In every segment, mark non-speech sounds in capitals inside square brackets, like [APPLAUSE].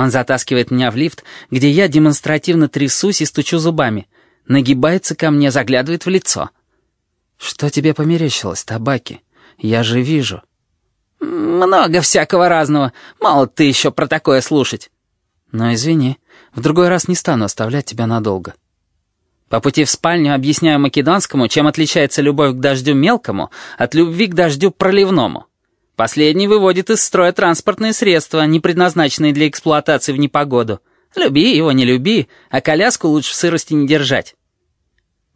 Он затаскивает меня в лифт, где я демонстративно трясусь и стучу зубами. Нагибается ко мне, заглядывает в лицо. «Что тебе померещилось, табаки? Я же вижу». «Много всякого разного. Мало ты еще про такое слушать». «Но извини, в другой раз не стану оставлять тебя надолго». По пути в спальню объясняю Македонскому, чем отличается любовь к дождю мелкому от любви к дождю проливному. Последний выводит из строя транспортные средства, не предназначенные для эксплуатации в непогоду. Люби его, не люби, а коляску лучше в сырости не держать.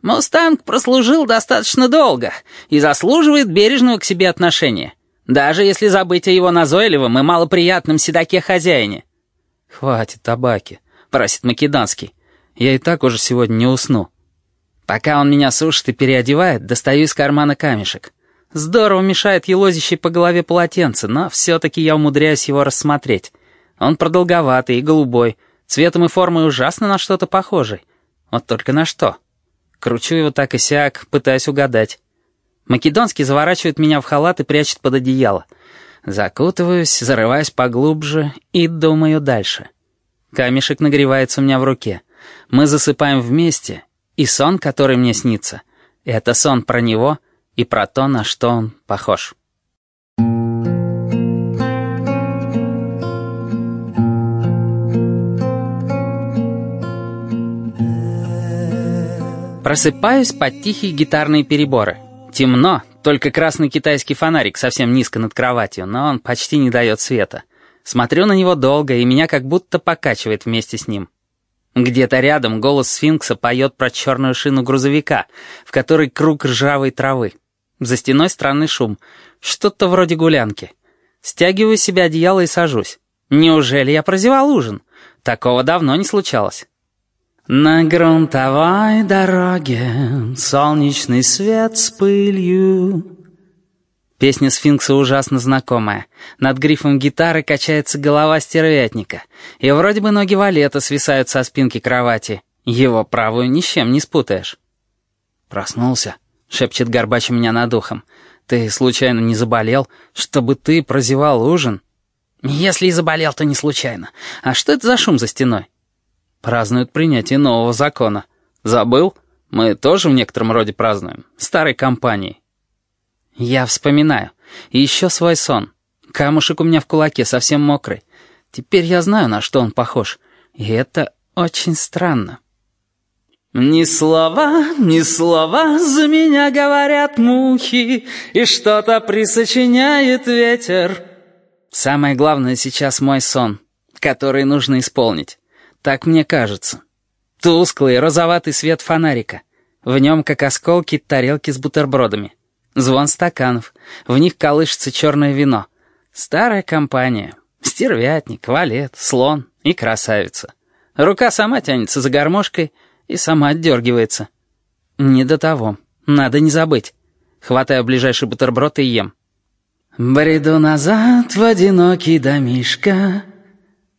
«Мустанг прослужил достаточно долго и заслуживает бережного к себе отношения, даже если забыть о его назойливом и малоприятном седаке-хозяине». «Хватит табаки», — просит Македонский. «Я и так уже сегодня не усну». Пока он меня сушит и переодевает, достаю из кармана камешек. Здорово мешает елозящий по голове полотенце, но все-таки я умудряюсь его рассмотреть. Он продолговатый и голубой, цветом и формой ужасно на что-то похожий. Вот только на что. Кручу его так и сяк, пытаясь угадать. Македонский заворачивает меня в халат и прячет под одеяло. Закутываюсь, зарываюсь поглубже и думаю дальше. Камешек нагревается у меня в руке. Мы засыпаем вместе, и сон, который мне снится, это сон про него и про то, на что он похож. Просыпаюсь под тихие гитарные переборы. Темно, только красный китайский фонарик совсем низко над кроватью, но он почти не дает света. Смотрю на него долго, и меня как будто покачивает вместе с ним. Где-то рядом голос сфинкса поет про черную шину грузовика, в которой круг ржавой травы. За стеной странный шум. Что-то вроде гулянки. Стягиваю себе одеяло и сажусь. Неужели я прозевал ужин? Такого давно не случалось. На грунтовой дороге солнечный свет с пылью. Песня сфинкса ужасно знакомая. Над грифом гитары качается голова стервятника. И вроде бы ноги валета свисают со спинки кровати. Его правую ни с чем не спутаешь. Проснулся. — шепчет Горбач у меня над ухом. «Ты случайно не заболел, чтобы ты прозевал ужин?» «Если и заболел, то не случайно. А что это за шум за стеной?» «Празднуют принятие нового закона. Забыл? Мы тоже в некотором роде празднуем. Старой компанией». «Я вспоминаю. И еще свой сон. Камушек у меня в кулаке совсем мокрый. Теперь я знаю, на что он похож. И это очень странно». Ни слова, ни слова за меня говорят мухи, И что-то присочиняет ветер. Самое главное сейчас мой сон, который нужно исполнить. Так мне кажется. Тусклый розоватый свет фонарика. В нем, как осколки, тарелки с бутербродами. Звон стаканов. В них колышется черное вино. Старая компания. Стервятник, валет, слон и красавица. Рука сама тянется за гармошкой — и сама отдергивается. Не до того. Надо не забыть. Хватаю ближайший бутерброд и ем. «Бреду назад в одинокий домишка».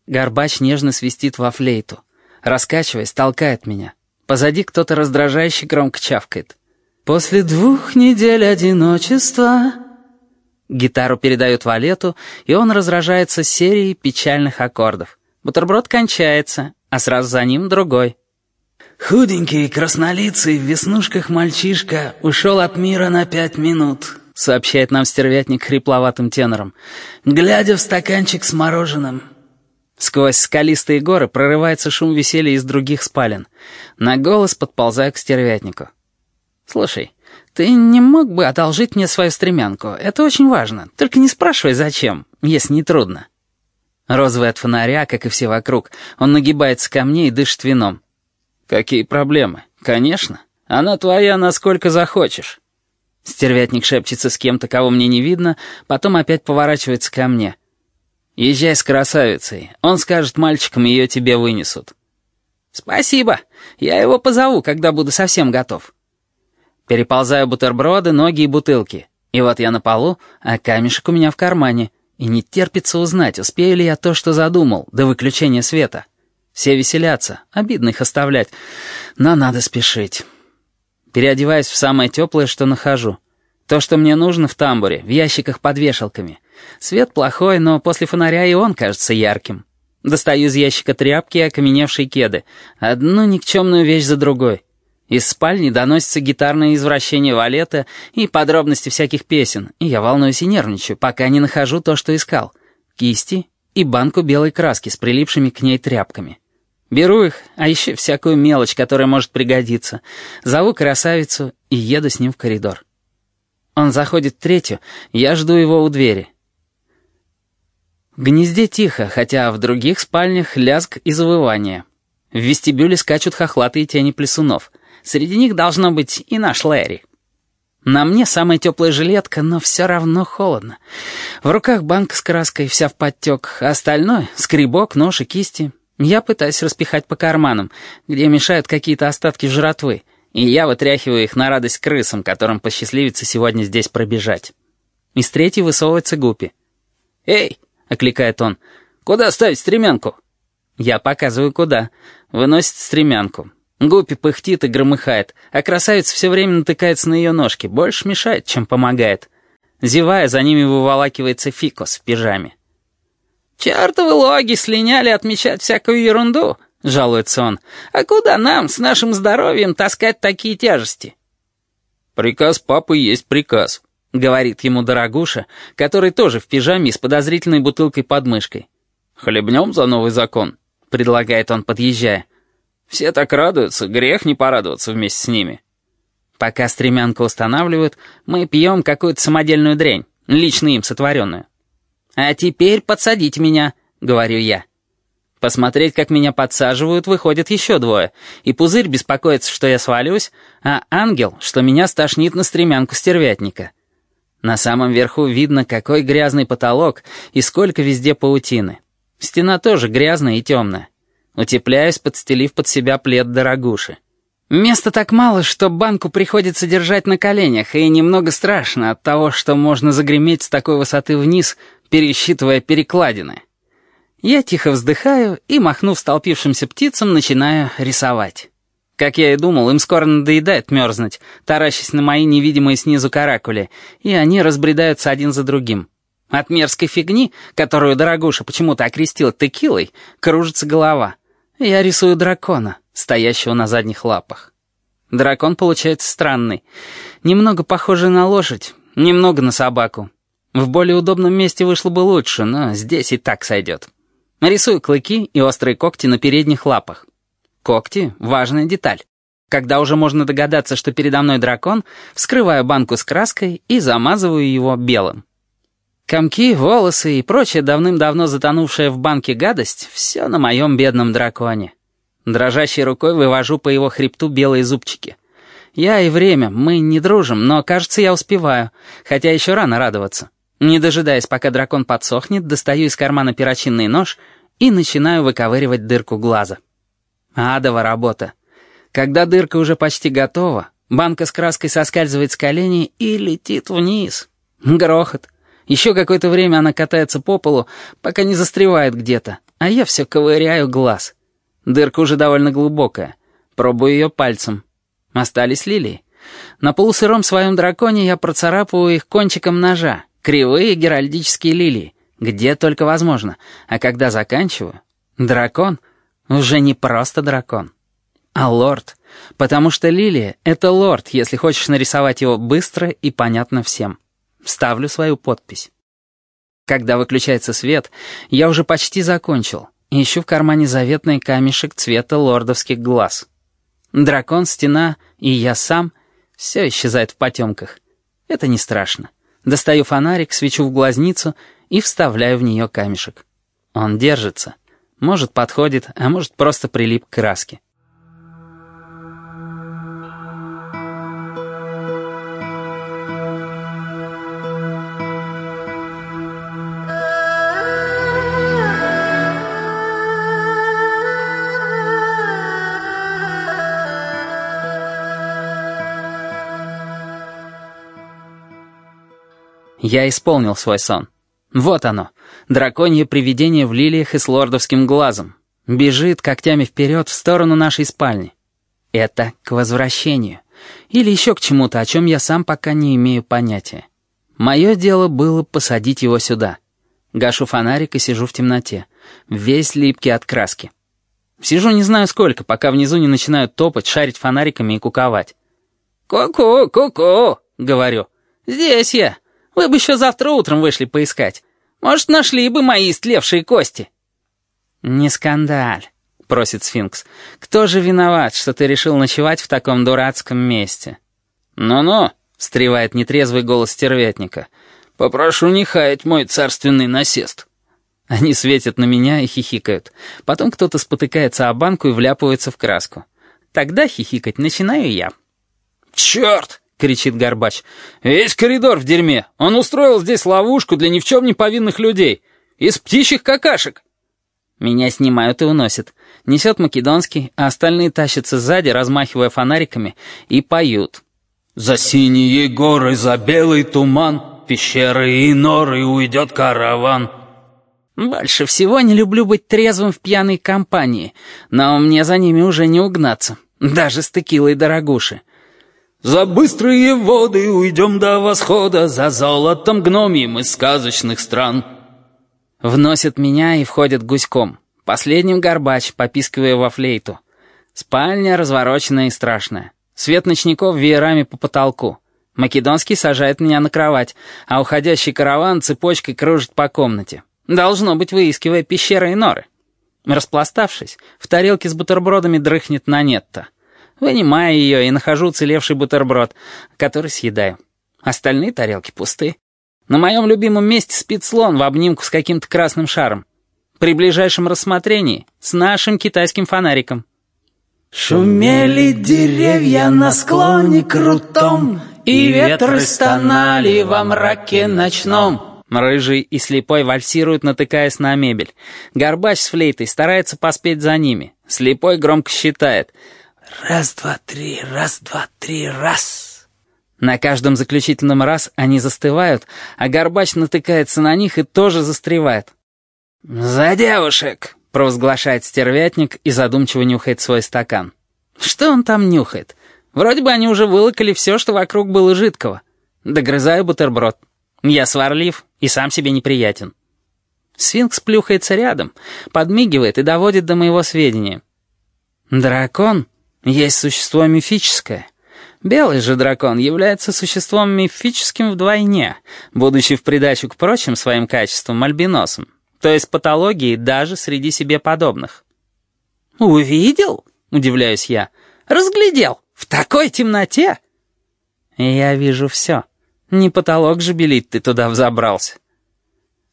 Горбач нежно свистит во флейту. Раскачиваясь, толкает меня. Позади кто-то раздражающе громко чавкает. «После двух недель одиночества...» Гитару передают Валету, и он разражается серией печальных аккордов. Бутерброд кончается, а сразу за ним другой. «Худенький, краснолицый, в веснушках мальчишка ушел от мира на пять минут», — сообщает нам стервятник хрипловатым тенором, глядя в стаканчик с мороженым. Сквозь скалистые горы прорывается шум веселья из других спален. На голос подползаю к стервятнику. «Слушай, ты не мог бы одолжить мне свою стремянку? Это очень важно. Только не спрашивай, зачем, если не трудно». Розовый от фонаря, как и все вокруг, он нагибается ко мне и дышит вином. «Какие проблемы? Конечно. Она твоя, насколько захочешь». Стервятник шепчется с кем-то, кого мне не видно, потом опять поворачивается ко мне. «Езжай с красавицей. Он скажет мальчикам, ее тебе вынесут». «Спасибо. Я его позову, когда буду совсем готов». Переползаю бутерброды, ноги и бутылки. И вот я на полу, а камешек у меня в кармане. И не терпится узнать, успею ли я то, что задумал, до выключения света. Все веселятся, обидно их оставлять, но надо спешить. Переодеваюсь в самое теплое, что нахожу. То, что мне нужно в тамбуре, в ящиках под вешалками. Свет плохой, но после фонаря и он кажется ярким. Достаю из ящика тряпки и окаменевшие кеды. Одну никчемную вещь за другой. Из спальни доносится гитарное извращение валета и подробности всяких песен, и я волнуюсь и нервничаю, пока не нахожу то, что искал. Кисти и банку белой краски с прилипшими к ней тряпками. Беру их, а еще всякую мелочь, которая может пригодиться. Зову красавицу и еду с ним в коридор. Он заходит в третью, я жду его у двери. В гнезде тихо, хотя в других спальнях лязг и завывание. В вестибюле скачут хохлатые тени плесунов — Среди них должно быть и наш Лэри. На мне самая теплая жилетка, но все равно холодно. В руках банка с краской, вся в подтек, а остальное — скребок, нож и кисти. Я пытаюсь распихать по карманам, где мешают какие-то остатки жратвы, и я вытряхиваю их на радость крысам, которым посчастливится сегодня здесь пробежать. Из третьей высовывается Гуппи. «Эй!» — окликает он. «Куда ставить стремянку?» Я показываю, куда. Выносит стремянку. Гуппи пыхтит и громыхает, а красавица все время натыкается на ее ножки, больше мешает, чем помогает. Зевая, за ними выволакивается Фикос в пижаме. «Чертовы логи слиняли отмечать всякую ерунду», — жалуется он. «А куда нам с нашим здоровьем таскать такие тяжести?» «Приказ папы есть приказ», — говорит ему дорогуша, который тоже в пижаме с подозрительной бутылкой под мышкой. «Хлебнем за новый закон», — предлагает он, подъезжая. Все так радуются, грех не порадоваться вместе с ними. Пока стремянку устанавливают, мы пьем какую-то самодельную дрянь, лично им сотворенную. «А теперь подсадите меня», — говорю я. Посмотреть, как меня подсаживают, выходят еще двое, и пузырь беспокоится, что я свалюсь, а ангел, что меня стошнит на стремянку стервятника. На самом верху видно, какой грязный потолок и сколько везде паутины. Стена тоже грязная и темная. Утепляюсь, подстелив под себя плед дорогуши. Места так мало, что банку приходится держать на коленях, и немного страшно от того, что можно загреметь с такой высоты вниз, пересчитывая перекладины. Я тихо вздыхаю и, махнув столпившимся птицам, начинаю рисовать. Как я и думал, им скоро надоедает мерзнуть, таращась на мои невидимые снизу каракули, и они разбредаются один за другим. От мерзкой фигни, которую дорогуша почему-то окрестила текилой, кружится голова — я рисую дракона, стоящего на задних лапах. Дракон получается странный. Немного похожий на лошадь, немного на собаку. В более удобном месте вышло бы лучше, но здесь и так сойдет. Рисую клыки и острые когти на передних лапах. Когти — важная деталь. Когда уже можно догадаться, что передо мной дракон, вскрываю банку с краской и замазываю его белым. Комки, волосы и прочая давным-давно затонувшая в банке гадость — все на моем бедном драконе. Дрожащей рукой вывожу по его хребту белые зубчики. Я и время, мы не дружим, но, кажется, я успеваю, хотя еще рано радоваться. Не дожидаясь, пока дракон подсохнет, достаю из кармана перочинный нож и начинаю выковыривать дырку глаза. Адова работа. Когда дырка уже почти готова, банка с краской соскальзывает с коленей и летит вниз. Грохот. Еще какое-то время она катается по полу, пока не застревает где-то, а я все ковыряю глаз. Дырка уже довольно глубокая. Пробую ее пальцем. Остались лилии. На полусыром своем драконе я процарапываю их кончиком ножа. Кривые геральдические лилии. Где только возможно. А когда заканчиваю, дракон уже не просто дракон, а лорд. Потому что лилия — это лорд, если хочешь нарисовать его быстро и понятно всем. Ставлю свою подпись. Когда выключается свет, я уже почти закончил. Ищу в кармане заветный камешек цвета лордовских глаз. Дракон, стена и я сам — все исчезает в потемках. Это не страшно. Достаю фонарик, свечу в глазницу и вставляю в нее камешек. Он держится. Может, подходит, а может, просто прилип к краске. Я исполнил свой сон. Вот оно, драконье привидение в лилиях и с лордовским глазом. Бежит когтями вперед в сторону нашей спальни. Это к возвращению. Или еще к чему-то, о чем я сам пока не имею понятия. Мое дело было посадить его сюда. Гашу фонарик и сижу в темноте. весь липкий от краски. Сижу не знаю сколько, пока внизу не начинают топать, шарить фонариками и куковать. «Ку-ку, ку-ку», — говорю. «Здесь я. Вы бы еще завтра утром вышли поискать. Может, нашли бы мои истлевшие кости». «Не скандаль», — просит сфинкс. «Кто же виноват, что ты решил ночевать в таком дурацком месте?» «Ну-ну», — встревает нетрезвый голос стервятника. «Попрошу не хаять мой царственный насест». Они светят на меня и хихикают. Потом кто-то спотыкается о банку и вляпывается в краску. Тогда хихикать начинаю я. «Черт!» — кричит Горбач. «Весь коридор в дерьме. Он устроил здесь ловушку для ни в чем не повинных людей. Из птичьих какашек». Меня снимают и уносят. Несет македонский, а остальные тащатся сзади, размахивая фонариками, и поют. «За синие горы, за белый туман, пещеры и норы уйдет караван». Больше всего не люблю быть трезвым в пьяной компании, но мне за ними уже не угнаться, даже с текилой дорогуши. «За быстрые воды уйдем до восхода, за золотом гномьем из сказочных стран». Вносят меня и входят гуськом. Последним горбач, попискивая во флейту. Спальня развороченная и страшная. Свет ночников веерами по потолку. Македонский сажает меня на кровать, а уходящий караван цепочкой кружит по комнате. Должно быть, выискивая пещеры и норы. Распластавшись, в тарелке с бутербродами дрыхнет Нанетта. Вынимаю ее и нахожу уцелевший бутерброд, который съедаю. Остальные тарелки пусты. На моем любимом месте спит слон в обнимку с каким-то красным шаром. При ближайшем рассмотрении с нашим китайским фонариком. Шумели деревья на склоне крутом, И ветры стонали во мраке ночном. Рыжий и слепой вальсируют, натыкаясь на мебель. Горбач с флейтой старается поспеть за ними. Слепой громко считает. «Раз, два, три, раз, два, три, раз». На каждом заключительном раз они застывают, а Горбач натыкается на них и тоже застревает. «За девушек!» — провозглашает стервятник и задумчиво нюхает свой стакан. Что он там нюхает? Вроде бы они уже вылокали все, что вокруг было жидкого. Догрызаю бутерброд. Я сварлив и сам себе неприятен. Сфинкс плюхается рядом, подмигивает и доводит до моего сведения. Дракон есть существо мифическое. Белый же дракон является существом мифическим вдвойне, будучи в придачу к прочим своим качествам альбиносом, то есть патологией даже среди себе подобных. «Увидел?» — удивляюсь я. «Разглядел? В такой темноте?» «Я вижу все». Не потолок же белить ты туда взобрался.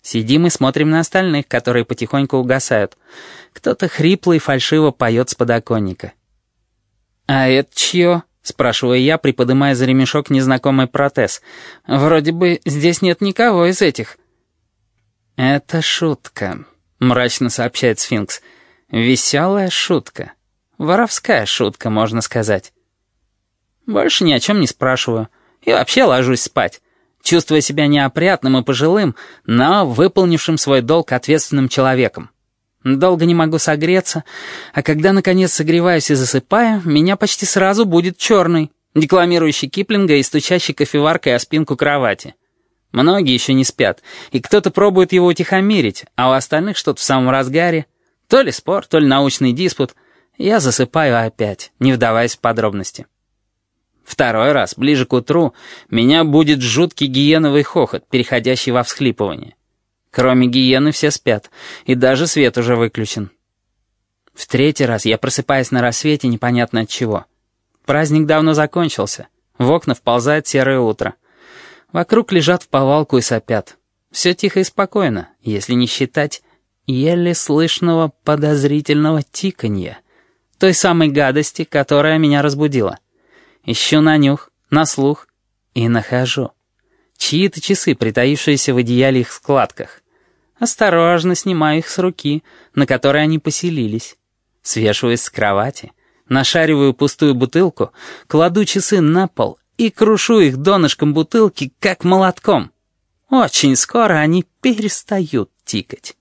Сидим и смотрим на остальных, которые потихоньку угасают. Кто-то хрипло и фальшиво поет с подоконника. «А это чье?» — спрашиваю я, приподымая за ремешок незнакомый протез. «Вроде бы здесь нет никого из этих». «Это шутка», — мрачно сообщает сфинкс. «Веселая шутка. Воровская шутка, можно сказать». Больше ни о чем не спрашиваю и вообще ложусь спать, чувствуя себя неопрятным и пожилым, но выполнившим свой долг ответственным человеком. Долго не могу согреться, а когда, наконец, согреваюсь и засыпаю, меня почти сразу будет черный, декламирующий Киплинга и стучащий кофеваркой о спинку кровати. Многие еще не спят, и кто-то пробует его утихомирить, а у остальных что-то в самом разгаре. То ли спор, то ли научный диспут. Я засыпаю опять, не вдаваясь в подробности. Второй раз, ближе к утру, меня будет жуткий гиеновый хохот, переходящий во всхлипывание. Кроме гиены все спят, и даже свет уже выключен. В третий раз я просыпаюсь на рассвете непонятно от чего. Праздник давно закончился. В окна вползает серое утро. Вокруг лежат в повалку и сопят. Все тихо и спокойно, если не считать еле слышного подозрительного тиканья, той самой гадости, которая меня разбудила. Ищу на нюх, на слух и нахожу. Чьи-то часы, притаившиеся в одеяле их складках. Осторожно снимаю их с руки, на которой они поселились. Свешиваюсь с кровати, нашариваю пустую бутылку, кладу часы на пол и крушу их донышком бутылки, как молотком. Очень скоро они перестают тикать.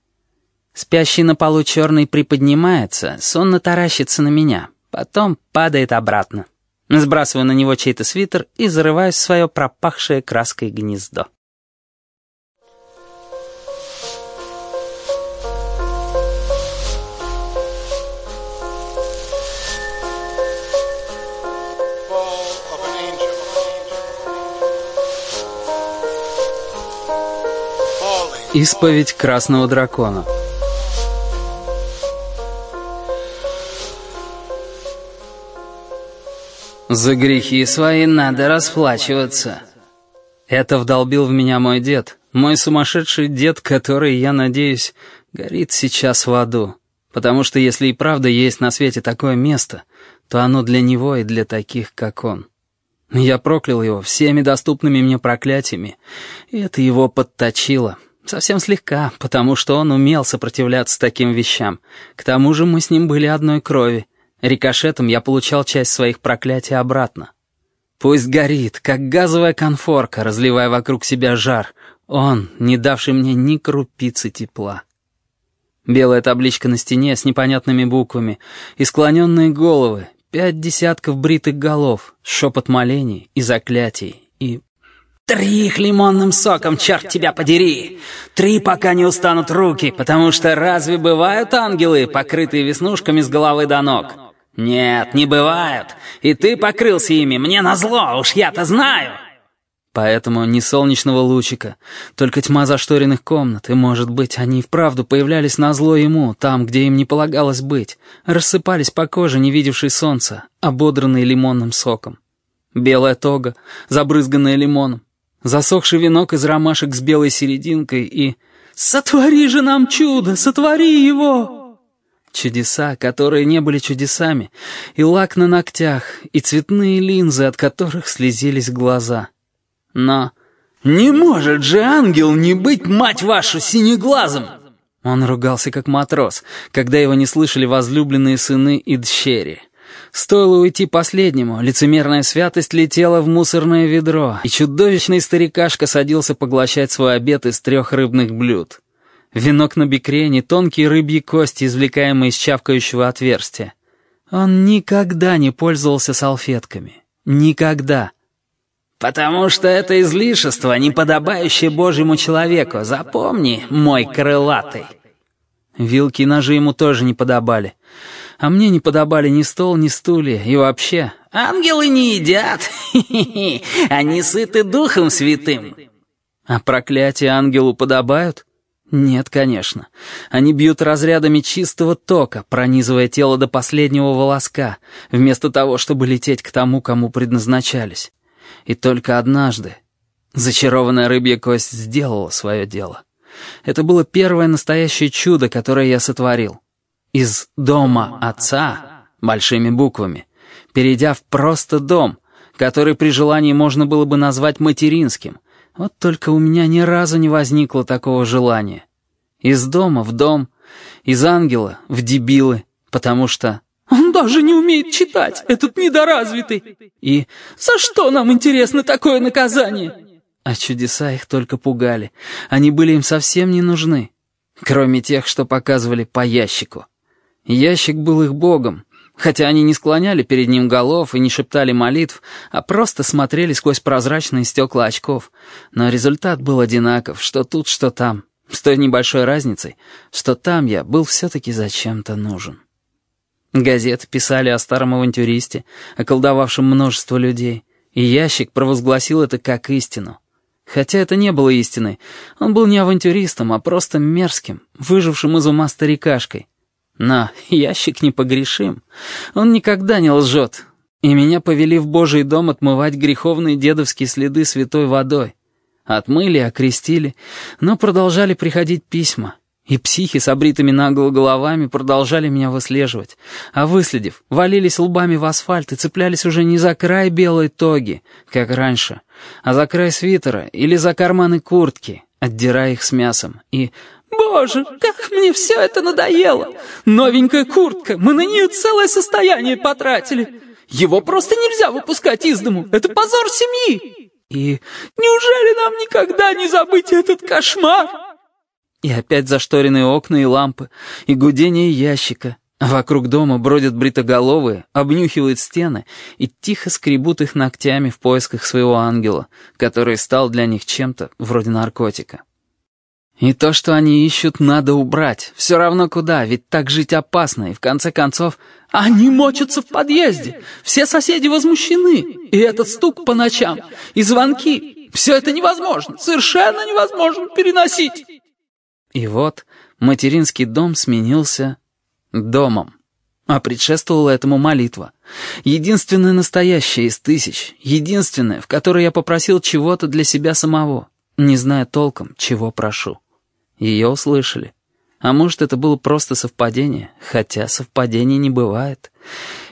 Спящий на полу черный приподнимается, сонно таращится на меня, потом падает обратно. Сбрасываю на него чей-то свитер и зарываюсь в свое пропахшее краской гнездо. Исповедь Красного Дракона «За грехи свои надо расплачиваться». Это вдолбил в меня мой дед, мой сумасшедший дед, который, я надеюсь, горит сейчас в аду. Потому что если и правда есть на свете такое место, то оно для него и для таких, как он. Я проклял его всеми доступными мне проклятиями, и это его подточило. Совсем слегка, потому что он умел сопротивляться таким вещам. К тому же мы с ним были одной крови. Рикошетом я получал часть своих проклятий обратно. Пусть горит, как газовая конфорка, разливая вокруг себя жар. Он, не давший мне ни крупицы тепла. Белая табличка на стене с непонятными буквами и склоненные головы, пять десятков бритых голов, шепот молений и заклятий, и Три их лимонным соком, черт тебя подери! Три, пока не устанут руки, потому что разве бывают ангелы, покрытые веснушками с головы до ног? Нет, не бывают. И ты покрылся ими, мне назло, уж я-то знаю. Поэтому ни солнечного лучика, только тьма зашторенных комнат, и, может быть, они и вправду появлялись назло ему, там, где им не полагалось быть, рассыпались по коже, не видевшей солнца, ободранные лимонным соком. Белая тога, забрызганная лимоном, засохший венок из ромашек с белой серединкой и «Сотвори же нам чудо, сотвори его!» Чудеса, которые не были чудесами, и лак на ногтях, и цветные линзы, от которых слезились глаза. Но «Не может же ангел не быть, мать вашу, синеглазом!» Он ругался как матрос, когда его не слышали возлюбленные сыны и дщери. Стоило уйти последнему, лицемерная святость летела в мусорное ведро, и чудовищный старикашка садился поглощать свой обед из трех рыбных блюд. Венок на бикрене, тонкие рыбьи кости, извлекаемые из чавкающего отверстия. Он никогда не пользовался салфетками. Никогда. «Потому что это излишество, неподобающее Божьему человеку. Запомни, мой крылатый». Вилки и ножи ему тоже не подобали. А мне не подобали ни стол, ни стулья, и вообще... «Ангелы не едят, [LAUGHS] они сыты Духом Святым». А проклятия ангелу подобают? Нет, конечно. Они бьют разрядами чистого тока, пронизывая тело до последнего волоска, вместо того, чтобы лететь к тому, кому предназначались. И только однажды зачарованная рыбья кость сделала свое дело. Это было первое настоящее чудо, которое я сотворил. Из «дома отца» большими буквами, перейдя в просто «дом», который при желании можно было бы назвать материнским. Вот только у меня ни разу не возникло такого желания. Из дома в дом, из ангела в дебилы, потому что... «Он даже не умеет читать, этот недоразвитый!» И «За что нам, интересно, такое наказание?» А чудеса их только пугали. Они были им совсем не нужны, кроме тех, что показывали по ящику. Ящик был их богом, хотя они не склоняли перед ним голов и не шептали молитв, а просто смотрели сквозь прозрачные стекла очков. Но результат был одинаков, что тут, что там, с той небольшой разницей, что там я был все-таки зачем-то нужен. Газеты писали о старом авантюристе, околдовавшем множество людей, и ящик провозгласил это как истину. Хотя это не было истиной, он был не авантюристом, а просто мерзким, выжившим из ума старикашкой, но ящик непогрешим. Он никогда не лжет. И меня повели в Божий дом отмывать греховные дедовские следы святой водой. Отмыли, окрестили, но продолжали приходить письма. И психи с обритыми наголо головами продолжали меня выслеживать. А выследив, валились лбами в асфальт и цеплялись уже не за край белой тоги, как раньше, а за край свитера или за карманы куртки, отдирая их с мясом. И «Боже, как мне все это надоело! Новенькая куртка, мы на нее целое состояние потратили. Его просто нельзя выпускать из дому, это позор семьи!» И «Неужели нам никогда не забыть этот кошмар?» И опять зашторенные окна и лампы, и гудение ящика. Вокруг дома бродят бритоголовые, обнюхивают стены и тихо скребут их ногтями в поисках своего ангела, который стал для них чем-то вроде наркотика. И то, что они ищут, надо убрать. Все равно куда, ведь так жить опасно, и в конце концов... Они мочатся в подъезде, все соседи возмущены, и этот стук по ночам, и звонки. Все это невозможно, совершенно невозможно переносить. И вот материнский дом сменился домом. А предшествовала этому молитва. Единственная настоящая из тысяч, единственная, в которой я попросил чего-то для себя самого, не зная толком, чего прошу. Ее услышали. А может, это было просто совпадение, хотя совпадений не бывает.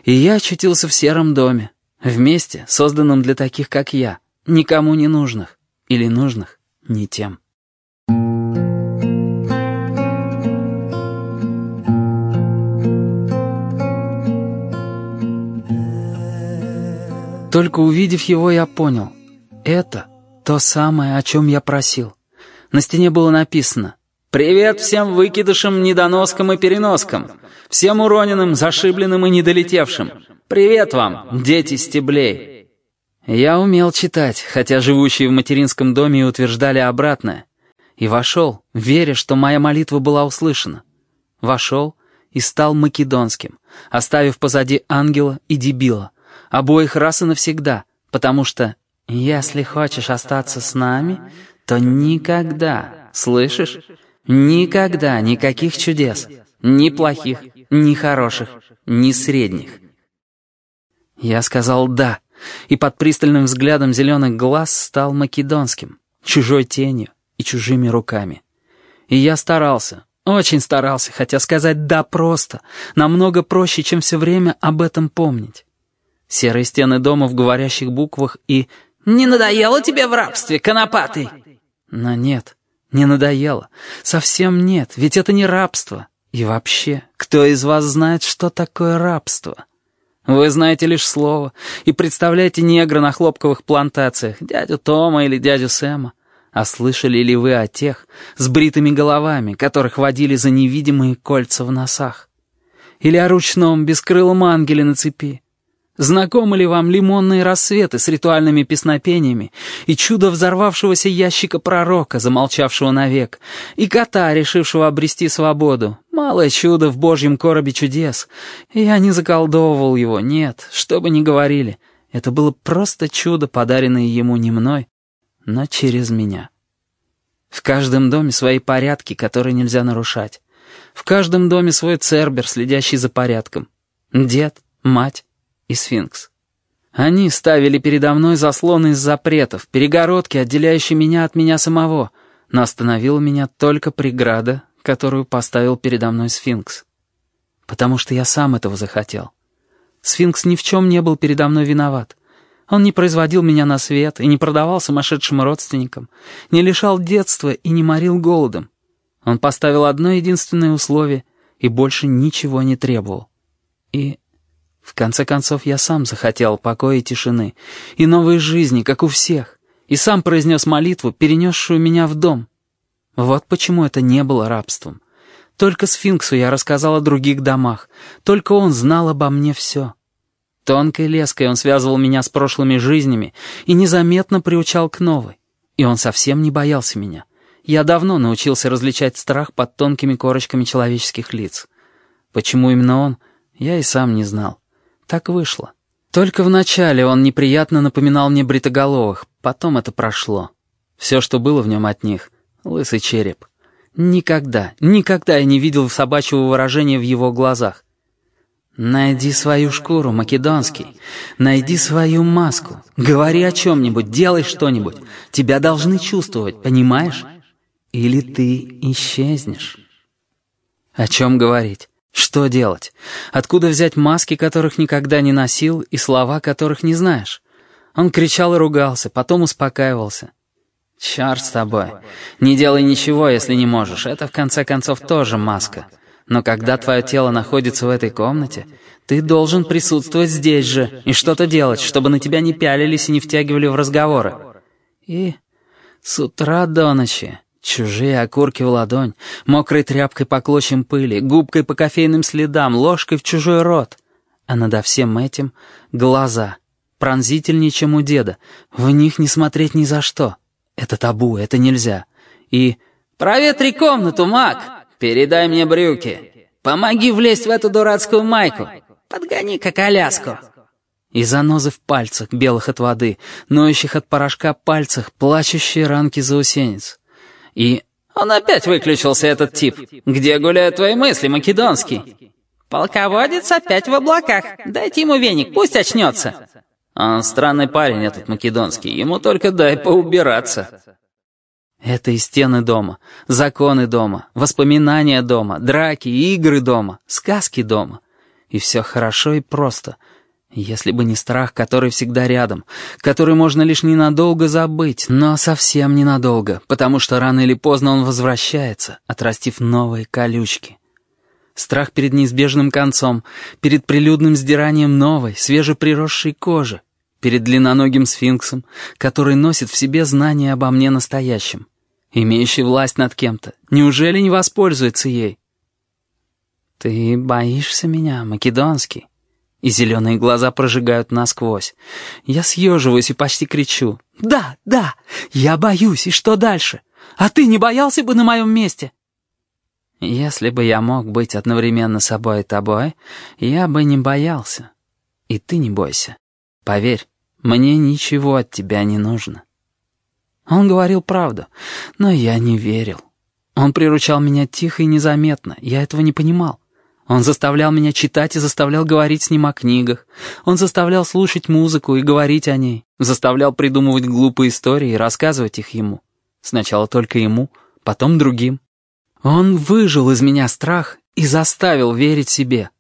И я очутился в сером доме, вместе, созданном для таких, как я, никому не нужных, или нужных не тем. Только увидев его, я понял. Это то самое, о чем я просил. На стене было написано «Привет всем выкидышам, недоноскам и переноскам, всем уроненным, зашибленным и недолетевшим. Привет вам, дети стеблей». Я умел читать, хотя живущие в материнском доме утверждали обратное. И вошел, веря, что моя молитва была услышана. Вошел и стал македонским, оставив позади ангела и дебила — обоих раз и навсегда, потому что «если хочешь остаться с нами, то никогда, слышишь, никогда никаких чудес, ни плохих, ни хороших, ни средних». Я сказал «да», и под пристальным взглядом зеленых глаз стал македонским, чужой тенью и чужими руками. И я старался, очень старался, хотя сказать «да» просто, намного проще, чем все время об этом помнить. Серые стены дома в говорящих буквах и «Не надоело тебе в рабстве, конопатый?» Но нет, не надоело. Совсем нет, ведь это не рабство. И вообще, кто из вас знает, что такое рабство? Вы знаете лишь слово и представляете негра на хлопковых плантациях, дядю Тома или дядю Сэма. А слышали ли вы о тех с бритыми головами, которых водили за невидимые кольца в носах? Или о ручном бескрылом ангеле на цепи? Знакомы ли вам лимонные рассветы с ритуальными песнопениями и чудо взорвавшегося ящика пророка, замолчавшего навек, и кота, решившего обрести свободу? Малое чудо в божьем коробе чудес. Я не заколдовывал его, нет, что бы ни говорили. Это было просто чудо, подаренное ему не мной, но через меня. В каждом доме свои порядки, которые нельзя нарушать. В каждом доме свой цербер, следящий за порядком. Дед, мать, и сфинкс. Они ставили передо мной заслоны из запретов, перегородки, отделяющие меня от меня самого, но остановила меня только преграда, которую поставил передо мной сфинкс. Потому что я сам этого захотел. Сфинкс ни в чем не был передо мной виноват. Он не производил меня на свет и не продавал сумасшедшим родственникам, не лишал детства и не морил голодом. Он поставил одно единственное условие и больше ничего не требовал. И в конце концов, я сам захотел покоя и тишины, и новой жизни, как у всех, и сам произнес молитву, перенесшую меня в дом. Вот почему это не было рабством. Только сфинксу я рассказал о других домах, только он знал обо мне все. Тонкой леской он связывал меня с прошлыми жизнями и незаметно приучал к новой. И он совсем не боялся меня. Я давно научился различать страх под тонкими корочками человеческих лиц. Почему именно он, я и сам не знал. Так вышло. Только вначале он неприятно напоминал мне бритоголовых, потом это прошло. Все, что было в нем от них — лысый череп. Никогда, никогда я не видел собачьего выражения в его глазах. «Найди свою шкуру, македонский. Найди свою маску. Говори о чем-нибудь, делай что-нибудь. Тебя должны чувствовать, понимаешь? Или ты исчезнешь». О чем говорить? Что делать? Откуда взять маски, которых никогда не носил, и слова, которых не знаешь? Он кричал и ругался, потом успокаивался. «Черт с тобой. Не делай ничего, если не можешь. Это, в конце концов, тоже маска. Но когда твое тело находится в этой комнате, ты должен присутствовать здесь же и что-то делать, чтобы на тебя не пялились и не втягивали в разговоры. И с утра до ночи Чужие окурки в ладонь, мокрой тряпкой по клочьям пыли, губкой по кофейным следам, ложкой в чужой рот. А над всем этим — глаза, пронзительнее, чем у деда. В них не смотреть ни за что. Это табу, это нельзя. И «Проветри комнату, маг! Передай мне брюки! Помоги влезть в эту дурацкую майку! Подгони-ка коляску!» И занозы в пальцах, белых от воды, ноющих от порошка пальцах, плачущие ранки заусенец. И Он опять выключился, этот тип. Где гуляют твои мысли, Македонский?» «Полководец опять в облаках. Дайте ему веник, пусть очнется». «Он странный парень, этот Македонский. Ему только дай поубираться». Это и стены дома, законы дома, воспоминания дома, драки, игры дома, сказки дома. И все хорошо и просто. Если бы не страх, который всегда рядом, который можно лишь ненадолго забыть, но совсем ненадолго, потому что рано или поздно он возвращается, отрастив новые колючки. Страх перед неизбежным концом, перед прилюдным сдиранием новой, свежеприросшей кожи, перед длинноногим сфинксом, который носит в себе знание обо мне настоящем, имеющий власть над кем-то, неужели не воспользуется ей? «Ты боишься меня, Македонский?» И зеленые глаза прожигают насквозь. Я съеживаюсь и почти кричу. «Да, да, я боюсь, и что дальше? А ты не боялся бы на моем месте?» «Если бы я мог быть одновременно собой и тобой, я бы не боялся. И ты не бойся. Поверь, мне ничего от тебя не нужно». Он говорил правду, но я не верил. Он приручал меня тихо и незаметно, я этого не понимал. Он заставлял меня читать и заставлял говорить с ним о книгах. Он заставлял слушать музыку и говорить о ней. Заставлял придумывать глупые истории и рассказывать их ему. Сначала только ему, потом другим. Он выжил из меня страх и заставил верить себе.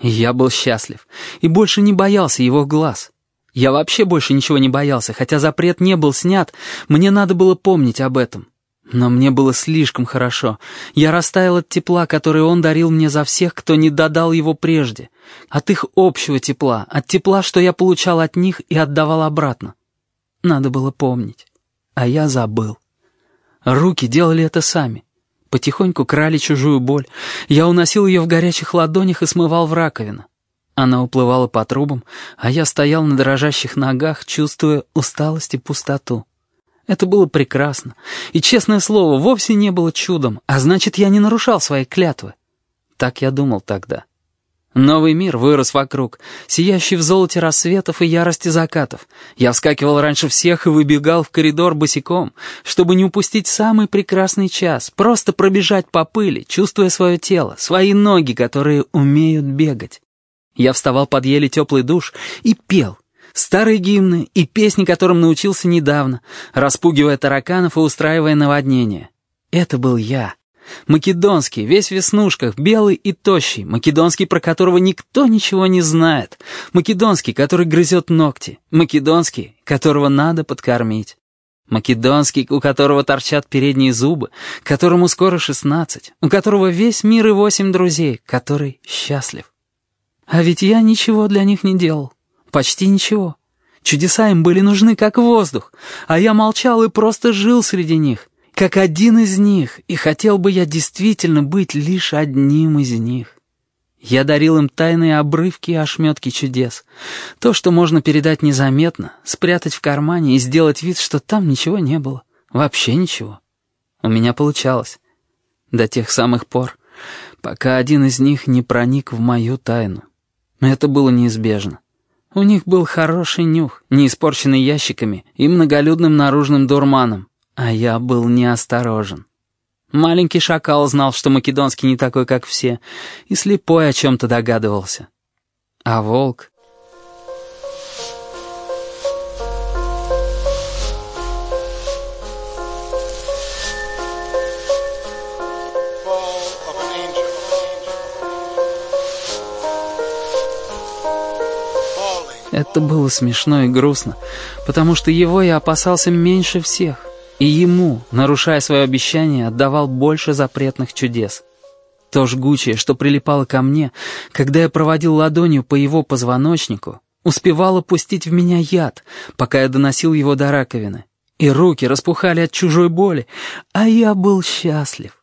Я был счастлив, и больше не боялся его глаз. Я вообще больше ничего не боялся, хотя запрет не был снят, мне надо было помнить об этом. Но мне было слишком хорошо. Я растаял от тепла, которое он дарил мне за всех, кто не додал его прежде. От их общего тепла, от тепла, что я получал от них и отдавал обратно. Надо было помнить. А я забыл. Руки делали это сами. Потихоньку крали чужую боль. Я уносил ее в горячих ладонях и смывал в раковину. Она уплывала по трубам, а я стоял на дрожащих ногах, чувствуя усталость и пустоту. Это было прекрасно. И, честное слово, вовсе не было чудом, а значит, я не нарушал свои клятвы. Так я думал тогда. Новый мир вырос вокруг, сияющий в золоте рассветов и ярости закатов. Я вскакивал раньше всех и выбегал в коридор босиком, чтобы не упустить самый прекрасный час, просто пробежать по пыли, чувствуя свое тело, свои ноги, которые умеют бегать. Я вставал под еле теплый душ и пел — Старые гимны и песни, которым научился недавно, распугивая тараканов и устраивая наводнения. Это был я. Македонский, весь в веснушках, белый и тощий, македонский, про которого никто ничего не знает, македонский, который грызет ногти, македонский, которого надо подкормить. Македонский, у которого торчат передние зубы, которому скоро шестнадцать, у которого весь мир и восемь друзей, который счастлив. А ведь я ничего для них не делал. Почти ничего. Чудеса им были нужны, как воздух, а я молчал и просто жил среди них, как один из них, и хотел бы я действительно быть лишь одним из них. Я дарил им тайные обрывки и ошметки чудес. То, что можно передать незаметно, спрятать в кармане и сделать вид, что там ничего не было. Вообще ничего. У меня получалось. До тех самых пор, пока один из них не проник в мою тайну. Это было неизбежно. У них был хороший нюх, не испорченный ящиками и многолюдным наружным дурманом, а я был неосторожен. Маленький шакал знал, что македонский не такой, как все, и слепой о чем-то догадывался. А волк Это было смешно и грустно, потому что его я опасался меньше всех, и ему, нарушая свое обещание, отдавал больше запретных чудес. То жгучее, что прилипало ко мне, когда я проводил ладонью по его позвоночнику, успевало пустить в меня яд, пока я доносил его до раковины, и руки распухали от чужой боли, а я был счастлив.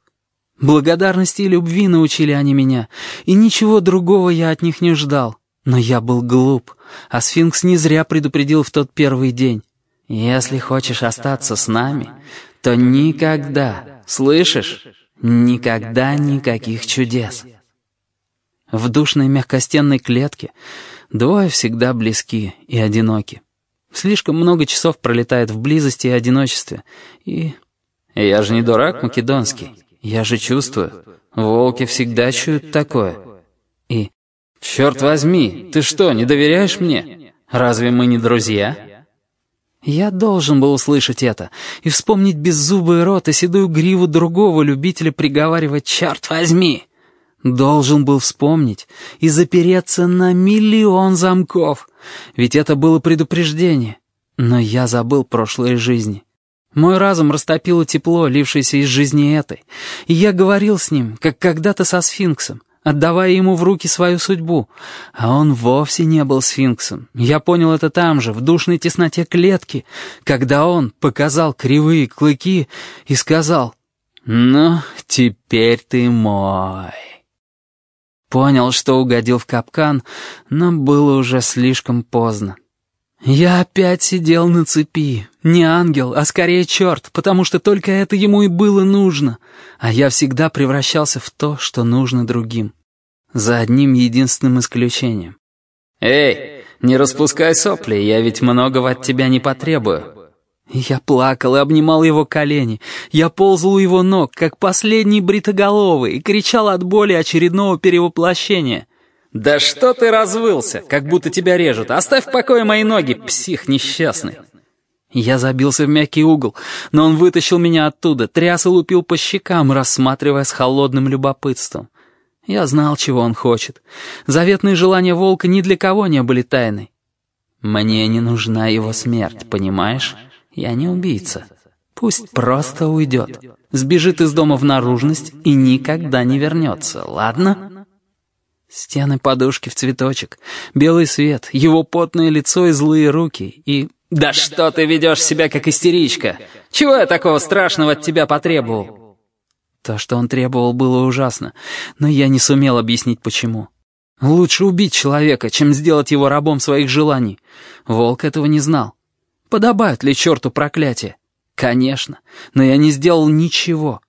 Благодарности и любви научили они меня, и ничего другого я от них не ждал. Но я был глуп, а сфинкс не зря предупредил в тот первый день. «Если хочешь остаться с нами, то никогда, слышишь, никогда никаких чудес». В душной мягкостенной клетке двое всегда близки и одиноки. Слишком много часов пролетает в близости и одиночестве, и Я же не дурак македонский. Я же чувствую. Волки всегда чуют такое. И, черт возьми, ты что, не доверяешь мне? Разве мы не друзья?» Я должен был услышать это и вспомнить беззубый рот и седую гриву другого любителя приговаривать «Черт возьми!» Должен был вспомнить и запереться на миллион замков, ведь это было предупреждение. Но я забыл прошлые жизни. Мой разум растопило тепло, лившееся из жизни этой, и я говорил с ним, как когда-то со сфинксом, отдавая ему в руки свою судьбу. А он вовсе не был сфинксом. Я понял это там же, в душной тесноте клетки, когда он показал кривые клыки и сказал «Ну, теперь ты мой». Понял, что угодил в капкан, но было уже слишком поздно. Я опять сидел на цепи. Не ангел, а скорее черт, потому что только это ему и было нужно. А я всегда превращался в то, что нужно другим. За одним единственным исключением. «Эй, не распускай сопли, я ведь многого от тебя не потребую». Я плакал и обнимал его колени. Я ползал у его ног, как последний бритоголовый, и кричал от боли очередного перевоплощения. «Да что ты развылся, как будто тебя режут! Оставь в покое мои ноги, псих несчастный!» Я забился в мягкий угол, но он вытащил меня оттуда, тряс и лупил по щекам, рассматривая с холодным любопытством. Я знал, чего он хочет. Заветные желания волка ни для кого не были тайной. Мне не нужна его смерть, понимаешь? Я не убийца. Пусть просто уйдет, сбежит из дома в наружность и никогда не вернется, ладно?» Стены подушки в цветочек, белый свет, его потное лицо и злые руки, и... «Да что ты ведешь себя как истеричка? Чего я такого страшного от тебя потребовал?» То, что он требовал, было ужасно, но я не сумел объяснить, почему. Лучше убить человека, чем сделать его рабом своих желаний. Волк этого не знал. Подобают ли черту проклятие? Конечно, но я не сделал ничего.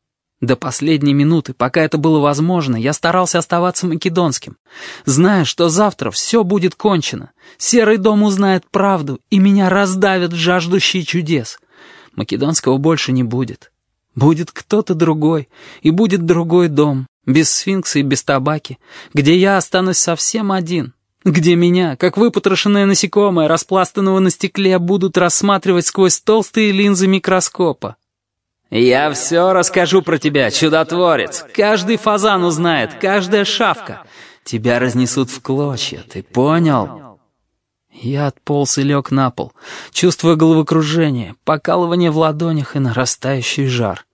До последней минуты, пока это было возможно, я старался оставаться македонским, зная, что завтра все будет кончено. Серый дом узнает правду, и меня раздавят жаждущие чудес. Македонского больше не будет. Будет кто-то другой, и будет другой дом, без сфинкса и без табаки, где я останусь совсем один, где меня, как выпотрошенное насекомое, распластанного на стекле, будут рассматривать сквозь толстые линзы микроскопа. «Я все расскажу про тебя, чудотворец. Каждый фазан узнает, каждая шавка. Тебя разнесут в клочья, ты понял?» Я отполз и лег на пол, чувствуя головокружение, покалывание в ладонях и нарастающий жар.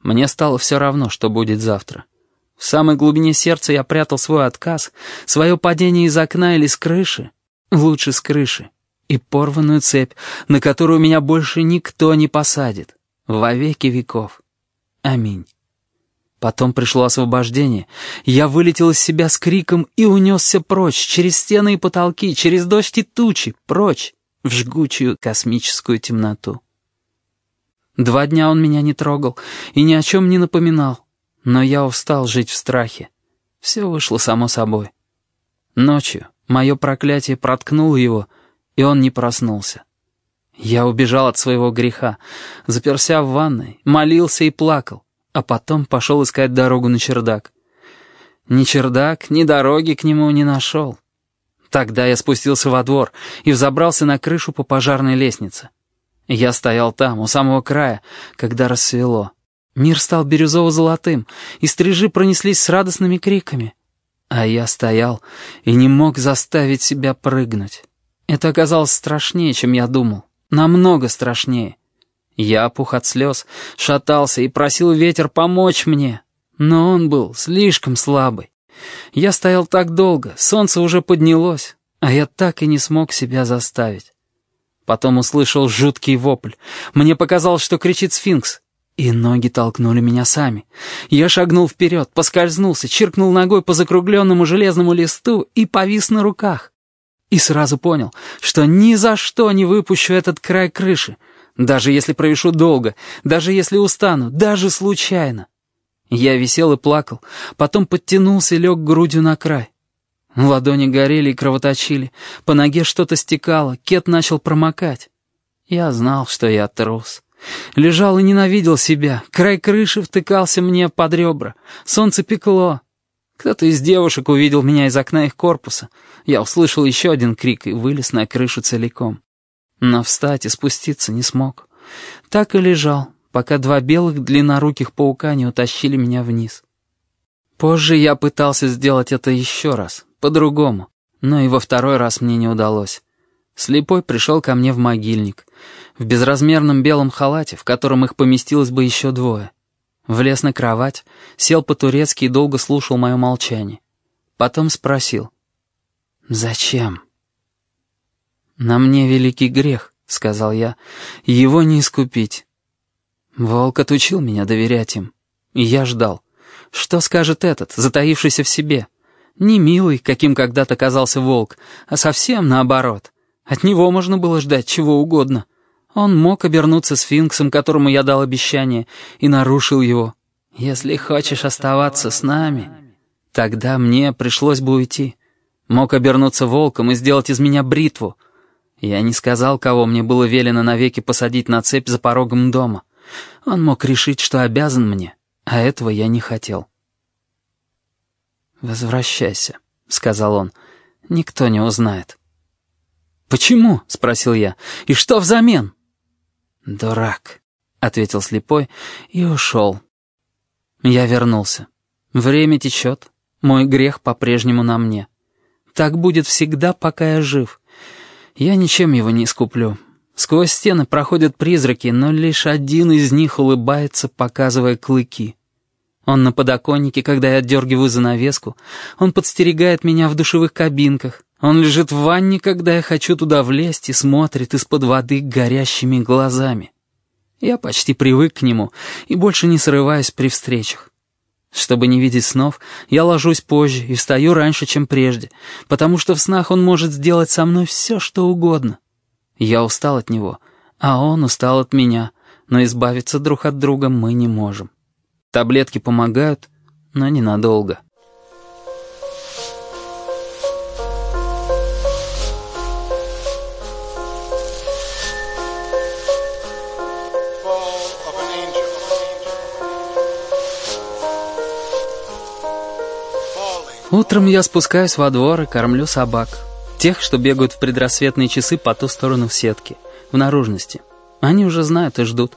Мне стало все равно, что будет завтра. В самой глубине сердца я прятал свой отказ, свое падение из окна или с крыши, лучше с крыши, и порванную цепь, на которую меня больше никто не посадит во веки веков. Аминь. Потом пришло освобождение. Я вылетел из себя с криком и унесся прочь, через стены и потолки, через дождь и тучи, прочь, в жгучую космическую темноту. Два дня он меня не трогал и ни о чем не напоминал, но я устал жить в страхе. Все вышло само собой. Ночью мое проклятие проткнуло его, и он не проснулся. Я убежал от своего греха, заперся в ванной, молился и плакал, а потом пошел искать дорогу на чердак. Ни чердак, ни дороги к нему не нашел. Тогда я спустился во двор и взобрался на крышу по пожарной лестнице. Я стоял там, у самого края, когда рассвело. Мир стал бирюзово-золотым, и стрижи пронеслись с радостными криками. А я стоял и не мог заставить себя прыгнуть. Это оказалось страшнее, чем я думал намного страшнее. Я опух от слез, шатался и просил ветер помочь мне, но он был слишком слабый. Я стоял так долго, солнце уже поднялось, а я так и не смог себя заставить. Потом услышал жуткий вопль. Мне показалось, что кричит сфинкс. И ноги толкнули меня сами. Я шагнул вперед, поскользнулся, чиркнул ногой по закругленному железному листу и повис на руках. И сразу понял, что ни за что не выпущу этот край крыши, даже если провешу долго, даже если устану, даже случайно. Я висел и плакал, потом подтянулся и лег грудью на край. Ладони горели и кровоточили, по ноге что-то стекало, кет начал промокать. Я знал, что я трус. Лежал и ненавидел себя. Край крыши втыкался мне под ребра. Солнце пекло. Кто-то из девушек увидел меня из окна их корпуса. Я услышал еще один крик и вылез на крышу целиком. Но встать и спуститься не смог. Так и лежал, пока два белых длинноруких паука не утащили меня вниз. Позже я пытался сделать это еще раз, по-другому, но и во второй раз мне не удалось. Слепой пришел ко мне в могильник, в безразмерном белом халате, в котором их поместилось бы еще двое. Влез на кровать, сел по-турецки и долго слушал мое молчание. Потом спросил. «Зачем?» «На мне великий грех», — сказал я, — «его не искупить». Волк отучил меня доверять им, и я ждал. Что скажет этот, затаившийся в себе? Не милый, каким когда-то казался волк, а совсем наоборот. От него можно было ждать чего угодно. Он мог обернуться сфинксом, которому я дал обещание, и нарушил его. «Если хочешь оставаться с нами...» Тогда мне пришлось бы уйти. Мог обернуться волком и сделать из меня бритву. Я не сказал, кого мне было велено навеки посадить на цепь за порогом дома. Он мог решить, что обязан мне, а этого я не хотел. «Возвращайся», — сказал он. «Никто не узнает». «Почему?» — спросил я. «И что взамен?» «Дурак», — ответил слепой и ушел. Я вернулся. Время течет, мой грех по-прежнему на мне. Так будет всегда, пока я жив. Я ничем его не искуплю. Сквозь стены проходят призраки, но лишь один из них улыбается, показывая клыки. Он на подоконнике, когда я отдергиваю занавеску. Он подстерегает меня в душевых кабинках. Он лежит в ванне, когда я хочу туда влезть, и смотрит из-под воды горящими глазами. Я почти привык к нему и больше не срываюсь при встречах. Чтобы не видеть снов, я ложусь позже и встаю раньше, чем прежде, потому что в снах он может сделать со мной все, что угодно. Я устал от него, а он устал от меня, но избавиться друг от друга мы не можем. Таблетки помогают, но ненадолго. Утром я спускаюсь во двор и кормлю собак. Тех, что бегают в предрассветные часы по ту сторону в сетке, в наружности. Они уже знают и ждут.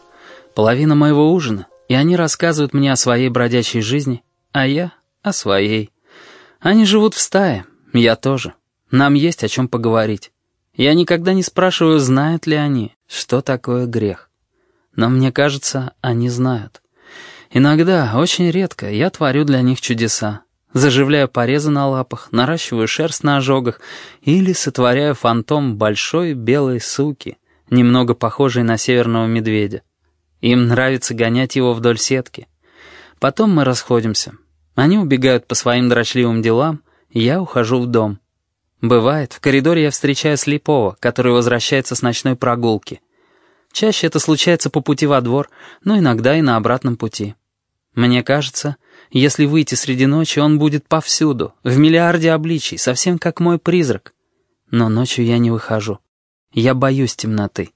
Половина моего ужина, и они рассказывают мне о своей бродячей жизни, а я — о своей. Они живут в стае, я тоже. Нам есть о чем поговорить. Я никогда не спрашиваю, знают ли они, что такое грех. Но мне кажется, они знают. Иногда, очень редко, я творю для них чудеса. Заживляю порезы на лапах, наращиваю шерсть на ожогах или сотворяю фантом большой белой суки, немного похожей на северного медведя. Им нравится гонять его вдоль сетки. Потом мы расходимся. Они убегают по своим дрочливым делам, я ухожу в дом. Бывает, в коридоре я встречаю слепого, который возвращается с ночной прогулки. Чаще это случается по пути во двор, но иногда и на обратном пути. Мне кажется, если выйти среди ночи, он будет повсюду, в миллиарде обличий, совсем как мой призрак. Но ночью я не выхожу. Я боюсь темноты.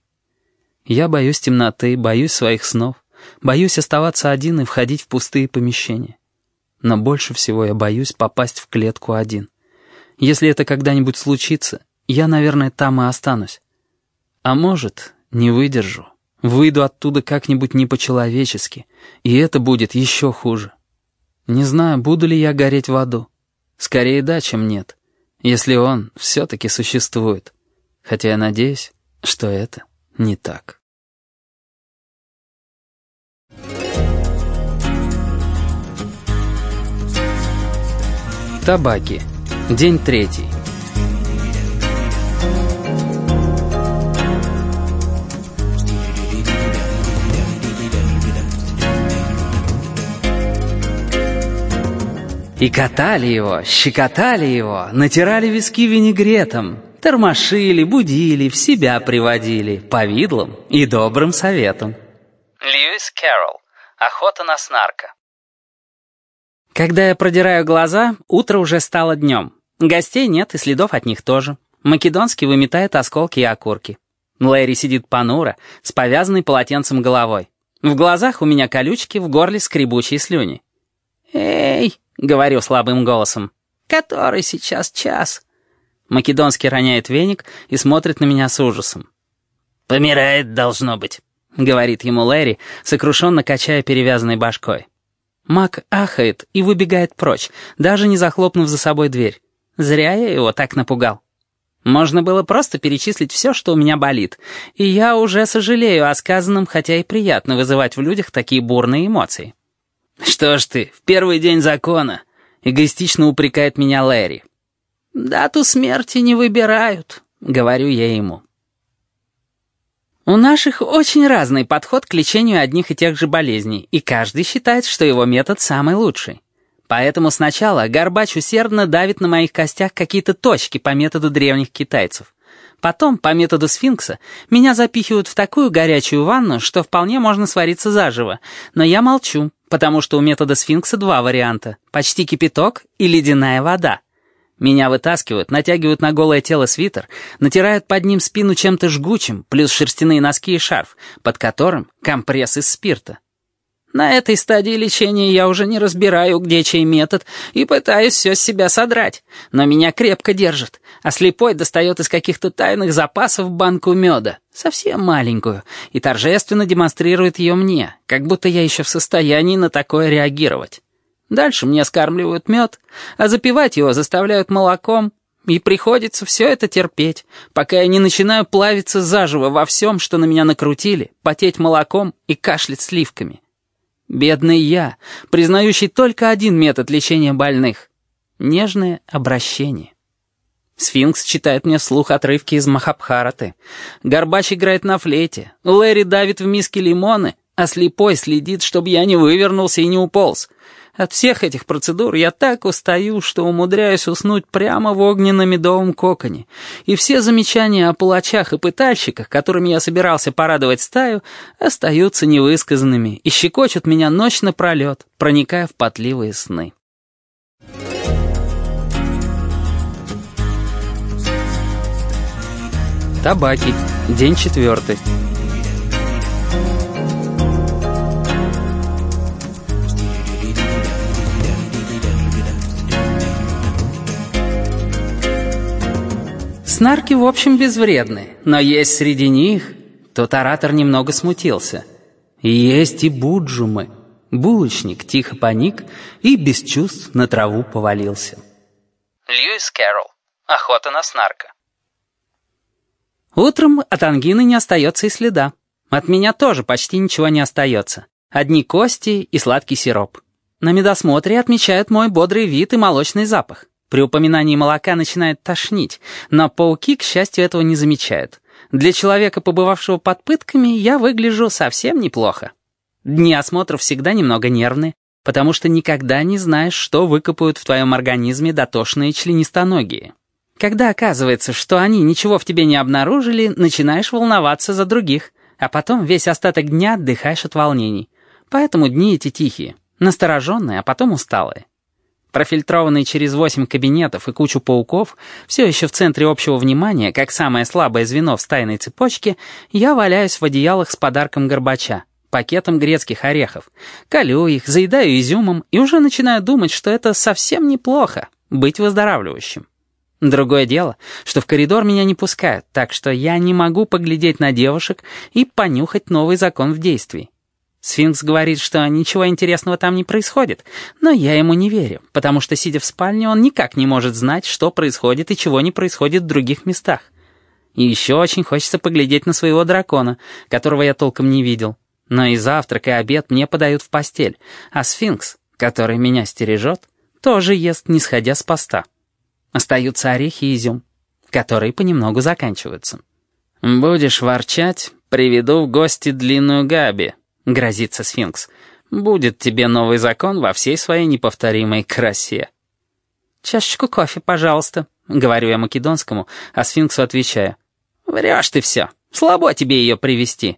Я боюсь темноты, боюсь своих снов, боюсь оставаться один и входить в пустые помещения. Но больше всего я боюсь попасть в клетку один. Если это когда-нибудь случится, я, наверное, там и останусь. А может, не выдержу. Выйду оттуда как-нибудь не по-человечески, и это будет еще хуже. Не знаю, буду ли я гореть в аду. Скорее да, чем нет, если он все-таки существует. Хотя я надеюсь, что это не так. Табаки. День третий. И катали его, щекотали его, натирали виски винегретом, тормошили, будили, в себя приводили, повидлом и добрым советом. Льюис Кэрролл. Охота на снарка. Когда я продираю глаза, утро уже стало днем. Гостей нет и следов от них тоже. Македонский выметает осколки и окурки. Лэри сидит понуро, с повязанной полотенцем головой. В глазах у меня колючки, в горле скребучие слюни. «Эй!» — говорю слабым голосом. «Который сейчас час?» Македонский роняет веник и смотрит на меня с ужасом. «Помирает, должно быть», — говорит ему Лэри, сокрушенно качая перевязанной башкой. Мак ахает и выбегает прочь, даже не захлопнув за собой дверь. Зря я его так напугал. Можно было просто перечислить все, что у меня болит, и я уже сожалею о сказанном, хотя и приятно вызывать в людях такие бурные эмоции. «Что ж ты, в первый день закона», — эгоистично упрекает меня Лэри. «Дату смерти не выбирают», — говорю я ему. У наших очень разный подход к лечению одних и тех же болезней, и каждый считает, что его метод самый лучший. Поэтому сначала Горбач усердно давит на моих костях какие-то точки по методу древних китайцев. Потом, по методу сфинкса, меня запихивают в такую горячую ванну, что вполне можно свариться заживо. Но я молчу, потому что у метода сфинкса два варианта — почти кипяток и ледяная вода. Меня вытаскивают, натягивают на голое тело свитер, натирают под ним спину чем-то жгучим, плюс шерстяные носки и шарф, под которым компресс из спирта. На этой стадии лечения я уже не разбираю, где чей метод, и пытаюсь все с себя содрать. Но меня крепко держат, а слепой достает из каких-то тайных запасов банку меда, совсем маленькую, и торжественно демонстрирует ее мне, как будто я еще в состоянии на такое реагировать. Дальше мне скармливают мед, а запивать его заставляют молоком, и приходится все это терпеть, пока я не начинаю плавиться заживо во всем, что на меня накрутили, потеть молоком и кашлять сливками. Бедный я, признающий только один метод лечения больных — нежное обращение. Сфинкс читает мне вслух отрывки из Махабхараты. Горбач играет на флейте. Лэри давит в миске лимоны, а слепой следит, чтобы я не вывернулся и не уполз — от всех этих процедур я так устаю, что умудряюсь уснуть прямо в огненно-медовом коконе. И все замечания о палачах и пытальщиках, которыми я собирался порадовать стаю, остаются невысказанными и щекочут меня ночь напролет, проникая в потливые сны. Табаки. День четвертый. Снарки, в общем, безвредны, но есть среди них... Тот оратор немного смутился. Есть и буджумы. Булочник тихо паник и без чувств на траву повалился. Льюис Кэрролл. Охота на снарка. Утром от ангины не остается и следа. От меня тоже почти ничего не остается. Одни кости и сладкий сироп. На медосмотре отмечают мой бодрый вид и молочный запах. При упоминании молока начинает тошнить, но пауки, к счастью, этого не замечают. Для человека, побывавшего под пытками, я выгляжу совсем неплохо. Дни осмотров всегда немного нервные, потому что никогда не знаешь, что выкопают в твоем организме дотошные членистоногие. Когда оказывается, что они ничего в тебе не обнаружили, начинаешь волноваться за других, а потом весь остаток дня отдыхаешь от волнений. Поэтому дни эти тихие, настороженные, а потом усталые. Профильтрованный через восемь кабинетов и кучу пауков, все еще в центре общего внимания, как самое слабое звено в стайной цепочке, я валяюсь в одеялах с подарком Горбача, пакетом грецких орехов, колю их, заедаю изюмом и уже начинаю думать, что это совсем неплохо — быть выздоравливающим. Другое дело, что в коридор меня не пускают, так что я не могу поглядеть на девушек и понюхать новый закон в действии. Сфинкс говорит, что ничего интересного там не происходит, но я ему не верю, потому что, сидя в спальне, он никак не может знать, что происходит и чего не происходит в других местах. И еще очень хочется поглядеть на своего дракона, которого я толком не видел. Но и завтрак, и обед мне подают в постель, а сфинкс, который меня стережет, тоже ест, не сходя с поста. Остаются орехи и изюм, которые понемногу заканчиваются. «Будешь ворчать, приведу в гости длинную Габи», — грозится сфинкс. «Будет тебе новый закон во всей своей неповторимой красе». «Чашечку кофе, пожалуйста», — говорю я македонскому, а сфинксу отвечаю. «Врешь ты все. Слабо тебе ее привести.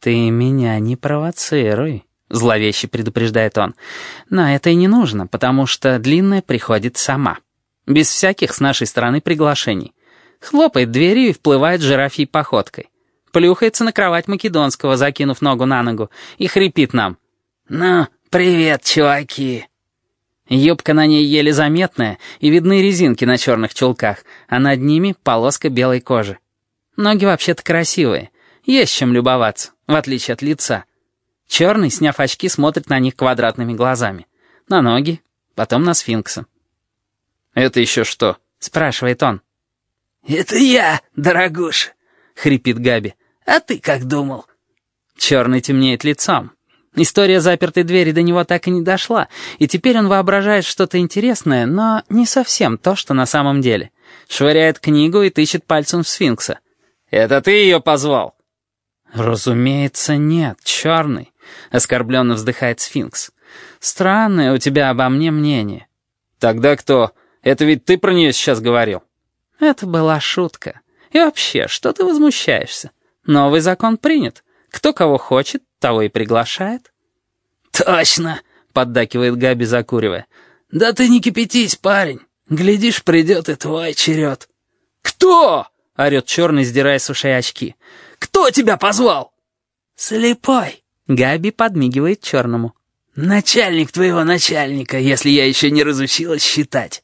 «Ты меня не провоцируй», — зловеще предупреждает он. «Но это и не нужно, потому что длинная приходит сама. Без всяких с нашей стороны приглашений. Хлопает дверью и вплывает жирафьей походкой. Плюхается на кровать Македонского, закинув ногу на ногу, и хрипит нам. «Ну, привет, чуваки!» Юбка на ней еле заметная, и видны резинки на черных чулках, а над ними полоска белой кожи. Ноги вообще-то красивые, есть чем любоваться, в отличие от лица. Черный, сняв очки, смотрит на них квадратными глазами. На ноги, потом на сфинкса. «Это еще что?» — спрашивает он. «Это я, дорогуша», — хрипит Габи. «А ты как думал?» Черный темнеет лицом. История запертой двери до него так и не дошла, и теперь он воображает что-то интересное, но не совсем то, что на самом деле. Швыряет книгу и тычет пальцем в сфинкса. «Это ты ее позвал?» «Разумеется, нет, черный», — оскорбленно вздыхает сфинкс. «Странное у тебя обо мне мнение». «Тогда кто? Это ведь ты про нее сейчас говорил». «Это была шутка. И вообще, что ты возмущаешься? Новый закон принят. Кто кого хочет, того и приглашает». «Точно!» — поддакивает Габи, закуривая. «Да ты не кипятись, парень. Глядишь, придет и твой черед». «Кто?» — орет черный, сдирая с ушей очки. «Кто тебя позвал?» «Слепой!» — Габи подмигивает черному. «Начальник твоего начальника, если я еще не разучилась считать».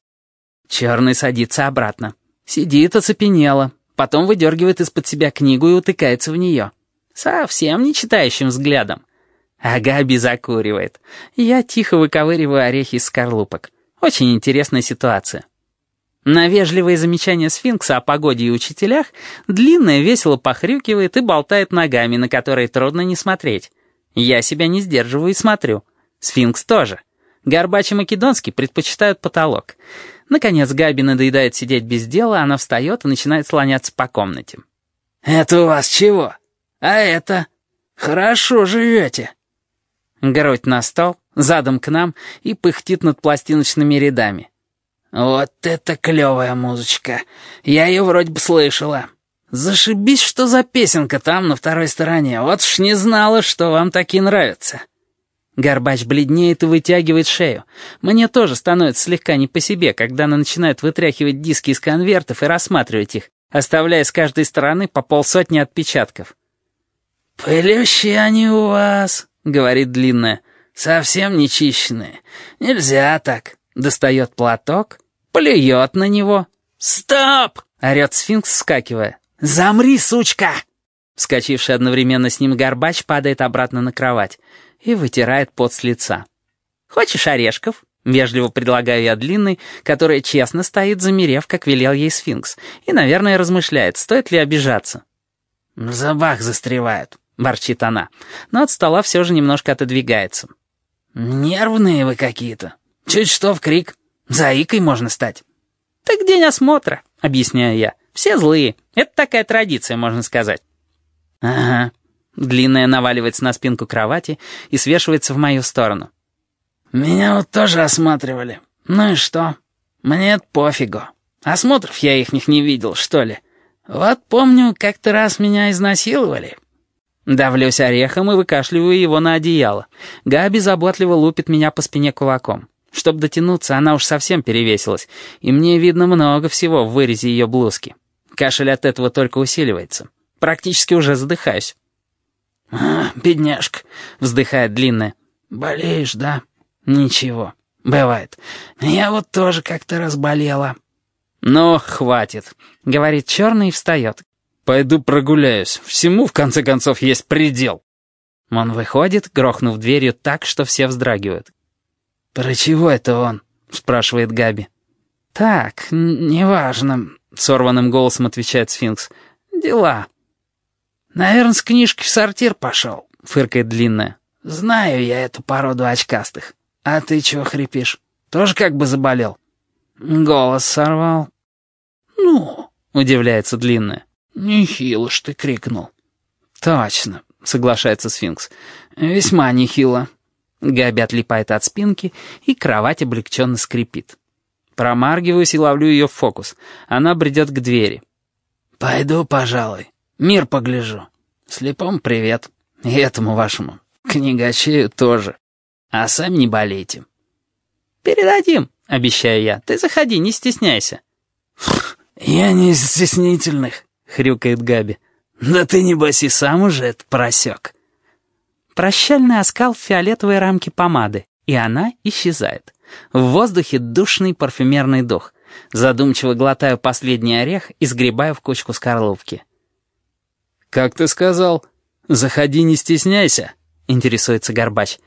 Черный садится обратно. Сидит оцепенело, потом выдергивает из-под себя книгу и утыкается в нее. Совсем не читающим взглядом. А Габи закуривает. Я тихо выковыриваю орехи из скорлупок. Очень интересная ситуация. На вежливые замечания сфинкса о погоде и учителях длинная весело похрюкивает и болтает ногами, на которые трудно не смотреть. Я себя не сдерживаю и смотрю. Сфинкс тоже. Горбач и Македонский предпочитают потолок. Наконец Габи надоедает сидеть без дела, она встает и начинает слоняться по комнате. «Это у вас чего? А это? Хорошо живете». Грудь на стол, задом к нам и пыхтит над пластиночными рядами. «Вот это клевая музычка! Я ее вроде бы слышала. Зашибись, что за песенка там на второй стороне. Вот ж не знала, что вам такие нравятся». Горбач бледнеет и вытягивает шею. Мне тоже становится слегка не по себе, когда она начинает вытряхивать диски из конвертов и рассматривать их, оставляя с каждой стороны по полсотни отпечатков. «Пылющие они у вас», — говорит длинная. «Совсем нечищенные. Нельзя так». Достает платок, плюет на него. «Стоп!» — орет сфинкс, вскакивая. «Замри, сучка!» Вскочивший одновременно с ним горбач падает обратно на кровать и вытирает пот с лица. «Хочешь орешков?» — вежливо предлагаю я длинный, которая честно стоит, замерев, как велел ей сфинкс, и, наверное, размышляет, стоит ли обижаться. «В зубах застревают», — ворчит она, но от стола все же немножко отодвигается. «Нервные вы какие-то. Чуть что в крик. Заикой можно стать». «Так день осмотра», — объясняю я. «Все злые. Это такая традиция, можно сказать». «Ага». Длинная наваливается на спинку кровати и свешивается в мою сторону. «Меня вот тоже осматривали. Ну и что? Мне это пофигу. Осмотров я их не видел, что ли. Вот помню, как-то раз меня изнасиловали». Давлюсь орехом и выкашливаю его на одеяло. Габи заботливо лупит меня по спине кулаком. Чтобы дотянуться, она уж совсем перевесилась, и мне видно много всего в вырезе ее блузки. Кашель от этого только усиливается. Практически уже задыхаюсь. «А, бедняжка», — вздыхает длинная. «Болеешь, да? Ничего, бывает. Я вот тоже как-то разболела». «Ну, хватит», — говорит черный и встает. «Пойду прогуляюсь. Всему, в конце концов, есть предел». Он выходит, грохнув дверью так, что все вздрагивают. «Про чего это он?» — спрашивает Габи. «Так, неважно», — сорванным голосом отвечает сфинкс. «Дела». «Наверное, с книжкой в сортир пошел», — фыркает длинная. «Знаю я эту породу очкастых. А ты чего хрипишь? Тоже как бы заболел?» «Голос сорвал». «Ну?» — удивляется длинная. «Нехило ж ты крикнул». «Точно», — соглашается сфинкс. «Весьма нехило». Габи отлипает от спинки, и кровать облегченно скрипит. Промаргиваюсь и ловлю ее в фокус. Она бредет к двери. «Пойду, пожалуй. Мир погляжу. Слепом привет. И этому вашему. Книгачею тоже. А сами не болейте». «Передадим», — обещаю я. «Ты заходи, не стесняйся». «Я не из стеснительных», — хрюкает Габи. «Да ты, небось, и сам уже это просек». Прощальный оскал в фиолетовой рамке помады, и она исчезает. В воздухе душный парфюмерный дух. Задумчиво глотаю последний орех и сгребаю в кучку скорлупки. «Как ты сказал? Заходи, не стесняйся», — интересуется Горбач.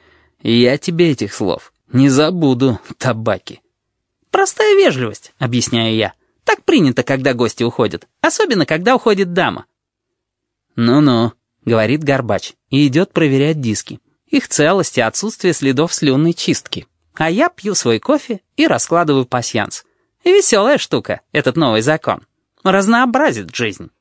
«Я тебе этих слов не забуду, табаки». «Простая вежливость», — объясняю я. «Так принято, когда гости уходят. Особенно, когда уходит дама». «Ну-ну», — говорит Горбач и идет проверять диски. Их целость и отсутствие следов слюнной чистки. А я пью свой кофе и раскладываю пасьянс. Веселая штука, этот новый закон. Разнообразит жизнь.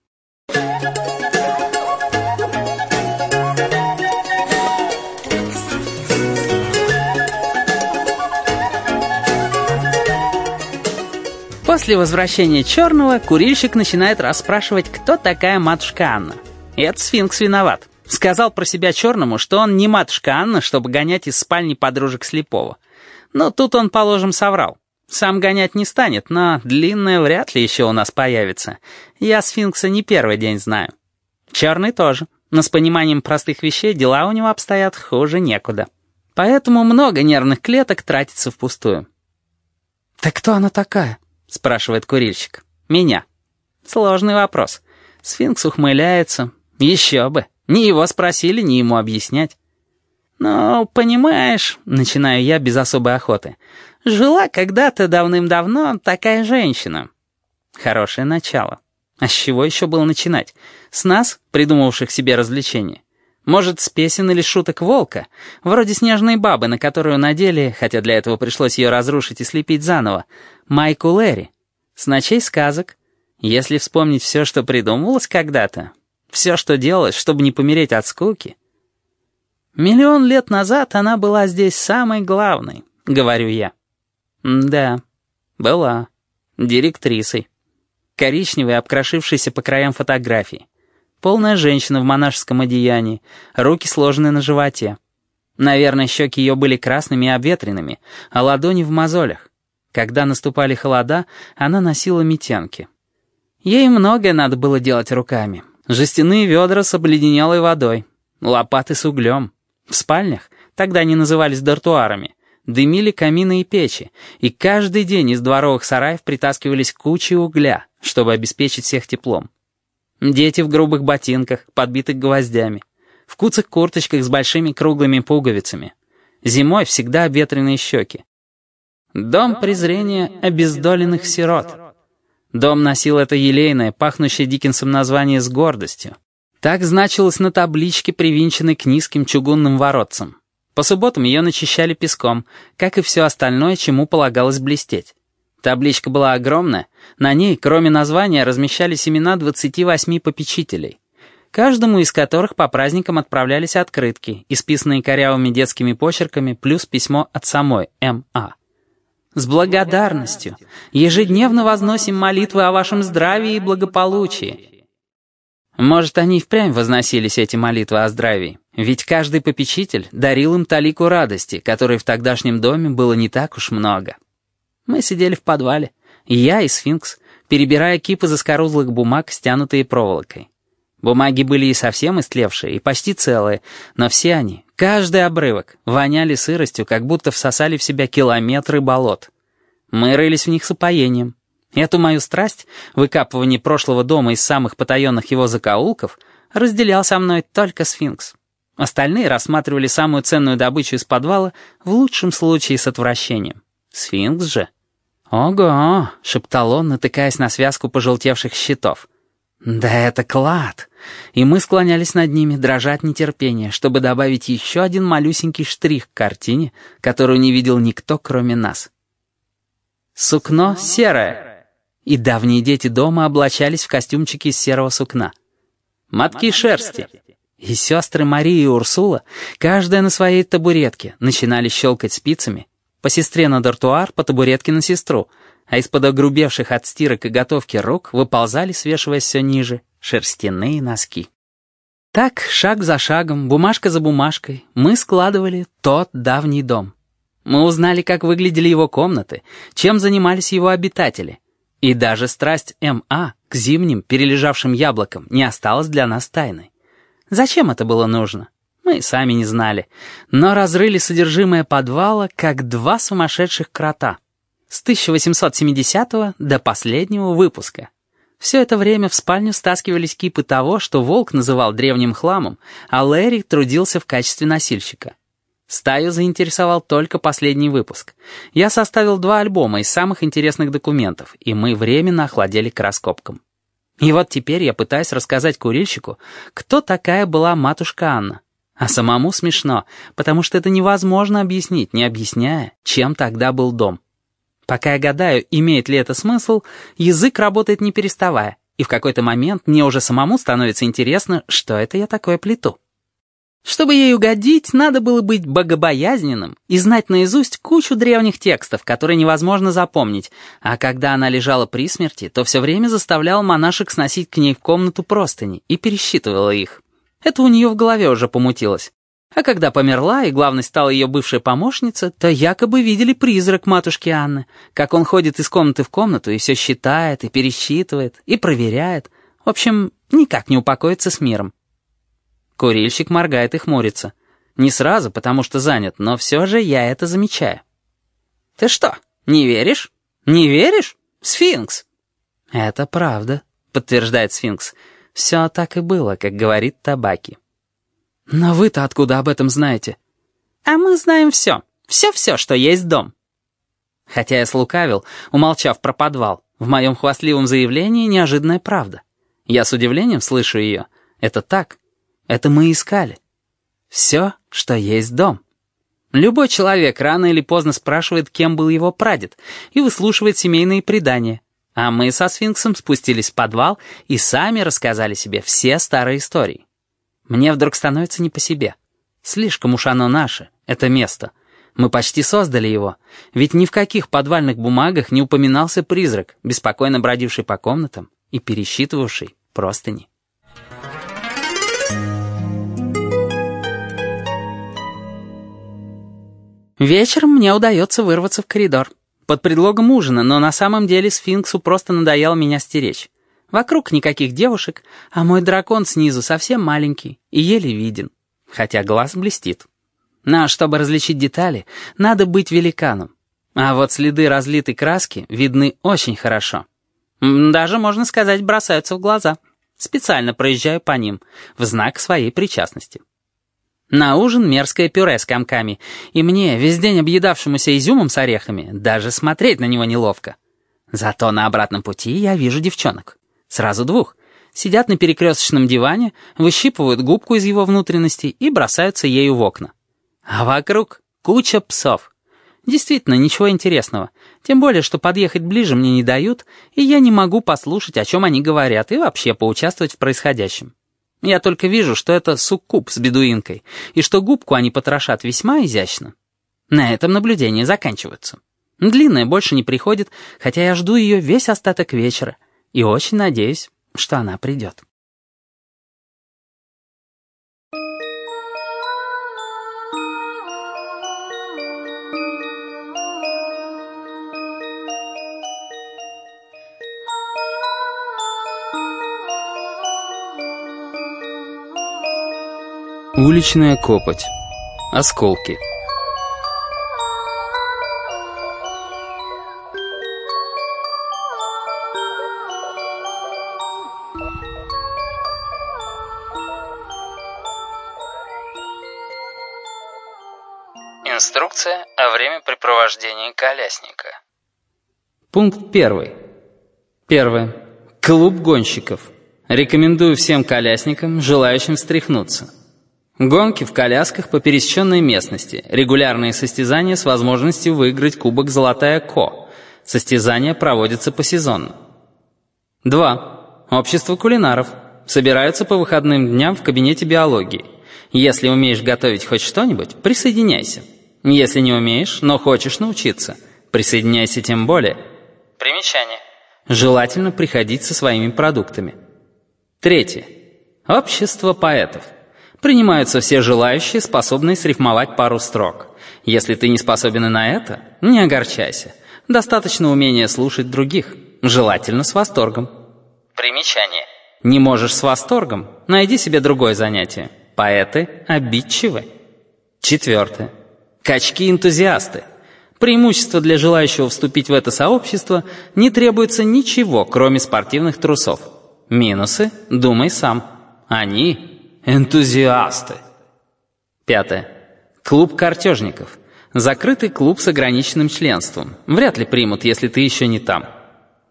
После возвращения Черного курильщик начинает расспрашивать, кто такая матушка Анна. И это сфинкс виноват. Сказал про себя Черному, что он не матушка Анна, чтобы гонять из спальни подружек слепого. Но тут он, положим, соврал. Сам гонять не станет, но длинная вряд ли еще у нас появится. Я сфинкса не первый день знаю. Черный тоже, но с пониманием простых вещей дела у него обстоят хуже некуда. Поэтому много нервных клеток тратится впустую. «Так кто она такая?» — спрашивает курильщик. «Меня». Сложный вопрос. Сфинкс ухмыляется. Еще бы. Ни его спросили, ни ему объяснять. «Ну, понимаешь», — начинаю я без особой охоты, «жила когда-то давным-давно такая женщина». Хорошее начало. А с чего еще было начинать? С нас, придумавших себе развлечения? Может, с песен или шуток волка? Вроде снежной бабы, на которую надели, хотя для этого пришлось ее разрушить и слепить заново, майку Лэри. С ночей сказок. Если вспомнить все, что придумывалось когда-то, все, что делалось, чтобы не помереть от скуки. Миллион лет назад она была здесь самой главной, говорю я. Да, была. Директрисой. Коричневой, обкрошившейся по краям фотографии. Полная женщина в монашеском одеянии, руки сложены на животе. Наверное, щеки ее были красными и обветренными, а ладони в мозолях. Когда наступали холода, она носила метенки. Ей многое надо было делать руками, Жестяные ведра с обледенелой водой, лопаты с углем. В спальнях, тогда они назывались дартуарами, дымили камины и печи, и каждый день из дворовых сараев притаскивались кучи угля, чтобы обеспечить всех теплом. Дети в грубых ботинках, подбитых гвоздями, в куцах курточках с большими круглыми пуговицами. Зимой всегда обветренные щеки. Дом презрения обездоленных сирот — Дом носил это елейное, пахнущее Диккенсом название с гордостью. Так значилось на табличке, привинченной к низким чугунным воротцам. По субботам ее начищали песком, как и все остальное, чему полагалось блестеть. Табличка была огромная, на ней, кроме названия, размещались имена 28 попечителей, каждому из которых по праздникам отправлялись открытки, исписанные корявыми детскими почерками, плюс письмо от самой М.А. С благодарностью. Ежедневно возносим молитвы о вашем здравии и благополучии. Может, они и впрямь возносились, эти молитвы о здравии. Ведь каждый попечитель дарил им талику радости, которой в тогдашнем доме было не так уж много. Мы сидели в подвале, я, и сфинкс, перебирая кипы заскорузлых бумаг, стянутые проволокой. Бумаги были и совсем истлевшие, и почти целые, но все они, каждый обрывок, воняли сыростью, как будто всосали в себя километры болот. Мы рылись в них с упоением. Эту мою страсть, выкапывание прошлого дома из самых потаенных его закоулков, разделял со мной только сфинкс. Остальные рассматривали самую ценную добычу из подвала в лучшем случае с отвращением. Сфинкс же... «Ого!» — шептал он, натыкаясь на связку пожелтевших щитов — да это клад. И мы склонялись над ними, дрожа от нетерпения, чтобы добавить еще один малюсенький штрих к картине, которую не видел никто, кроме нас. Сукно серое. И давние дети дома облачались в костюмчики из серого сукна. Матки шерсти. И сестры Мария и Урсула, каждая на своей табуретке, начинали щелкать спицами. По сестре на дартуар, по табуретке на сестру — а из-под огрубевших от стирок и готовки рук выползали, свешиваясь все ниже, шерстяные носки. Так, шаг за шагом, бумажка за бумажкой, мы складывали тот давний дом. Мы узнали, как выглядели его комнаты, чем занимались его обитатели. И даже страсть М.А. к зимним перележавшим яблокам не осталась для нас тайной. Зачем это было нужно? Мы сами не знали. Но разрыли содержимое подвала, как два сумасшедших крота. С 1870 до последнего выпуска. Все это время в спальню стаскивались кипы того, что Волк называл древним хламом, а Лэри трудился в качестве носильщика. Стаю заинтересовал только последний выпуск. Я составил два альбома из самых интересных документов, и мы временно охладели к раскопкам. И вот теперь я пытаюсь рассказать курильщику, кто такая была матушка Анна. А самому смешно, потому что это невозможно объяснить, не объясняя, чем тогда был дом. Пока я гадаю, имеет ли это смысл, язык работает не переставая, и в какой-то момент мне уже самому становится интересно, что это я такое плету. Чтобы ей угодить, надо было быть богобоязненным и знать наизусть кучу древних текстов, которые невозможно запомнить, а когда она лежала при смерти, то все время заставлял монашек сносить к ней в комнату простыни и пересчитывала их. Это у нее в голове уже помутилось. А когда померла, и главной стала ее бывшая помощница, то якобы видели призрак матушки Анны, как он ходит из комнаты в комнату и все считает, и пересчитывает, и проверяет. В общем, никак не упокоится с миром. Курильщик моргает и хмурится. Не сразу, потому что занят, но все же я это замечаю. «Ты что, не веришь? Не веришь? Сфинкс!» «Это правда», — подтверждает сфинкс. «Все так и было, как говорит Табаки». «Но вы-то откуда об этом знаете?» «А мы знаем все. Все-все, что есть дом». Хотя я слукавил, умолчав про подвал, в моем хвастливом заявлении неожиданная правда. Я с удивлением слышу ее. Это так, это мы искали. Все, что есть дом. Любой человек рано или поздно спрашивает, кем был его прадед, и выслушивает семейные предания. А мы со сфинксом спустились в подвал и сами рассказали себе все старые истории. Мне вдруг становится не по себе. Слишком уж оно наше, это место. Мы почти создали его, ведь ни в каких подвальных бумагах не упоминался призрак, беспокойно бродивший по комнатам и пересчитывавший простыни. Вечером мне удается вырваться в коридор. Под предлогом ужина, но на самом деле сфинксу просто надоело меня стеречь. Вокруг никаких девушек, а мой дракон снизу совсем маленький и еле виден, хотя глаз блестит. Но чтобы различить детали, надо быть великаном. А вот следы разлитой краски видны очень хорошо. Даже, можно сказать, бросаются в глаза. Специально проезжаю по ним, в знак своей причастности. На ужин мерзкое пюре с комками, и мне, весь день объедавшемуся изюмом с орехами, даже смотреть на него неловко. Зато на обратном пути я вижу девчонок. Сразу двух. Сидят на перекресточном диване, выщипывают губку из его внутренностей и бросаются ею в окна. А вокруг куча псов. Действительно, ничего интересного. Тем более, что подъехать ближе мне не дают, и я не могу послушать, о чем они говорят, и вообще поучаствовать в происходящем. Я только вижу, что это суккуб с бедуинкой, и что губку они потрошат весьма изящно. На этом наблюдения заканчиваются. Длинная больше не приходит, хотя я жду ее весь остаток вечера, и очень надеюсь, что она придет. Уличная копоть. Осколки. Инструкция о времяпрепровождении колясника. Пункт первый. Первое. Клуб гонщиков. Рекомендую всем колясникам, желающим встряхнуться. Гонки в колясках по пересеченной местности, регулярные состязания с возможностью выиграть кубок «Золотая Ко». Состязания проводятся посезонно. 2. Общество кулинаров. Собираются по выходным дням в кабинете биологии. Если умеешь готовить хоть что-нибудь, присоединяйся. Если не умеешь, но хочешь научиться, присоединяйся тем более. Примечание. Желательно приходить со своими продуктами. Третье. Общество поэтов. Принимаются все желающие, способные срифмовать пару строк. Если ты не способен и на это, не огорчайся. Достаточно умения слушать других. Желательно с восторгом. Примечание. Не можешь с восторгом? Найди себе другое занятие. Поэты обидчивы. Четвертое. Качки-энтузиасты. Преимущество для желающего вступить в это сообщество не требуется ничего, кроме спортивных трусов. Минусы – думай сам. Они – энтузиасты. Пятое. Клуб картежников. Закрытый клуб с ограниченным членством. Вряд ли примут, если ты еще не там.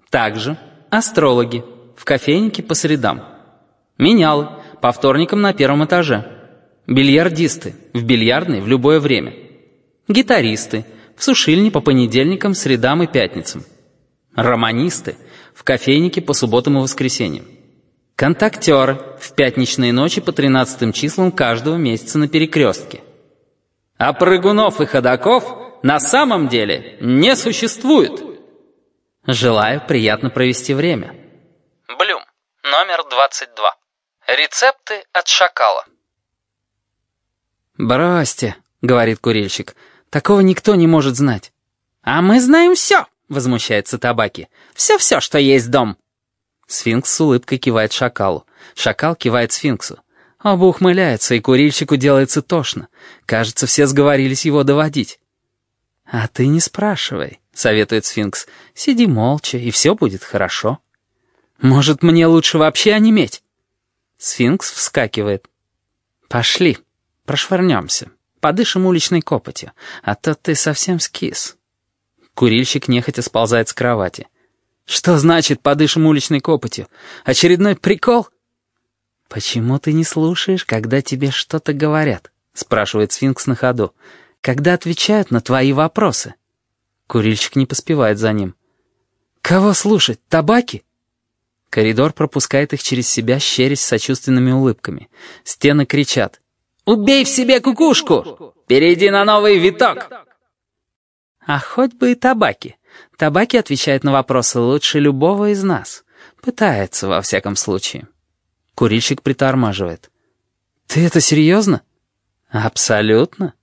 Также астрологи. В кофейнике по средам. Менялы. По вторникам на первом этаже. Бильярдисты. В бильярдной в любое время. Гитаристы. В сушильне по понедельникам, средам и пятницам. Романисты. В кофейнике по субботам и воскресеньям. Контактеры. В пятничные ночи по 13 числам каждого месяца на перекрестке. А прыгунов и ходаков на самом деле не существует. Желаю приятно провести время. Блюм, номер 22. Рецепты от шакала. «Бросьте», — говорит курильщик, — «такого никто не может знать». «А мы знаем все», — возмущается табаки. «Все-все, что есть дом». Сфинкс с улыбкой кивает шакалу. Шакал кивает сфинксу. Оба ухмыляются, и курильщику делается тошно. Кажется, все сговорились его доводить. «А ты не спрашивай», — советует сфинкс. «Сиди молча, и все будет хорошо». «Может, мне лучше вообще онеметь?» Сфинкс вскакивает. «Пошли, прошвырнемся, подышим уличной копотью, а то ты совсем скис». Курильщик нехотя сползает с кровати. «Что значит подышим уличной копотью? Очередной прикол?» «Почему ты не слушаешь, когда тебе что-то говорят?» — спрашивает сфинкс на ходу. «Когда отвечают на твои вопросы?» Курильщик не поспевает за ним. «Кого слушать? Табаки?» Коридор пропускает их через себя, щерясь сочувственными улыбками. Стены кричат. «Убей в себе кукушку! Перейди на новый виток!» А хоть бы и табаки. Табаки отвечает на вопросы лучше любого из нас. Пытается, во всяком случае. Курильщик притормаживает. «Ты это серьезно?» «Абсолютно».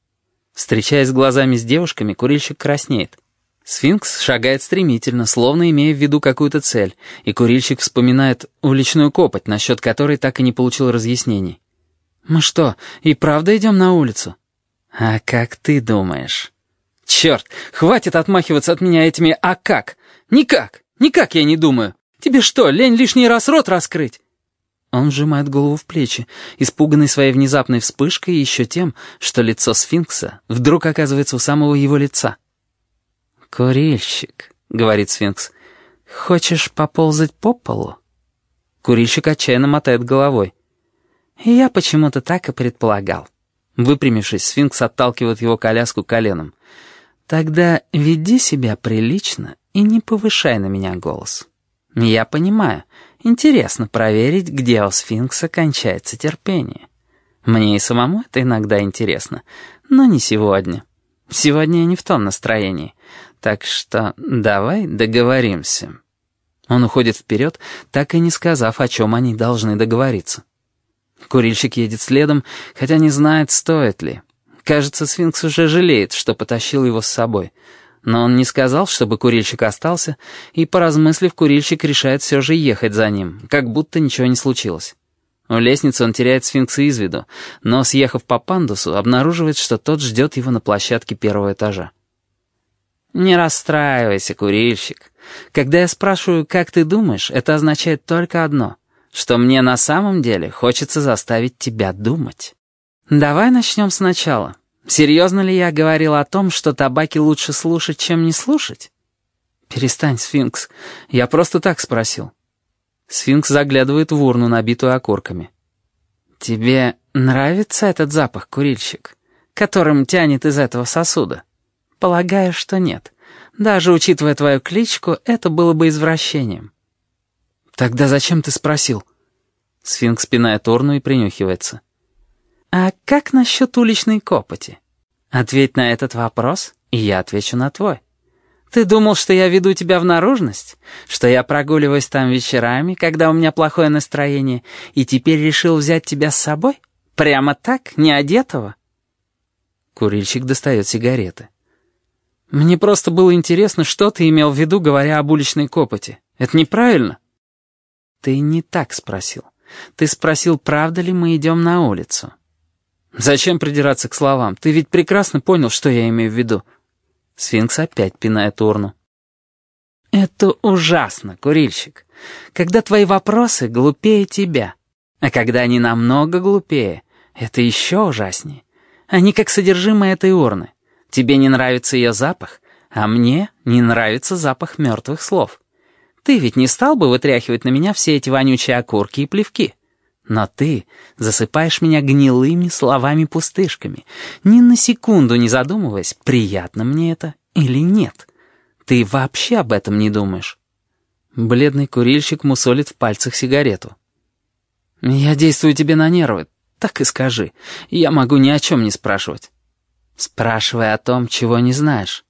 Встречаясь глазами с девушками, курильщик краснеет. Сфинкс шагает стремительно, словно имея в виду какую-то цель, и курильщик вспоминает уличную копоть, насчет которой так и не получил разъяснений. «Мы что, и правда идем на улицу?» «А как ты думаешь?» «Черт, хватит отмахиваться от меня этими «а как?» «Никак, никак я не думаю. Тебе что, лень лишний раз рот раскрыть?» Он сжимает голову в плечи, испуганный своей внезапной вспышкой и еще тем, что лицо сфинкса вдруг оказывается у самого его лица. «Курильщик», — говорит сфинкс, — «хочешь поползать по полу?» Курильщик отчаянно мотает головой. «Я почему-то так и предполагал». Выпрямившись, сфинкс отталкивает его коляску коленом. «Тогда веди себя прилично и не повышай на меня голос». «Я понимаю. Интересно проверить, где у сфинкса кончается терпение. Мне и самому это иногда интересно, но не сегодня. Сегодня я не в том настроении. Так что давай договоримся». Он уходит вперед, так и не сказав, о чем они должны договориться. Курильщик едет следом, хотя не знает, стоит ли. Кажется, сфинкс уже жалеет, что потащил его с собой. Но он не сказал, чтобы курильщик остался, и, поразмыслив, курильщик решает все же ехать за ним, как будто ничего не случилось. У лестницы он теряет сфинкса из виду, но, съехав по пандусу, обнаруживает, что тот ждет его на площадке первого этажа. «Не расстраивайся, курильщик. Когда я спрашиваю, как ты думаешь, это означает только одно, что мне на самом деле хочется заставить тебя думать. Давай начнем сначала. Серьезно ли я говорил о том, что табаки лучше слушать, чем не слушать? Перестань, сфинкс. Я просто так спросил. Сфинкс заглядывает в урну, набитую окурками. Тебе нравится этот запах, курильщик, которым тянет из этого сосуда? Полагаю, что нет. Даже учитывая твою кличку, это было бы извращением. Тогда зачем ты спросил? Сфинкс пинает урну и принюхивается. «А как насчет уличной копоти? Ответь на этот вопрос, и я отвечу на твой. Ты думал, что я веду тебя в наружность? Что я прогуливаюсь там вечерами, когда у меня плохое настроение, и теперь решил взять тебя с собой? Прямо так, не одетого?» Курильщик достает сигареты. «Мне просто было интересно, что ты имел в виду, говоря об уличной копоти. Это неправильно». «Ты не так спросил. Ты спросил, правда ли мы идем на улицу». «Зачем придираться к словам? Ты ведь прекрасно понял, что я имею в виду». Сфинкс опять пинает урну. «Это ужасно, курильщик, когда твои вопросы глупее тебя. А когда они намного глупее, это еще ужаснее. Они как содержимое этой урны. Тебе не нравится ее запах, а мне не нравится запах мертвых слов. Ты ведь не стал бы вытряхивать на меня все эти вонючие окурки и плевки?» Но ты засыпаешь меня гнилыми словами-пустышками, ни на секунду не задумываясь, приятно мне это или нет. Ты вообще об этом не думаешь. Бледный курильщик мусолит в пальцах сигарету. «Я действую тебе на нервы, так и скажи. Я могу ни о чем не спрашивать». «Спрашивай о том, чего не знаешь».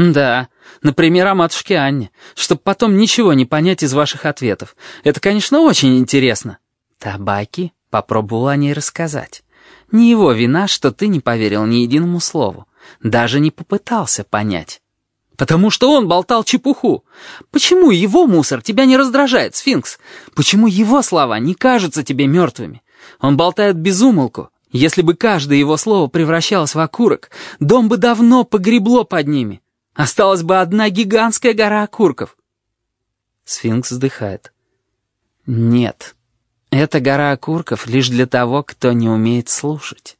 «Да, например, о матушке Анне, чтобы потом ничего не понять из ваших ответов. Это, конечно, очень интересно». Табаки попробовал о ней рассказать. Не его вина, что ты не поверил ни единому слову. Даже не попытался понять. Потому что он болтал чепуху. Почему его мусор тебя не раздражает, сфинкс? Почему его слова не кажутся тебе мертвыми? Он болтает без умолку. Если бы каждое его слово превращалось в окурок, дом бы давно погребло под ними. Осталась бы одна гигантская гора окурков. Сфинкс вздыхает. Нет. Эта гора окурков лишь для того, кто не умеет слушать.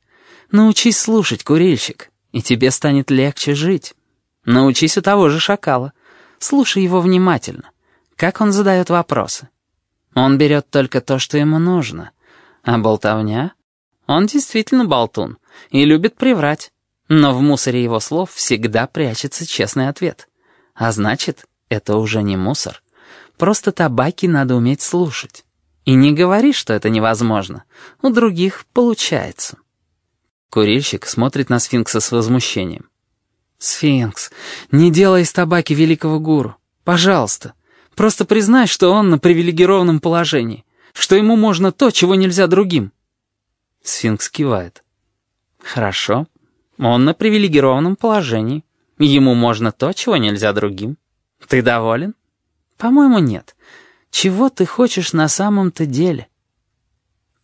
Научись слушать, курильщик, и тебе станет легче жить. Научись у того же шакала. Слушай его внимательно. Как он задает вопросы. Он берет только то, что ему нужно. А болтовня? Он действительно болтун и любит приврать. Но в мусоре его слов всегда прячется честный ответ. А значит, это уже не мусор. Просто табаки надо уметь слушать. И не говори, что это невозможно. У других получается. Курильщик смотрит на сфинкса с возмущением. «Сфинкс, не делай из табаки великого гуру. Пожалуйста. Просто признай, что он на привилегированном положении, что ему можно то, чего нельзя другим». Сфинкс кивает. «Хорошо. Он на привилегированном положении. Ему можно то, чего нельзя другим. Ты доволен? По-моему, нет. Чего ты хочешь на самом-то деле?»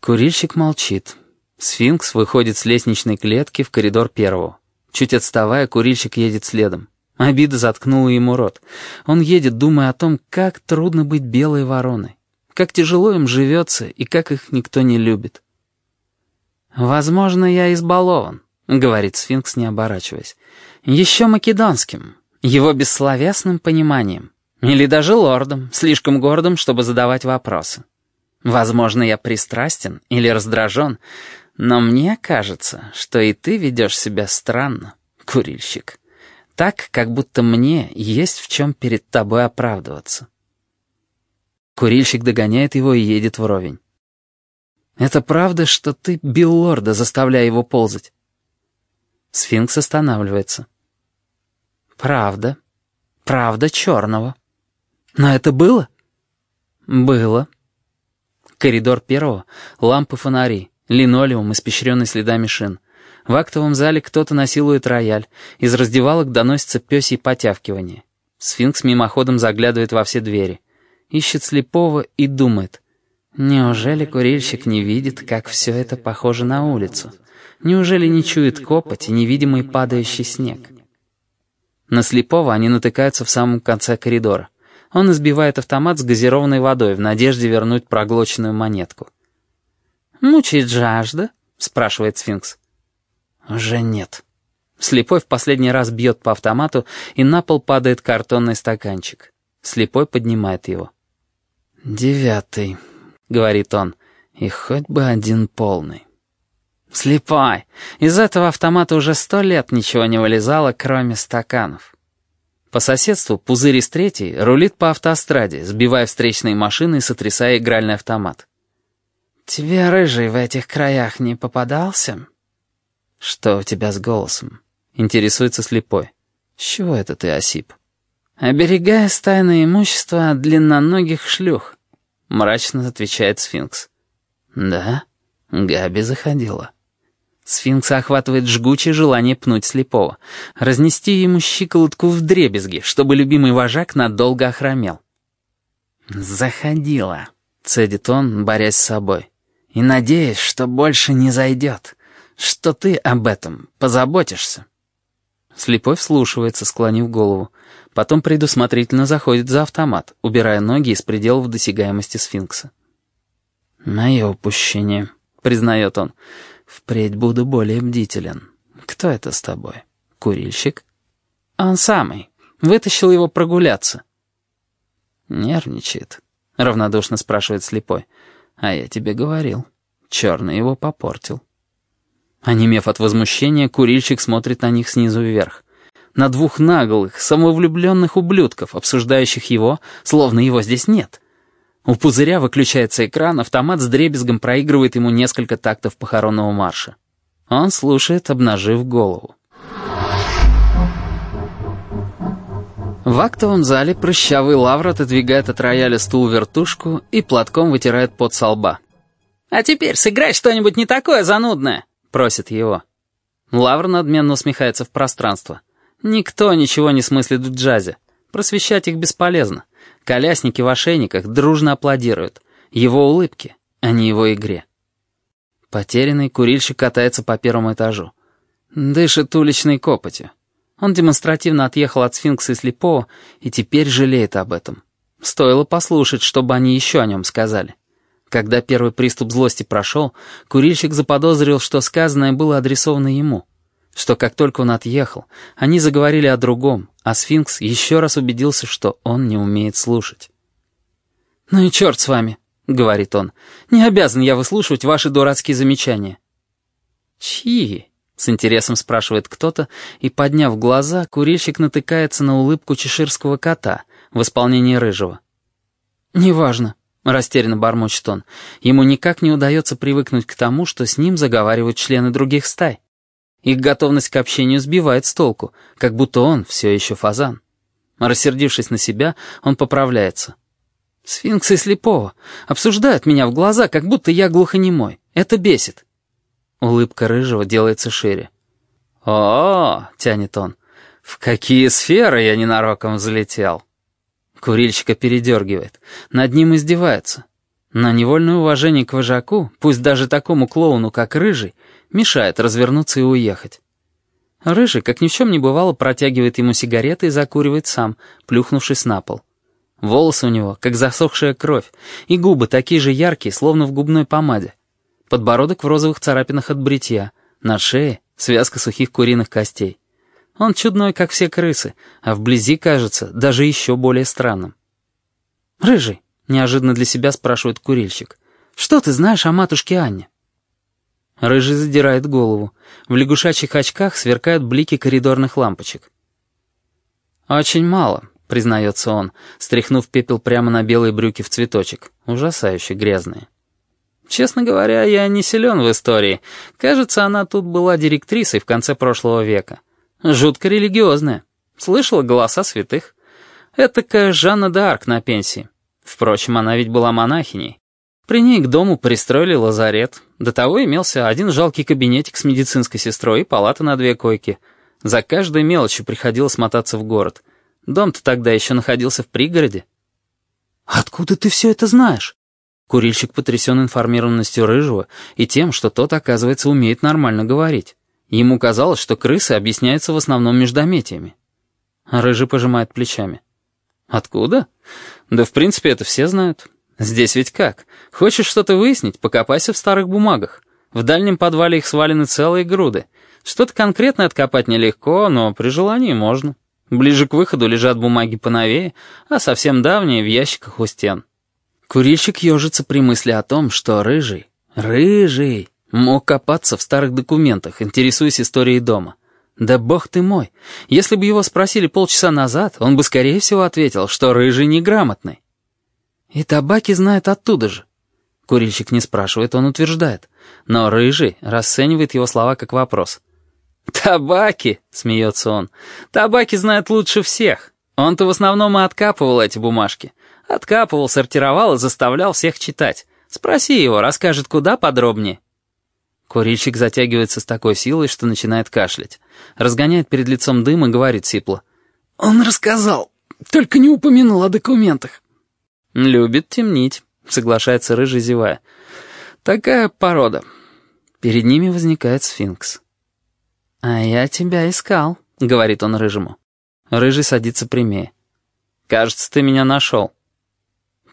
Курильщик молчит. Сфинкс выходит с лестничной клетки в коридор первого. Чуть отставая, курильщик едет следом. Обида заткнула ему рот. Он едет, думая о том, как трудно быть белой вороной. Как тяжело им живется и как их никто не любит. «Возможно, я избалован», — говорит сфинкс, не оборачиваясь. «Еще македонским, его бессловесным пониманием. Или даже лордом, слишком гордым, чтобы задавать вопросы. Возможно, я пристрастен или раздражен, но мне кажется, что и ты ведешь себя странно, курильщик. Так, как будто мне есть в чем перед тобой оправдываться. Курильщик догоняет его и едет вровень. «Это правда, что ты бил лорда, заставляя его ползать?» Сфинкс останавливается. «Правда. Правда черного». «Но это было?» «Было». Коридор первого, лампы фонари, линолеум, испещренный следами шин. В актовом зале кто-то насилует рояль, из раздевалок доносится пёсье потявкивание. Сфинкс мимоходом заглядывает во все двери. Ищет слепого и думает. Неужели курильщик не видит, как все это похоже на улицу? Неужели не чует копоть и невидимый падающий снег? На слепого они натыкаются в самом конце коридора. Он избивает автомат с газированной водой в надежде вернуть проглоченную монетку. «Мучает жажда?» — спрашивает сфинкс. «Уже нет». Слепой в последний раз бьет по автомату, и на пол падает картонный стаканчик. Слепой поднимает его. «Девятый», — говорит он, — «и хоть бы один полный». «Слепой! Из этого автомата уже сто лет ничего не вылезало, кроме стаканов». По соседству пузырь из третьей рулит по автостраде, сбивая встречные машины и сотрясая игральный автомат. «Тебе рыжий в этих краях не попадался?» «Что у тебя с голосом?» — интересуется слепой. «С чего это ты осип?» «Оберегая стайное имущество от длинноногих шлюх», — мрачно отвечает сфинкс. «Да, Габи заходила». Сфинкса охватывает жгучее желание пнуть слепого, разнести ему щиколотку в дребезги, чтобы любимый вожак надолго охромел. «Заходила», — цедит он, борясь с собой. «И надеюсь, что больше не зайдет, что ты об этом позаботишься». Слепой вслушивается, склонив голову. Потом предусмотрительно заходит за автомат, убирая ноги из пределов досягаемости сфинкса. «Мое упущение», — признает он. «Впредь буду более бдителен. Кто это с тобой? Курильщик?» «Он самый. Вытащил его прогуляться». «Нервничает», — равнодушно спрашивает слепой. «А я тебе говорил. Черный его попортил». Онемев от возмущения, курильщик смотрит на них снизу вверх. На двух наглых, самовлюбленных ублюдков, обсуждающих его, словно его здесь нет. У пузыря выключается экран, автомат с дребезгом проигрывает ему несколько тактов похоронного марша. Он слушает, обнажив голову. В актовом зале прыщавый лавр отодвигает от рояля стул-вертушку и платком вытирает пот со лба. «А теперь сыграй что-нибудь не такое занудное!» — просит его. Лавр надменно усмехается в пространство. Никто ничего не смыслит в джазе. Просвещать их бесполезно. Колясники в ошейниках дружно аплодируют. Его улыбки, а не его игре. Потерянный курильщик катается по первому этажу. Дышит уличной копотью. Он демонстративно отъехал от сфинкса и слепого и теперь жалеет об этом. Стоило послушать, чтобы они еще о нем сказали. Когда первый приступ злости прошел, курильщик заподозрил, что сказанное было адресовано ему. Что как только он отъехал, они заговорили о другом, а сфинкс еще раз убедился, что он не умеет слушать. «Ну и черт с вами», — говорит он, — «не обязан я выслушивать ваши дурацкие замечания». «Чьи?» С интересом спрашивает кто-то, и, подняв глаза, курильщик натыкается на улыбку чеширского кота в исполнении рыжего. «Неважно», — растерянно бормочет он. Ему никак не удается привыкнуть к тому, что с ним заговаривают члены других стай. Их готовность к общению сбивает с толку, как будто он все еще фазан. Рассердившись на себя, он поправляется. «Сфинксы слепого обсуждают меня в глаза, как будто я глухонемой. Это бесит». Улыбка рыжего делается шире. «О, — тянет он, — в какие сферы я ненароком взлетел!» Курильщика передергивает. Над ним издевается. Но невольное уважение к вожаку, пусть даже такому клоуну, как Рыжий, мешает развернуться и уехать. Рыжий, как ни в чем не бывало, протягивает ему сигареты и закуривает сам, плюхнувшись на пол. Волосы у него, как засохшая кровь, и губы такие же яркие, словно в губной помаде. Подбородок в розовых царапинах от бритья. На шее связка сухих куриных костей. Он чудной, как все крысы, а вблизи кажется даже еще более странным. «Рыжий», — неожиданно для себя спрашивает курильщик, «что ты знаешь о матушке Анне?» Рыжий задирает голову. В лягушачьих очках сверкают блики коридорных лампочек. «Очень мало», — признается он, стряхнув пепел прямо на белые брюки в цветочек, ужасающе грязные. Честно говоря, я не силен в истории. Кажется, она тут была директрисой в конце прошлого века. Жутко религиозная. Слышала голоса святых. Этакая Жанна д'Арк на пенсии. Впрочем, она ведь была монахиней. При ней к дому пристроили лазарет. До того имелся один жалкий кабинетик с медицинской сестрой и палата на две койки. За каждой мелочью приходилось смотаться в город. Дом-то тогда еще находился в пригороде. «Откуда ты все это знаешь?» Курильщик потрясен информированностью Рыжего и тем, что тот, оказывается, умеет нормально говорить. Ему казалось, что крысы объясняются в основном междометиями. Рыжий пожимает плечами. «Откуда? Да в принципе это все знают. Здесь ведь как? Хочешь что-то выяснить, покопайся в старых бумагах. В дальнем подвале их свалены целые груды. Что-то конкретное откопать нелегко, но при желании можно. Ближе к выходу лежат бумаги поновее, а совсем давние в ящиках у стен». Курильщик ежится при мысли о том, что Рыжий, Рыжий, мог копаться в старых документах, интересуясь историей дома. Да бог ты мой, если бы его спросили полчаса назад, он бы скорее всего ответил, что Рыжий неграмотный. И табаки знает оттуда же. Курильщик не спрашивает, он утверждает. Но Рыжий расценивает его слова как вопрос. «Табаки!» — смеется он. «Табаки знает лучше всех. Он-то в основном и откапывал эти бумажки. Откапывал, сортировал и заставлял всех читать. Спроси его, расскажет куда подробнее. Курильщик затягивается с такой силой, что начинает кашлять. Разгоняет перед лицом дым и говорит сипло. «Он рассказал, только не упомянул о документах». «Любит темнить», — соглашается рыжий, зевая. «Такая порода». Перед ними возникает сфинкс. «А я тебя искал», — говорит он рыжему. Рыжий садится прямее. «Кажется, ты меня нашел».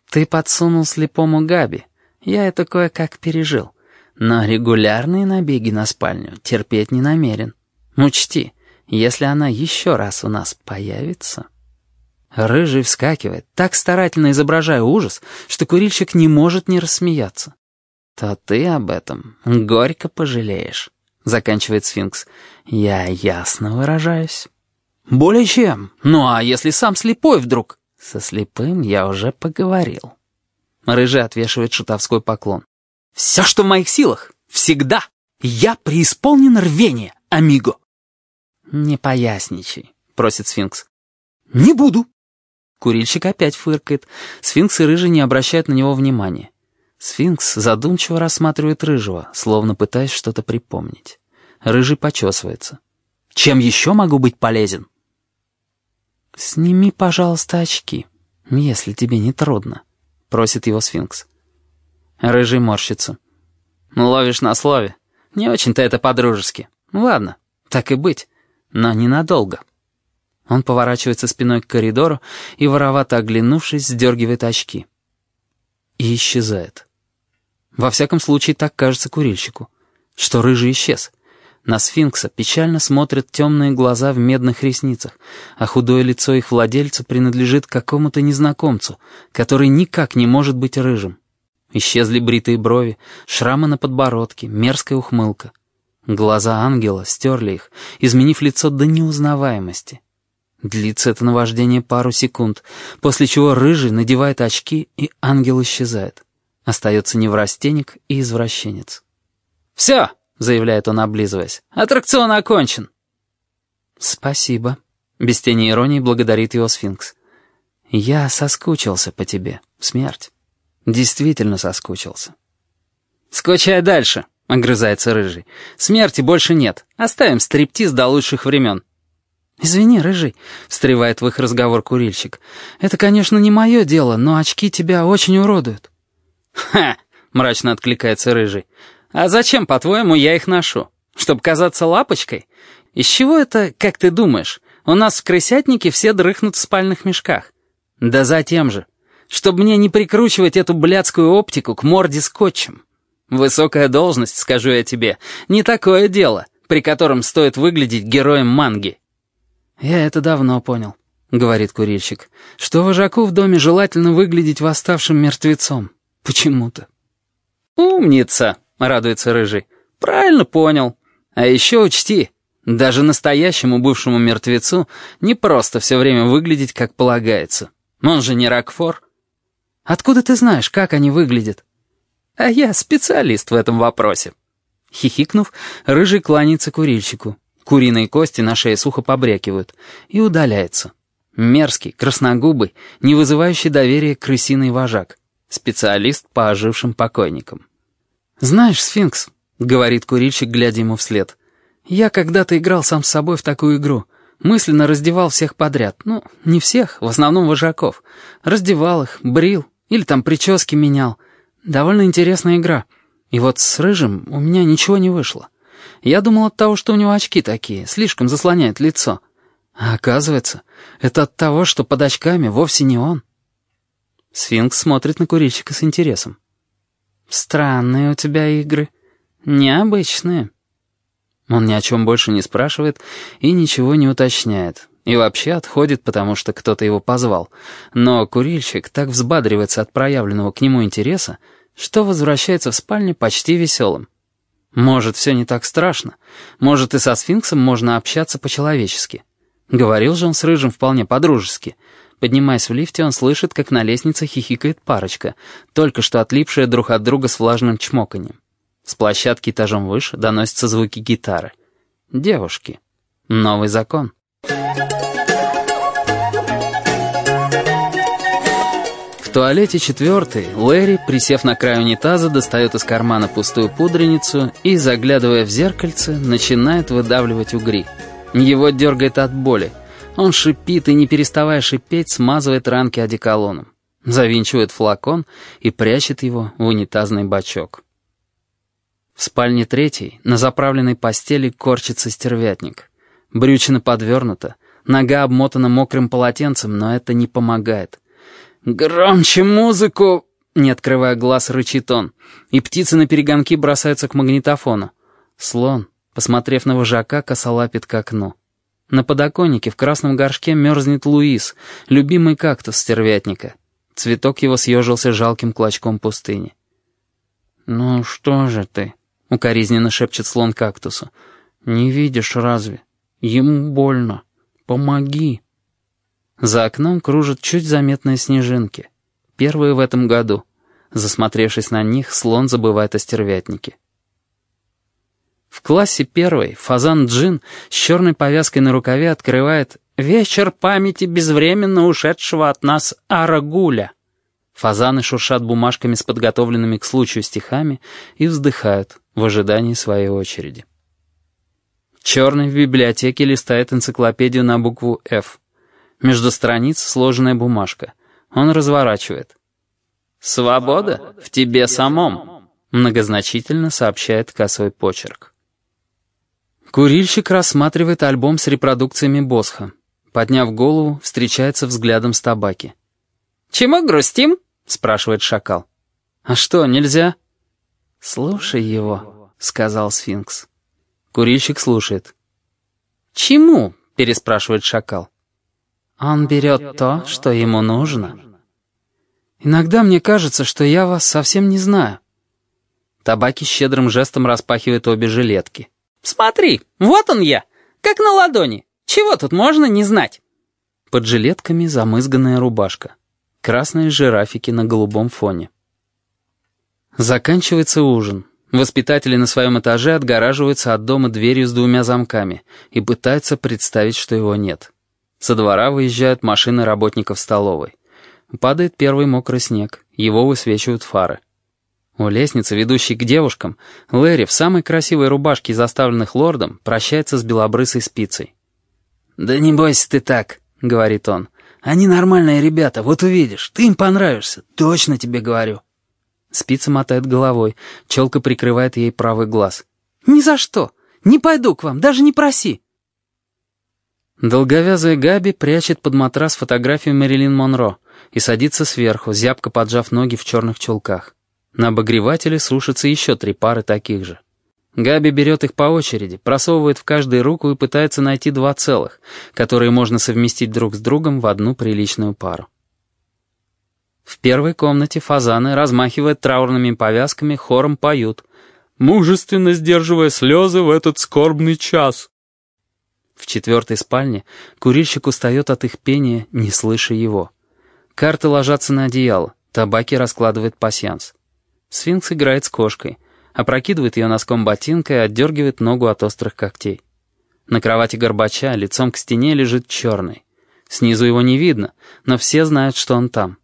«Ты подсунул слепому Габи. Я это кое-как пережил. Но регулярные набеги на спальню терпеть не намерен. Учти, если она еще раз у нас появится...» Рыжий вскакивает, так старательно изображая ужас, что курильщик не может не рассмеяться. «То ты об этом горько пожалеешь», — заканчивает сфинкс. «Я ясно выражаюсь». «Более чем. Ну а если сам слепой вдруг?» «Со слепым я уже поговорил». Рыжий отвешивает шутовской поклон. «Все, что в моих силах, всегда. Я преисполнен рвения, амиго». «Не поясничай», — просит сфинкс. «Не буду», Курильщик опять фыркает. Сфинкс и Рыжий не обращают на него внимания. Сфинкс задумчиво рассматривает Рыжего, словно пытаясь что-то припомнить. Рыжий почесывается. «Чем еще могу быть полезен?» «Сними, пожалуйста, очки, если тебе не трудно», — просит его сфинкс. Рыжий морщится. «Ловишь на слове. Не очень-то это по-дружески. Ладно, так и быть, но ненадолго». Он поворачивается спиной к коридору и, воровато оглянувшись, сдергивает очки. И исчезает. Во всяком случае, так кажется курильщику. Что рыжий исчез. На сфинкса печально смотрят темные глаза в медных ресницах, а худое лицо их владельца принадлежит какому-то незнакомцу, который никак не может быть рыжим. Исчезли бритые брови, шрамы на подбородке, мерзкая ухмылка. Глаза ангела стерли их, изменив лицо до неузнаваемости. Длится это наваждение пару секунд, после чего рыжий надевает очки, и ангел исчезает. Остается неврастенник и извращенец. «Все!» — заявляет он, облизываясь. «Аттракцион окончен!» «Спасибо», — без тени иронии благодарит его сфинкс. «Я соскучился по тебе, смерть. Действительно соскучился». «Скучай дальше», — огрызается Рыжий. «Смерти больше нет. Оставим стриптиз до лучших времен». «Извини, рыжий», — встревает в их разговор курильщик. «Это, конечно, не мое дело, но очки тебя очень уродуют». «Ха!» — мрачно откликается рыжий. «А зачем, по-твоему, я их ношу? Чтобы казаться лапочкой? Из чего это, как ты думаешь? У нас в крысятнике все дрыхнут в спальных мешках. Да затем же, чтобы мне не прикручивать эту блядскую оптику к морде скотчем. Высокая должность, скажу я тебе, не такое дело, при котором стоит выглядеть героем манги». «Я это давно понял», — говорит курильщик, «что вожаку в доме желательно выглядеть восставшим мертвецом. Почему-то». «Умница», — радуется Рыжий. «Правильно понял. А еще учти, даже настоящему бывшему мертвецу не просто все время выглядеть как полагается. Он же не Рокфор». «Откуда ты знаешь, как они выглядят?» «А я специалист в этом вопросе». Хихикнув, Рыжий кланяется курильщику. Куриные кости на шее сухо побрякивают. И удаляется. Мерзкий, красногубый, не вызывающий доверия крысиный вожак. Специалист по ожившим покойникам. «Знаешь, сфинкс», — говорит курильщик, глядя ему вслед, «я когда-то играл сам с собой в такую игру. Мысленно раздевал всех подряд. Ну, не всех, в основном вожаков. Раздевал их, брил или там прически менял. Довольно интересная игра. И вот с Рыжим у меня ничего не вышло. Я думал от того, что у него очки такие, слишком заслоняют лицо. А оказывается, это от того, что под очками вовсе не он. Сфинкс смотрит на курильщика с интересом. «Странные у тебя игры. Необычные». Он ни о чем больше не спрашивает и ничего не уточняет. И вообще отходит, потому что кто-то его позвал. Но курильщик так взбадривается от проявленного к нему интереса, что возвращается в спальню почти веселым. Может, все не так страшно. Может, и со сфинксом можно общаться по-человечески. Говорил же он с Рыжим вполне по-дружески. Поднимаясь в лифте, он слышит, как на лестнице хихикает парочка, только что отлипшая друг от друга с влажным чмоканьем. С площадки этажом выше доносятся звуки гитары. Девушки. Новый закон. Туалете четвертый Лэри, присев на край унитаза, достает из кармана пустую пудреницу и, заглядывая в зеркальце, начинает выдавливать угри. Его дергает от боли. Он шипит и, не переставая шипеть, смазывает ранки одеколоном. Завинчивает флакон и прячет его в унитазный бачок. В спальне третьей на заправленной постели корчится стервятник. Брючина подвернута, нога обмотана мокрым полотенцем, но это не помогает. «Громче музыку!» Не открывая глаз, рычит он. И птицы на перегонки бросаются к магнитофону. Слон, посмотрев на вожака, косолапит к окну. На подоконнике в красном горшке мерзнет Луис, любимый кактус стервятника. Цветок его съежился жалким клочком пустыни. «Ну что же ты?» — укоризненно шепчет слон кактусу. «Не видишь разве? Ему больно. Помоги». За окном кружат чуть заметные снежинки. Первые в этом году. Засмотревшись на них, слон забывает о стервятнике. В классе первой фазан Джин с черной повязкой на рукаве открывает «Вечер памяти безвременно ушедшего от нас Арагуля». Фазаны шуршат бумажками с подготовленными к случаю стихами и вздыхают в ожидании своей очереди. Черный в библиотеке листает энциклопедию на букву «Ф». Между страниц сложенная бумажка. Он разворачивает. «Свобода в тебе самом», — многозначительно сообщает косой почерк. Курильщик рассматривает альбом с репродукциями Босха. Подняв голову, встречается взглядом с табаки. «Чему грустим?» — спрашивает шакал. «А что, нельзя?» «Слушай его», — сказал сфинкс. Курильщик слушает. «Чему?» — переспрашивает шакал. «Он берет то, что ему нужно». «Иногда мне кажется, что я вас совсем не знаю». Табаки щедрым жестом распахивает обе жилетки. «Смотри, вот он я, как на ладони. Чего тут можно не знать?» Под жилетками замызганная рубашка. Красные жирафики на голубом фоне. Заканчивается ужин. Воспитатели на своем этаже отгораживаются от дома дверью с двумя замками и пытаются представить, что его нет. Со двора выезжают машины работников столовой. Падает первый мокрый снег, его высвечивают фары. У лестницы, ведущей к девушкам, Лэри в самой красивой рубашке, заставленных лордом, прощается с белобрысой спицей. «Да не бойся ты так», — говорит он. «Они нормальные ребята, вот увидишь, ты им понравишься, точно тебе говорю». Спица мотает головой, челка прикрывает ей правый глаз. «Ни за что! Не пойду к вам, даже не проси!» Долговязая Габи прячет под матрас фотографию Мэрилин Монро и садится сверху, зябко поджав ноги в черных чулках. На обогревателе сушатся еще три пары таких же. Габи берет их по очереди, просовывает в каждую руку и пытается найти два целых, которые можно совместить друг с другом в одну приличную пару. В первой комнате фазаны, размахивая траурными повязками, хором поют, мужественно сдерживая слезы в этот скорбный час. В четвертой спальне курильщик устает от их пения, не слыша его. Карты ложатся на одеяло, табаки раскладывает пасьянс. Сфинкс играет с кошкой, опрокидывает ее носком ботинка и отдергивает ногу от острых когтей. На кровати Горбача лицом к стене лежит черный. Снизу его не видно, но все знают, что он там.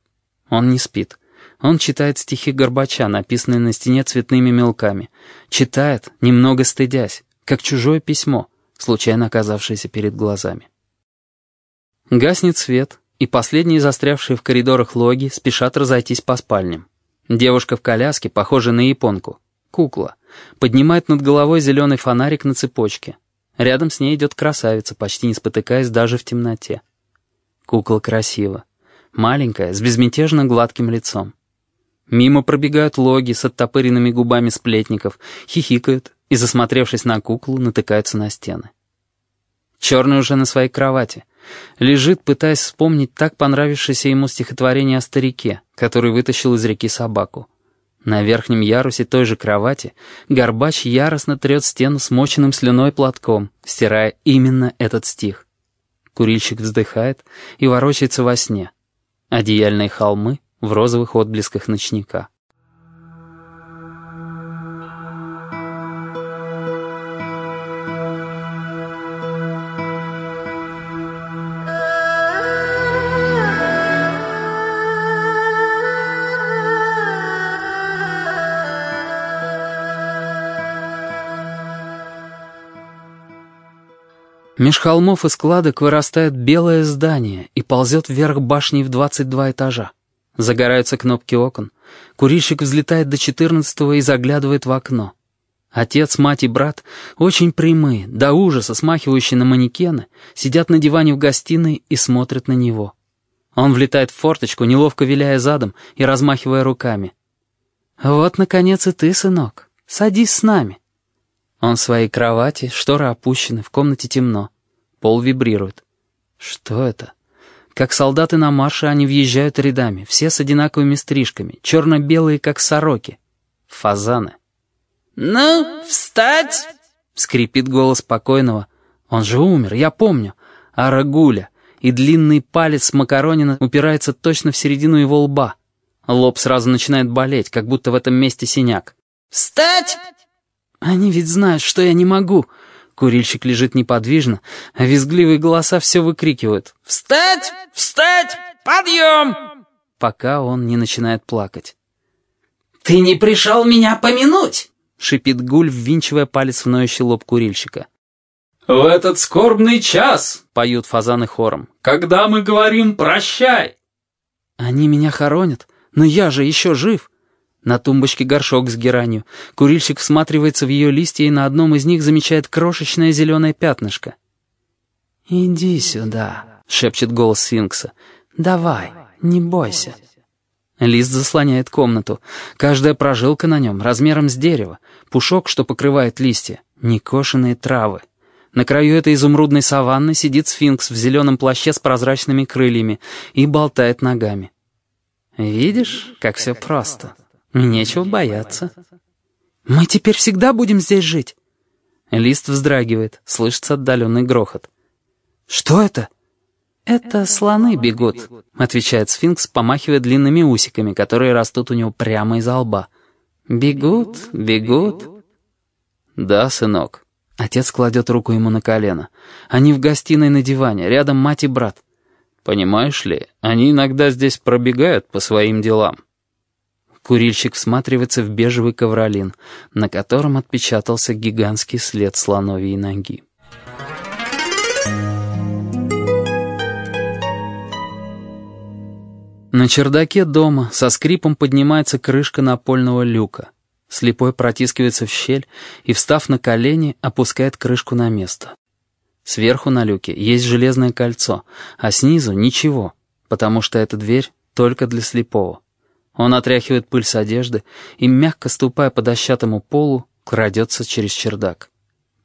Он не спит. Он читает стихи Горбача, написанные на стене цветными мелками. Читает, немного стыдясь, как чужое письмо — случайно оказавшиеся перед глазами. Гаснет свет, и последние застрявшие в коридорах логи спешат разойтись по спальням. Девушка в коляске, похожая на японку, кукла, поднимает над головой зеленый фонарик на цепочке. Рядом с ней идет красавица, почти не спотыкаясь даже в темноте. Кукла красива, маленькая, с безмятежно гладким лицом. Мимо пробегают логи с оттопыренными губами сплетников, хихикают и, засмотревшись на куклу, натыкаются на стены. Черный уже на своей кровати. Лежит, пытаясь вспомнить так понравившееся ему стихотворение о старике, который вытащил из реки собаку. На верхнем ярусе той же кровати Горбач яростно трет стену смоченным слюной платком, стирая именно этот стих. Курильщик вздыхает и ворочается во сне. Одеяльные холмы в розовых отблесках ночника. Меж холмов и складок вырастает белое здание и ползет вверх башней в 22 этажа. Загораются кнопки окон. Курильщик взлетает до четырнадцатого и заглядывает в окно. Отец, мать и брат, очень прямые, до ужаса смахивающие на манекены, сидят на диване в гостиной и смотрят на него. Он влетает в форточку, неловко виляя задом и размахивая руками. «Вот, наконец, и ты, сынок. Садись с нами». Он в своей кровати, шторы опущены, в комнате темно. Пол вибрирует. Что это? Как солдаты на марше они въезжают рядами, все с одинаковыми стрижками, черно-белые, как сороки. Фазаны. «Ну, встать!» — скрипит голос покойного. Он же умер, я помню. Арагуля. И длинный палец Макаронина упирается точно в середину его лба. Лоб сразу начинает болеть, как будто в этом месте синяк. «Встать!» «Они ведь знают, что я не могу». Курильщик лежит неподвижно, а визгливые голоса все выкрикивают. «Встать! Встать! Подъем!» Пока он не начинает плакать. «Ты не пришел меня помянуть!» — шипит Гуль, ввинчивая палец в ноющий лоб курильщика. «В этот скорбный час», — поют фазаны хором, — «когда мы говорим «прощай». «Они меня хоронят, но я же еще жив». На тумбочке горшок с геранью. Курильщик всматривается в ее листья и на одном из них замечает крошечное зеленое пятнышко. «Иди сюда», — шепчет голос сфинкса. «Давай, не бойся». Лист заслоняет комнату. Каждая прожилка на нем размером с дерево. Пушок, что покрывает листья. Некошенные травы. На краю этой изумрудной саванны сидит сфинкс в зеленом плаще с прозрачными крыльями и болтает ногами. Видишь, как все просто. Нечего бояться. Мы теперь всегда будем здесь жить. Лист вздрагивает, слышится отдаленный грохот. Что это? «Это слоны бегут», — отвечает сфинкс, помахивая длинными усиками, которые растут у него прямо из лба. «Бегут, бегут». «Да, сынок». Отец кладет руку ему на колено. Они в гостиной на диване, рядом мать и брат. «Понимаешь ли, они иногда здесь пробегают по своим делам». Курильщик всматривается в бежевый ковролин, на котором отпечатался гигантский след слоновьей ноги. На чердаке дома со скрипом поднимается крышка напольного люка. Слепой протискивается в щель и, встав на колени, опускает крышку на место. Сверху на люке есть железное кольцо, а снизу ничего, потому что эта дверь только для слепого. Он отряхивает пыль с одежды и, мягко ступая по дощатому полу, крадется через чердак.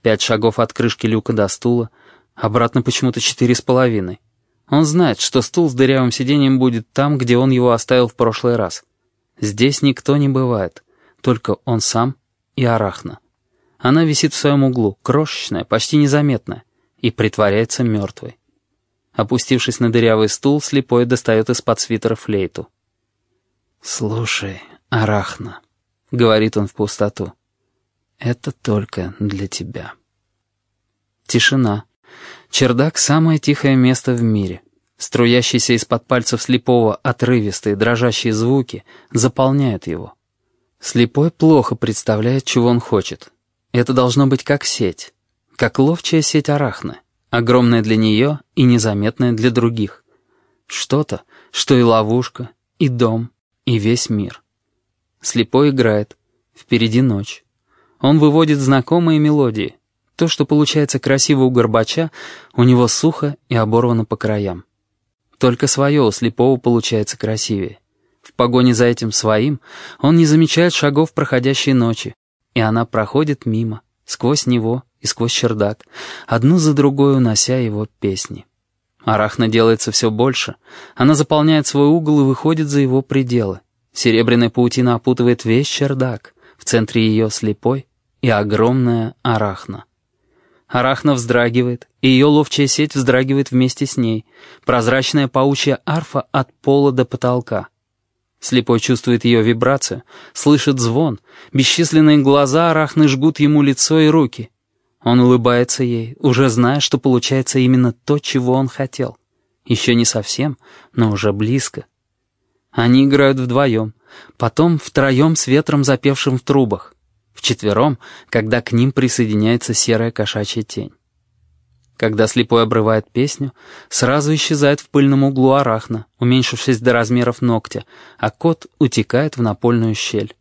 Пять шагов от крышки люка до стула, обратно почему-то четыре с половиной. Он знает, что стул с дырявым сиденьем будет там, где он его оставил в прошлый раз. Здесь никто не бывает, только он сам и Арахна. Она висит в своем углу, крошечная, почти незаметная, и притворяется мертвой. Опустившись на дырявый стул, слепой достает из-под свитера флейту. «Слушай, Арахна», — говорит он в пустоту, — «это только для тебя». Тишина. Чердак — самое тихое место в мире. Струящиеся из-под пальцев слепого отрывистые, дрожащие звуки заполняют его. Слепой плохо представляет, чего он хочет. Это должно быть как сеть, как ловчая сеть арахны, огромная для нее и незаметная для других. Что-то, что и ловушка, и дом, и весь мир. Слепой играет, впереди ночь. Он выводит знакомые мелодии — то, что получается красиво у Горбача, у него сухо и оборвано по краям. Только свое у слепого получается красивее. В погоне за этим своим он не замечает шагов проходящей ночи, и она проходит мимо, сквозь него и сквозь чердак, одну за другой унося его песни. Арахна делается все больше, она заполняет свой угол и выходит за его пределы. Серебряная паутина опутывает весь чердак, в центре ее слепой и огромная арахна. Арахна вздрагивает, и ее ловчая сеть вздрагивает вместе с ней. Прозрачная паучья арфа от пола до потолка. Слепой чувствует ее вибрацию, слышит звон. Бесчисленные глаза Арахны жгут ему лицо и руки. Он улыбается ей, уже зная, что получается именно то, чего он хотел. Еще не совсем, но уже близко. Они играют вдвоем, потом втроем с ветром, запевшим в трубах вчетвером, когда к ним присоединяется серая кошачья тень. Когда слепой обрывает песню, сразу исчезает в пыльном углу арахна, уменьшившись до размеров ногтя, а кот утекает в напольную щель.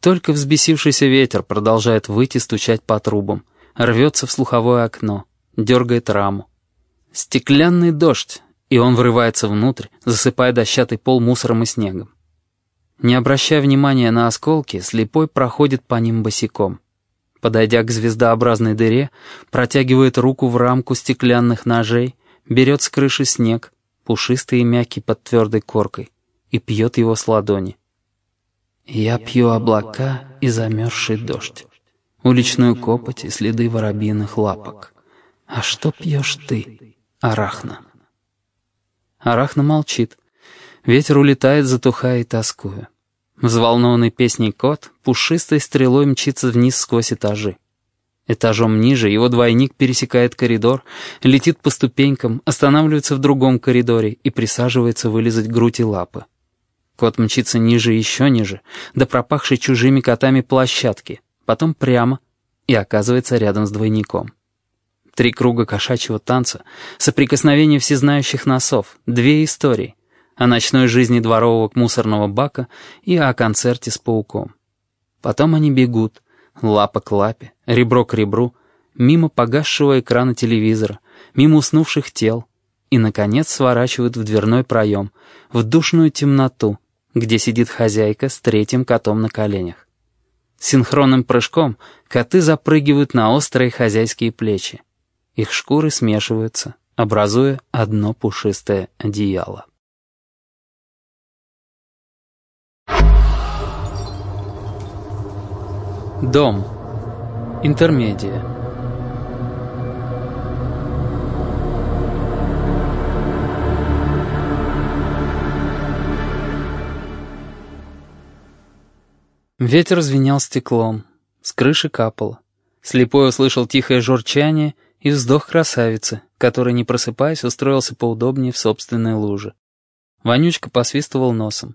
Только взбесившийся ветер продолжает выйти стучать по трубам, рвется в слуховое окно, дергает раму. Стеклянный дождь, и он врывается внутрь, засыпая дощатый пол мусором и снегом. Не обращая внимания на осколки, слепой проходит по ним босиком. Подойдя к звездообразной дыре, протягивает руку в рамку стеклянных ножей, берет с крыши снег, пушистый и мягкий под твердой коркой, и пьет его с ладони. Я пью облака и замерзший дождь, уличную копоть и следы воробьиных лапок. А что пьешь ты, Арахна? Арахна молчит. Ветер улетает, затухая и тоскуя. Взволнованный песней кот пушистой стрелой мчится вниз сквозь этажи. Этажом ниже его двойник пересекает коридор, летит по ступенькам, останавливается в другом коридоре и присаживается вылезать грудь и лапы. Кот мчится ниже и еще ниже, до пропахшей чужими котами площадки, потом прямо и оказывается рядом с двойником. Три круга кошачьего танца, соприкосновение всезнающих носов, две истории — о ночной жизни дворового мусорного бака и о концерте с пауком. Потом они бегут, лапа к лапе, ребро к ребру, мимо погасшего экрана телевизора, мимо уснувших тел, и, наконец, сворачивают в дверной проем, в душную темноту, где сидит хозяйка с третьим котом на коленях. Синхронным прыжком коты запрыгивают на острые хозяйские плечи. Их шкуры смешиваются, образуя одно пушистое одеяло. Дом. Интермедия. Ветер звенел стеклом, с крыши капало. Слепой услышал тихое журчание и вздох красавицы, который, не просыпаясь, устроился поудобнее в собственной луже. Вонючка посвистывал носом.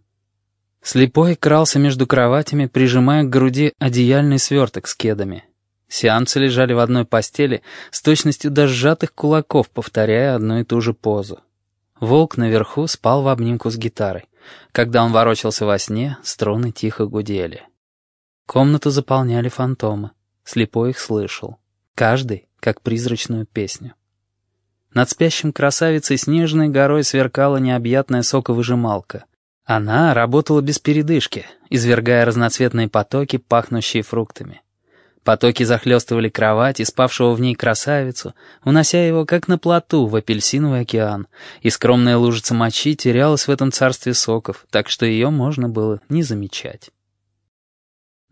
Слепой крался между кроватями, прижимая к груди одеяльный сверток с кедами. Сеансы лежали в одной постели с точностью до сжатых кулаков, повторяя одну и ту же позу. Волк наверху спал в обнимку с гитарой. Когда он ворочался во сне, струны тихо гудели. Комнату заполняли фантомы. Слепой их слышал. Каждый, как призрачную песню. Над спящим красавицей снежной горой сверкала необъятная соковыжималка — она работала без передышки, извергая разноцветные потоки, пахнущие фруктами. Потоки захлестывали кровать и спавшего в ней красавицу, унося его, как на плоту, в апельсиновый океан, и скромная лужица мочи терялась в этом царстве соков, так что ее можно было не замечать.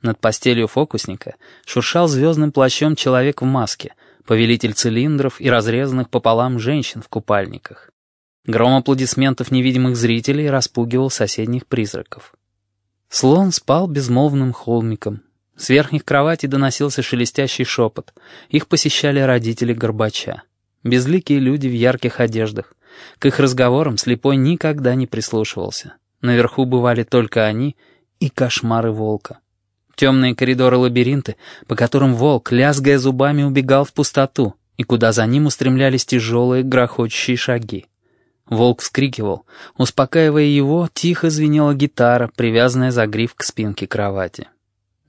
Над постелью фокусника шуршал звездным плащом человек в маске, повелитель цилиндров и разрезанных пополам женщин в купальниках. Гром аплодисментов невидимых зрителей распугивал соседних призраков. Слон спал безмолвным холмиком. С верхних кроватей доносился шелестящий шепот. Их посещали родители Горбача. Безликие люди в ярких одеждах. К их разговорам слепой никогда не прислушивался. Наверху бывали только они и кошмары волка. Темные коридоры-лабиринты, по которым волк, лязгая зубами, убегал в пустоту, и куда за ним устремлялись тяжелые грохочущие шаги. Волк вскрикивал. Успокаивая его, тихо звенела гитара, привязанная за гриф к спинке кровати.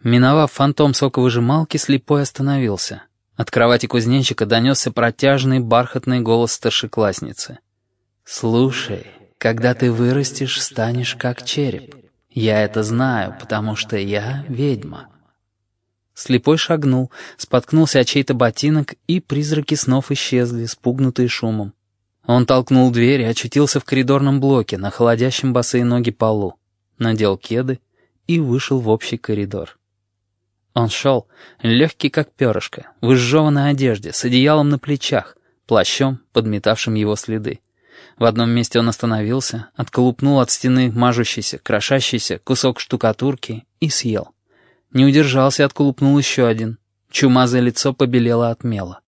Миновав фантом соковыжималки, слепой остановился. От кровати кузнечика донесся протяжный бархатный голос старшеклассницы. «Слушай, когда ты вырастешь, станешь как череп. Я это знаю, потому что я ведьма». Слепой шагнул, споткнулся о чей-то ботинок, и призраки снов исчезли, спугнутые шумом. Он толкнул дверь и очутился в коридорном блоке на холодящем босые ноги полу, надел кеды и вышел в общий коридор. Он шел, легкий как перышко, в изжеванной одежде, с одеялом на плечах, плащом, подметавшим его следы. В одном месте он остановился, отколупнул от стены мажущийся, крошащийся кусок штукатурки и съел. Не удержался и отколупнул еще один. Чумазое лицо побелело от мела.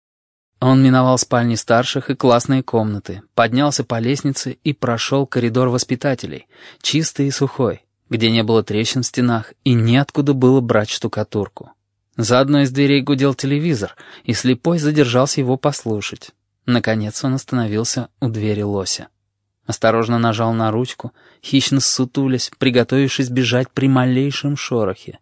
Он миновал спальни старших и классные комнаты, поднялся по лестнице и прошел коридор воспитателей, чистый и сухой, где не было трещин в стенах и неоткуда было брать штукатурку. За одной из дверей гудел телевизор, и слепой задержался его послушать. Наконец он остановился у двери лося. Осторожно нажал на ручку, хищно ссутулясь, приготовившись бежать при малейшем шорохе.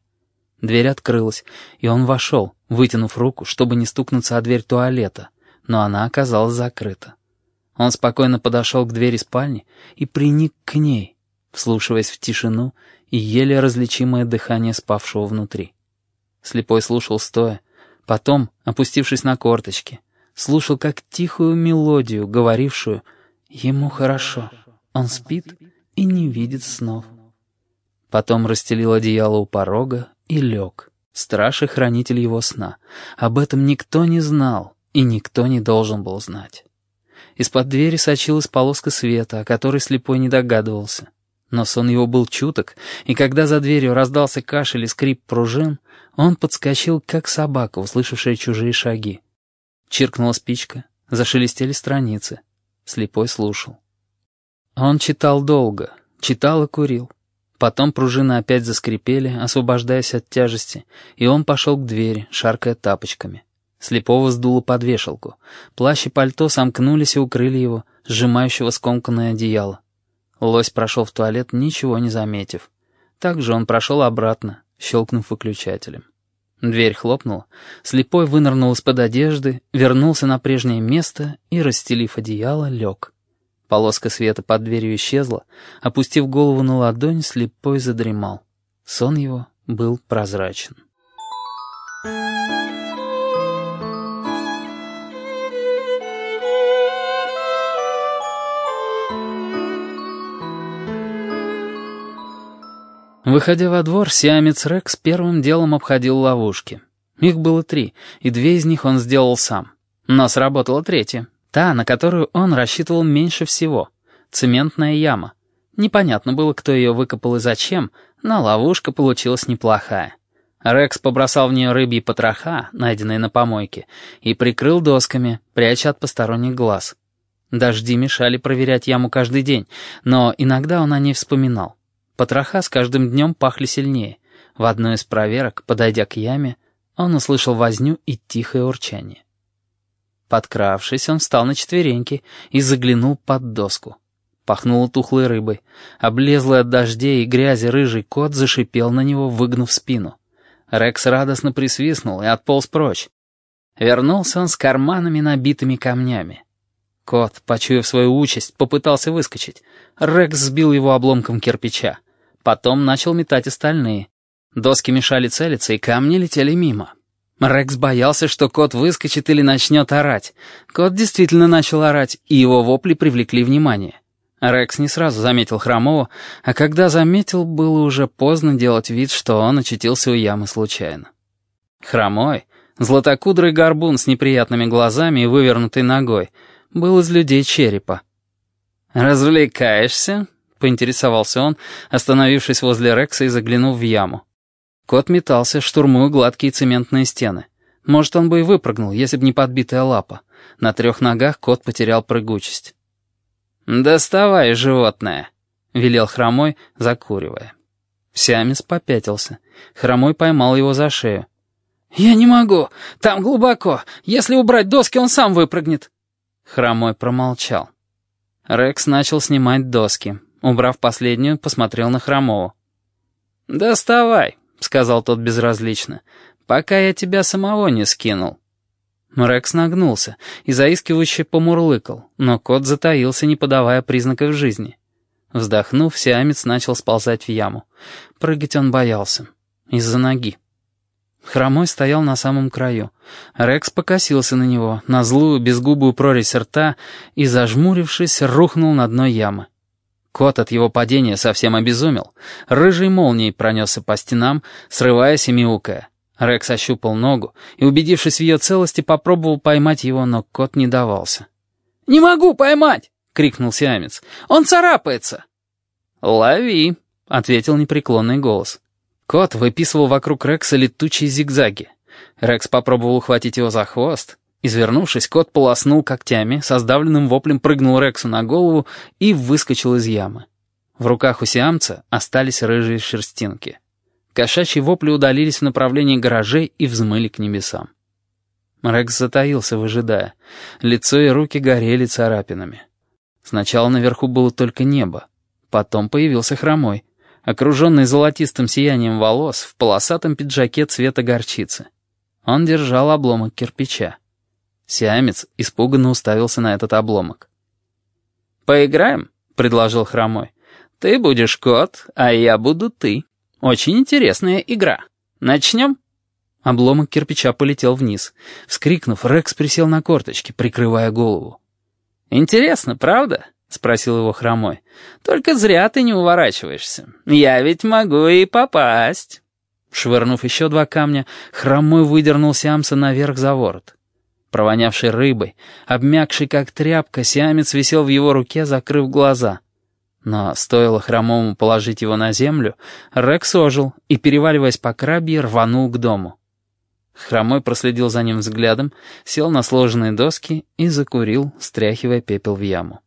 Дверь открылась, и он вошел, вытянув руку, чтобы не стукнуться о дверь туалета, но она оказалась закрыта. Он спокойно подошел к двери спальни и приник к ней, вслушиваясь в тишину и еле различимое дыхание спавшего внутри. Слепой слушал стоя, потом, опустившись на корточки, слушал как тихую мелодию, говорившую «Ему хорошо, он спит и не видит снов». Потом расстелил одеяло у порога и лег, страж и хранитель его сна. Об этом никто не знал, и никто не должен был знать. Из-под двери сочилась полоска света, о которой слепой не догадывался. Но сон его был чуток, и когда за дверью раздался кашель и скрип пружин, он подскочил, как собака, услышавшая чужие шаги. Чиркнула спичка, зашелестели страницы. Слепой слушал. Он читал долго, читал и курил. Потом пружины опять заскрипели, освобождаясь от тяжести, и он пошел к двери, шаркая тапочками. Слепого сдуло под вешалку. Плащ и пальто сомкнулись и укрыли его, сжимающего скомканное одеяло. Лось прошел в туалет, ничего не заметив. Также он прошел обратно, щелкнув выключателем. Дверь хлопнула, слепой вынырнул из-под одежды, вернулся на прежнее место и, расстелив одеяло, лег. Полоска света под дверью исчезла, опустив голову на ладонь, слепой задремал. Сон его был прозрачен. Выходя во двор, сиамец Рекс первым делом обходил ловушки. Их было три, и две из них он сделал сам. Но сработала третья, та, на которую он рассчитывал меньше всего. Цементная яма. Непонятно было, кто ее выкопал и зачем, но ловушка получилась неплохая. Рекс побросал в нее рыбьи потроха, найденные на помойке, и прикрыл досками, пряча от посторонних глаз. Дожди мешали проверять яму каждый день, но иногда он о ней вспоминал. Потроха с каждым днем пахли сильнее. В одной из проверок, подойдя к яме, он услышал возню и тихое урчание. Подкравшись, он встал на четвереньки и заглянул под доску. Пахнуло тухлой рыбой. Облезлый от дождей и грязи рыжий кот зашипел на него, выгнув спину. Рекс радостно присвистнул и отполз прочь. Вернулся он с карманами, набитыми камнями. Кот, почуяв свою участь, попытался выскочить. Рекс сбил его обломком кирпича. Потом начал метать остальные. Доски мешали целиться, и камни летели мимо. Рекс боялся, что кот выскочит или начнет орать. Кот действительно начал орать, и его вопли привлекли внимание. Рекс не сразу заметил Хромова, а когда заметил, было уже поздно делать вид, что он очутился у ямы случайно. Хромой, златокудрый горбун с неприятными глазами и вывернутой ногой, был из людей черепа. «Развлекаешься?» — поинтересовался он, остановившись возле Рекса и заглянув в яму. Кот метался, штурмуя гладкие цементные стены. Может, он бы и выпрыгнул, если бы не подбитая лапа. На трех ногах кот потерял прыгучесть. «Доставай, животное!» — велел Хромой, закуривая. Сиамец попятился. Хромой поймал его за шею. «Я не могу! Там глубоко! Если убрать доски, он сам выпрыгнет!» Хромой промолчал. Рекс начал снимать доски. Убрав последнюю, посмотрел на Хромову. «Доставай», — сказал тот безразлично, — «пока я тебя самого не скинул». Рекс нагнулся и заискивающе помурлыкал, но кот затаился, не подавая признаков жизни. Вздохнув, сиамец начал сползать в яму. Прыгать он боялся. Из-за ноги. Хромой стоял на самом краю. Рекс покосился на него, на злую, безгубую прорезь рта, и, зажмурившись, рухнул на дно ямы. Кот от его падения совсем обезумел. Рыжей молнией пронесся по стенам, срываясь и мяукая. Рекс ощупал ногу и, убедившись в ее целости, попробовал поймать его, но кот не давался. «Не могу поймать!» — крикнул сиамец. «Он царапается!» «Лови!» — ответил непреклонный голос. Кот выписывал вокруг Рекса летучие зигзаги. Рекс попробовал ухватить его за хвост. Извернувшись, кот полоснул когтями, со сдавленным воплем прыгнул Рексу на голову и выскочил из ямы. В руках у сиамца остались рыжие шерстинки. Кошачьи вопли удалились в направлении гаражей и взмыли к небесам. Рекс затаился, выжидая. Лицо и руки горели царапинами. Сначала наверху было только небо. Потом появился хромой, окруженный золотистым сиянием волос в полосатом пиджаке цвета горчицы. Он держал обломок кирпича. Сиамец испуганно уставился на этот обломок. «Поиграем?» — предложил хромой. «Ты будешь кот, а я буду ты. Очень интересная игра. Начнем?» Обломок кирпича полетел вниз. Вскрикнув, Рекс присел на корточки, прикрывая голову. «Интересно, правда?» — спросил его хромой. «Только зря ты не уворачиваешься. Я ведь могу и попасть». Швырнув еще два камня, хромой выдернул Сиамса наверх за ворот. Провонявший рыбой, обмякший как тряпка, Сиамец висел в его руке, закрыв глаза. Но стоило хромому положить его на землю, Рекс ожил и, переваливаясь по крабье, рванул к дому. Хромой проследил за ним взглядом, сел на сложенные доски и закурил, стряхивая пепел в яму.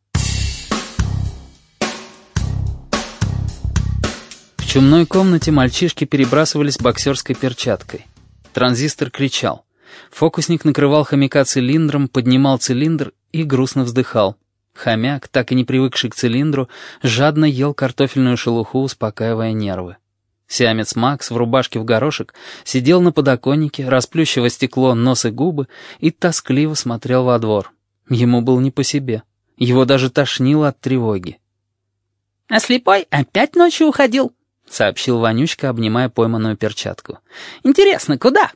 В чумной комнате мальчишки перебрасывались боксерской перчаткой. Транзистор кричал. Фокусник накрывал хомяка цилиндром, поднимал цилиндр и грустно вздыхал. Хомяк, так и не привыкший к цилиндру, жадно ел картофельную шелуху, успокаивая нервы. Сиамец Макс в рубашке в горошек сидел на подоконнике, расплющивая стекло, нос и губы, и тоскливо смотрел во двор. Ему было не по себе. Его даже тошнило от тревоги. «А слепой опять ночью уходил», — сообщил Ванючка, обнимая пойманную перчатку. «Интересно, куда?»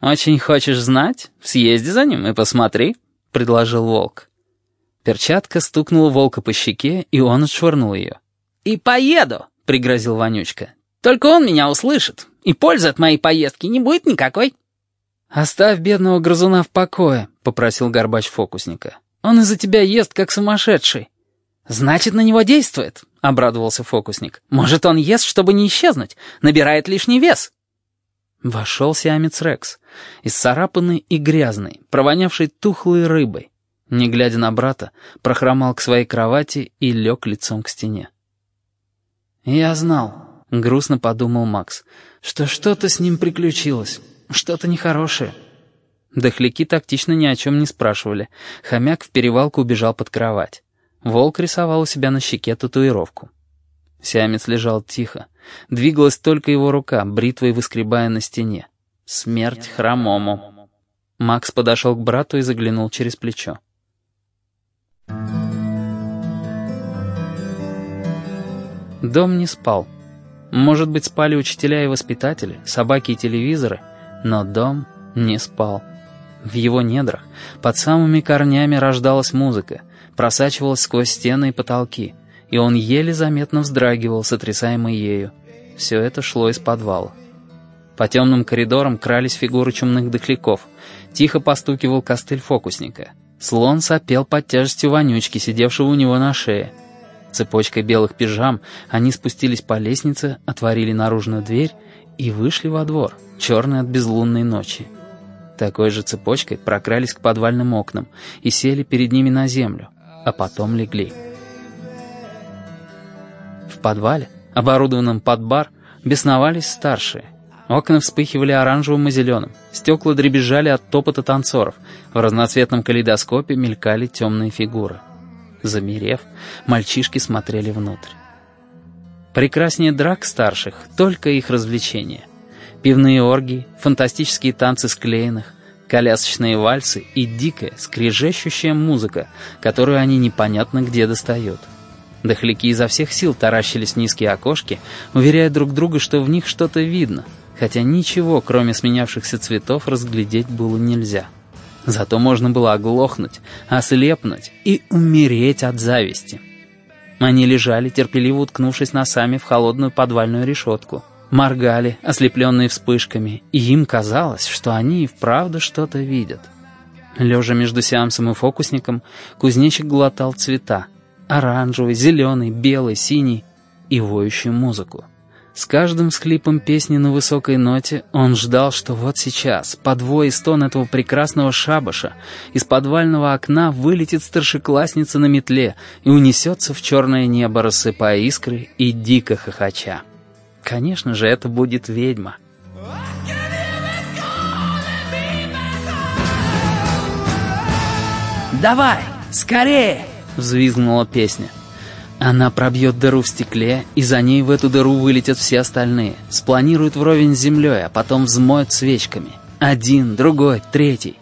«Очень хочешь знать? Съезди за ним и посмотри», — предложил волк. Перчатка стукнула волка по щеке, и он отшвырнул ее. «И поеду», — пригрозил Вонючка. Только он меня услышит, и пользы от моей поездки не будет никакой». «Оставь бедного грызуна в покое», — попросил Горбач фокусника. «Он из-за тебя ест, как сумасшедший». «Значит, на него действует», — обрадовался фокусник. «Может, он ест, чтобы не исчезнуть, набирает лишний вес». Вошел сиамец Рекс, исцарапанный и грязный, провонявший тухлой рыбой. Не глядя на брата, прохромал к своей кровати и лег лицом к стене. «Я знал», — грустно подумал Макс, «что что-то с ним приключилось, что-то нехорошее». Дохляки тактично ни о чем не спрашивали. Хомяк в перевалку убежал под кровать. Волк рисовал у себя на щеке татуировку. Сиамец лежал тихо. Двигалась только его рука, бритвой выскребая на стене. Смерть хромому. Макс подошел к брату и заглянул через плечо. Дом не спал. Может быть, спали учителя и воспитатели, собаки и телевизоры, но дом не спал. В его недрах, под самыми корнями рождалась музыка, просачивалась сквозь стены и потолки, и он еле заметно вздрагивал, сотрясаемый ею. Все это шло из подвала. По темным коридорам крались фигуры чумных дохляков. Тихо постукивал костыль фокусника. Слон сопел под тяжестью вонючки, сидевшего у него на шее. Цепочкой белых пижам они спустились по лестнице, отворили наружную дверь и вышли во двор, черный от безлунной ночи. Такой же цепочкой прокрались к подвальным окнам и сели перед ними на землю, а потом легли. Подвале, оборудованном под бар, бесновались старшие. Окна вспыхивали оранжевым и зеленым, стекла дребезжали от топота танцоров, в разноцветном калейдоскопе мелькали темные фигуры. Замерев, мальчишки смотрели внутрь. Прекраснее драк старших, только их развлечения. Пивные оргии, фантастические танцы склеенных, колясочные вальсы и дикая, скрежещущая музыка, которую они непонятно где достают. Дохляки изо всех сил таращились в низкие окошки, уверяя друг друга, что в них что-то видно, хотя ничего, кроме сменявшихся цветов, разглядеть было нельзя. Зато можно было оглохнуть, ослепнуть и умереть от зависти. Они лежали, терпеливо уткнувшись носами в холодную подвальную решетку. Моргали, ослепленные вспышками, и им казалось, что они и вправду что-то видят. Лежа между сеансом и фокусником, кузнечик глотал цвета. Оранжевый, зеленый, белый, синий и воющую музыку. С каждым схлипом песни на высокой ноте он ждал, что вот сейчас, под вой и стон этого прекрасного шабаша, из подвального окна вылетит старшеклассница на метле и унесется в черное небо, рассыпая искры и дико хохоча. Конечно же, это будет ведьма. Давай, скорее!» — взвизгнула песня. Она пробьет дыру в стекле, и за ней в эту дыру вылетят все остальные. Спланируют вровень с землей, а потом взмоют свечками. Один, другой, третий.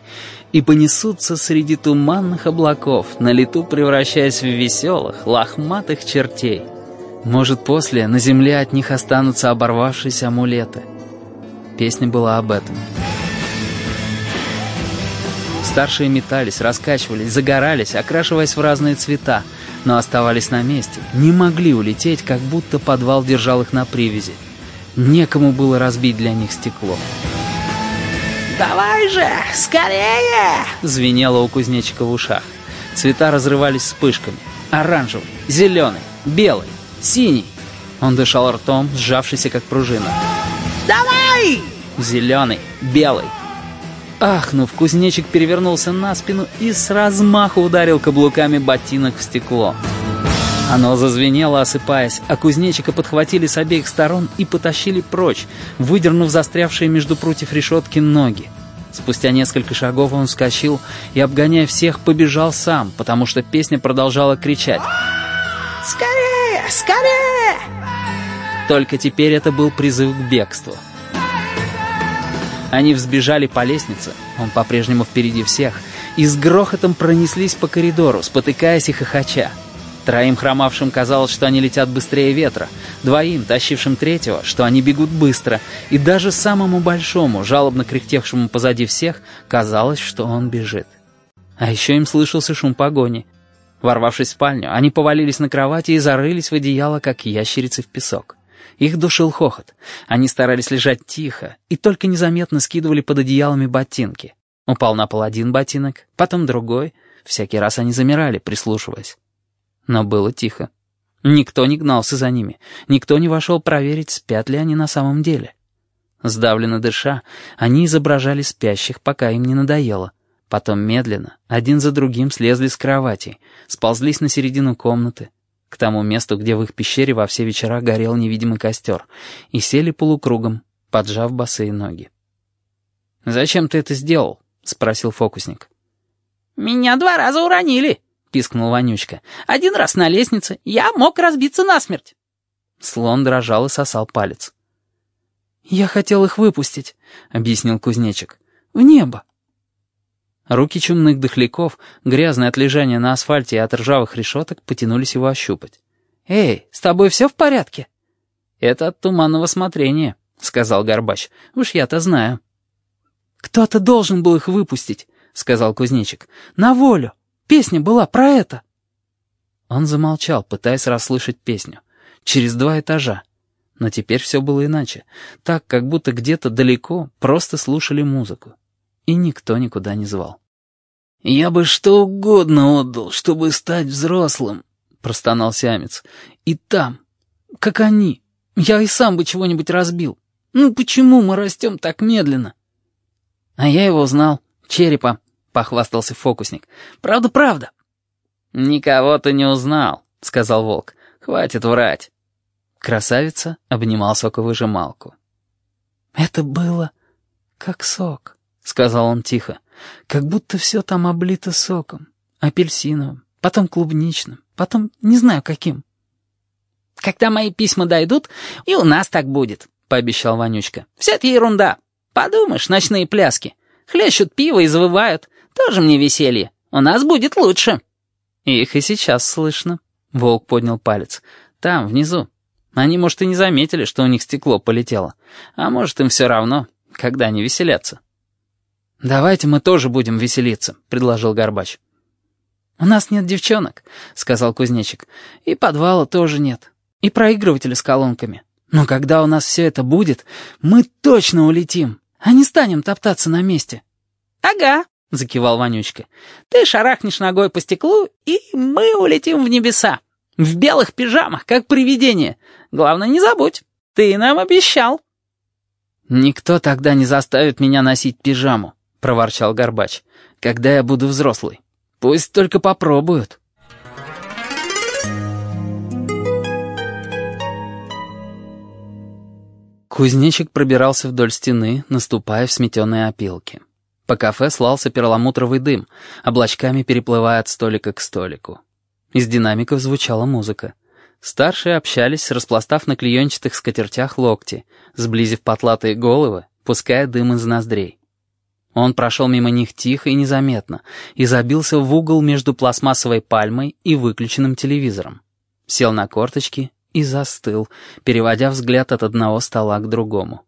И понесутся среди туманных облаков, на лету превращаясь в веселых, лохматых чертей. Может, после на земле от них останутся оборвавшиеся амулеты. Песня была об этом. Старшие метались, раскачивались, загорались, окрашиваясь в разные цвета, но оставались на месте, не могли улететь, как будто подвал держал их на привязи. Некому было разбить для них стекло. «Давай же, скорее!» — звенело у кузнечика в ушах. Цвета разрывались вспышками. Оранжевый, зеленый, белый, синий. Он дышал ртом, сжавшийся как пружина. «Давай!» Зеленый, белый, Ахнув, кузнечик перевернулся на спину и с размаху ударил каблуками ботинок в стекло. Оно зазвенело, осыпаясь, а кузнечика подхватили с обеих сторон и потащили прочь, выдернув застрявшие между прутьев решетки ноги. Спустя несколько шагов он вскочил и, обгоняя всех, побежал сам, потому что песня продолжала кричать. «Скорее! Скорее!» Только теперь это был призыв к бегству. Они взбежали по лестнице, он по-прежнему впереди всех, и с грохотом пронеслись по коридору, спотыкаясь и хохоча. Троим хромавшим казалось, что они летят быстрее ветра, двоим, тащившим третьего, что они бегут быстро, и даже самому большому, жалобно кряхтевшему позади всех, казалось, что он бежит. А еще им слышался шум погони. Ворвавшись в спальню, они повалились на кровати и зарылись в одеяло, как ящерицы в песок. Их душил хохот. Они старались лежать тихо и только незаметно скидывали под одеялами ботинки. Упал на пол один ботинок, потом другой. Всякий раз они замирали, прислушиваясь. Но было тихо. Никто не гнался за ними. Никто не вошел проверить, спят ли они на самом деле. Сдавленно дыша, они изображали спящих, пока им не надоело. Потом медленно, один за другим слезли с кровати, сползлись на середину комнаты, к тому месту, где в их пещере во все вечера горел невидимый костер, и сели полукругом, поджав босые ноги. «Зачем ты это сделал?» — спросил фокусник. «Меня два раза уронили», — пискнул Вонючка. «Один раз на лестнице. Я мог разбиться насмерть». Слон дрожал и сосал палец. «Я хотел их выпустить», — объяснил кузнечик. «В небо». Руки чумных дохляков, грязные от лежания на асфальте и от ржавых решеток, потянулись его ощупать. «Эй, с тобой все в порядке?» «Это от туманного смотрения», — сказал Горбач. «Уж я-то знаю». «Кто-то должен был их выпустить», — сказал кузнечик. «На волю. Песня была про это». Он замолчал, пытаясь расслышать песню. Через два этажа. Но теперь все было иначе. Так, как будто где-то далеко просто слушали музыку и никто никуда не звал. «Я бы что угодно отдал, чтобы стать взрослым», — простонал Сиамец. «И там, как они, я и сам бы чего-нибудь разбил. Ну почему мы растем так медленно?» «А я его знал, черепа», — похвастался фокусник. «Правда, правда». «Никого ты не узнал», — сказал волк. «Хватит врать». Красавица обнимал соковыжималку. «Это было как сок», — сказал он тихо, — «как будто все там облито соком, апельсиновым, потом клубничным, потом не знаю каким». «Когда мои письма дойдут, и у нас так будет», — пообещал Вонючка. «Вся это ерунда. Подумаешь, ночные пляски. Хлещут пиво и завывают. Тоже мне веселье. У нас будет лучше». «Их и сейчас слышно», — волк поднял палец. «Там, внизу. Они, может, и не заметили, что у них стекло полетело. А может, им все равно, когда они веселятся». «Давайте мы тоже будем веселиться», — предложил Горбач. «У нас нет девчонок», — сказал кузнечик. «И подвала тоже нет. И проигрывателя с колонками. Но когда у нас все это будет, мы точно улетим, а не станем топтаться на месте». «Ага», — закивал Вонючка. «Ты шарахнешь ногой по стеклу, и мы улетим в небеса. В белых пижамах, как привидение. Главное, не забудь, ты нам обещал». «Никто тогда не заставит меня носить пижаму», проворчал Горбач. «Когда я буду взрослый? Пусть только попробуют». Кузнечик пробирался вдоль стены, наступая в сметенные опилки. По кафе слался перламутровый дым, облачками переплывая от столика к столику. Из динамиков звучала музыка. Старшие общались, распластав на клеенчатых скатертях локти, сблизив потлатые головы, пуская дым из ноздрей. Он прошел мимо них тихо и незаметно и забился в угол между пластмассовой пальмой и выключенным телевизором. Сел на корточки и застыл, переводя взгляд от одного стола к другому.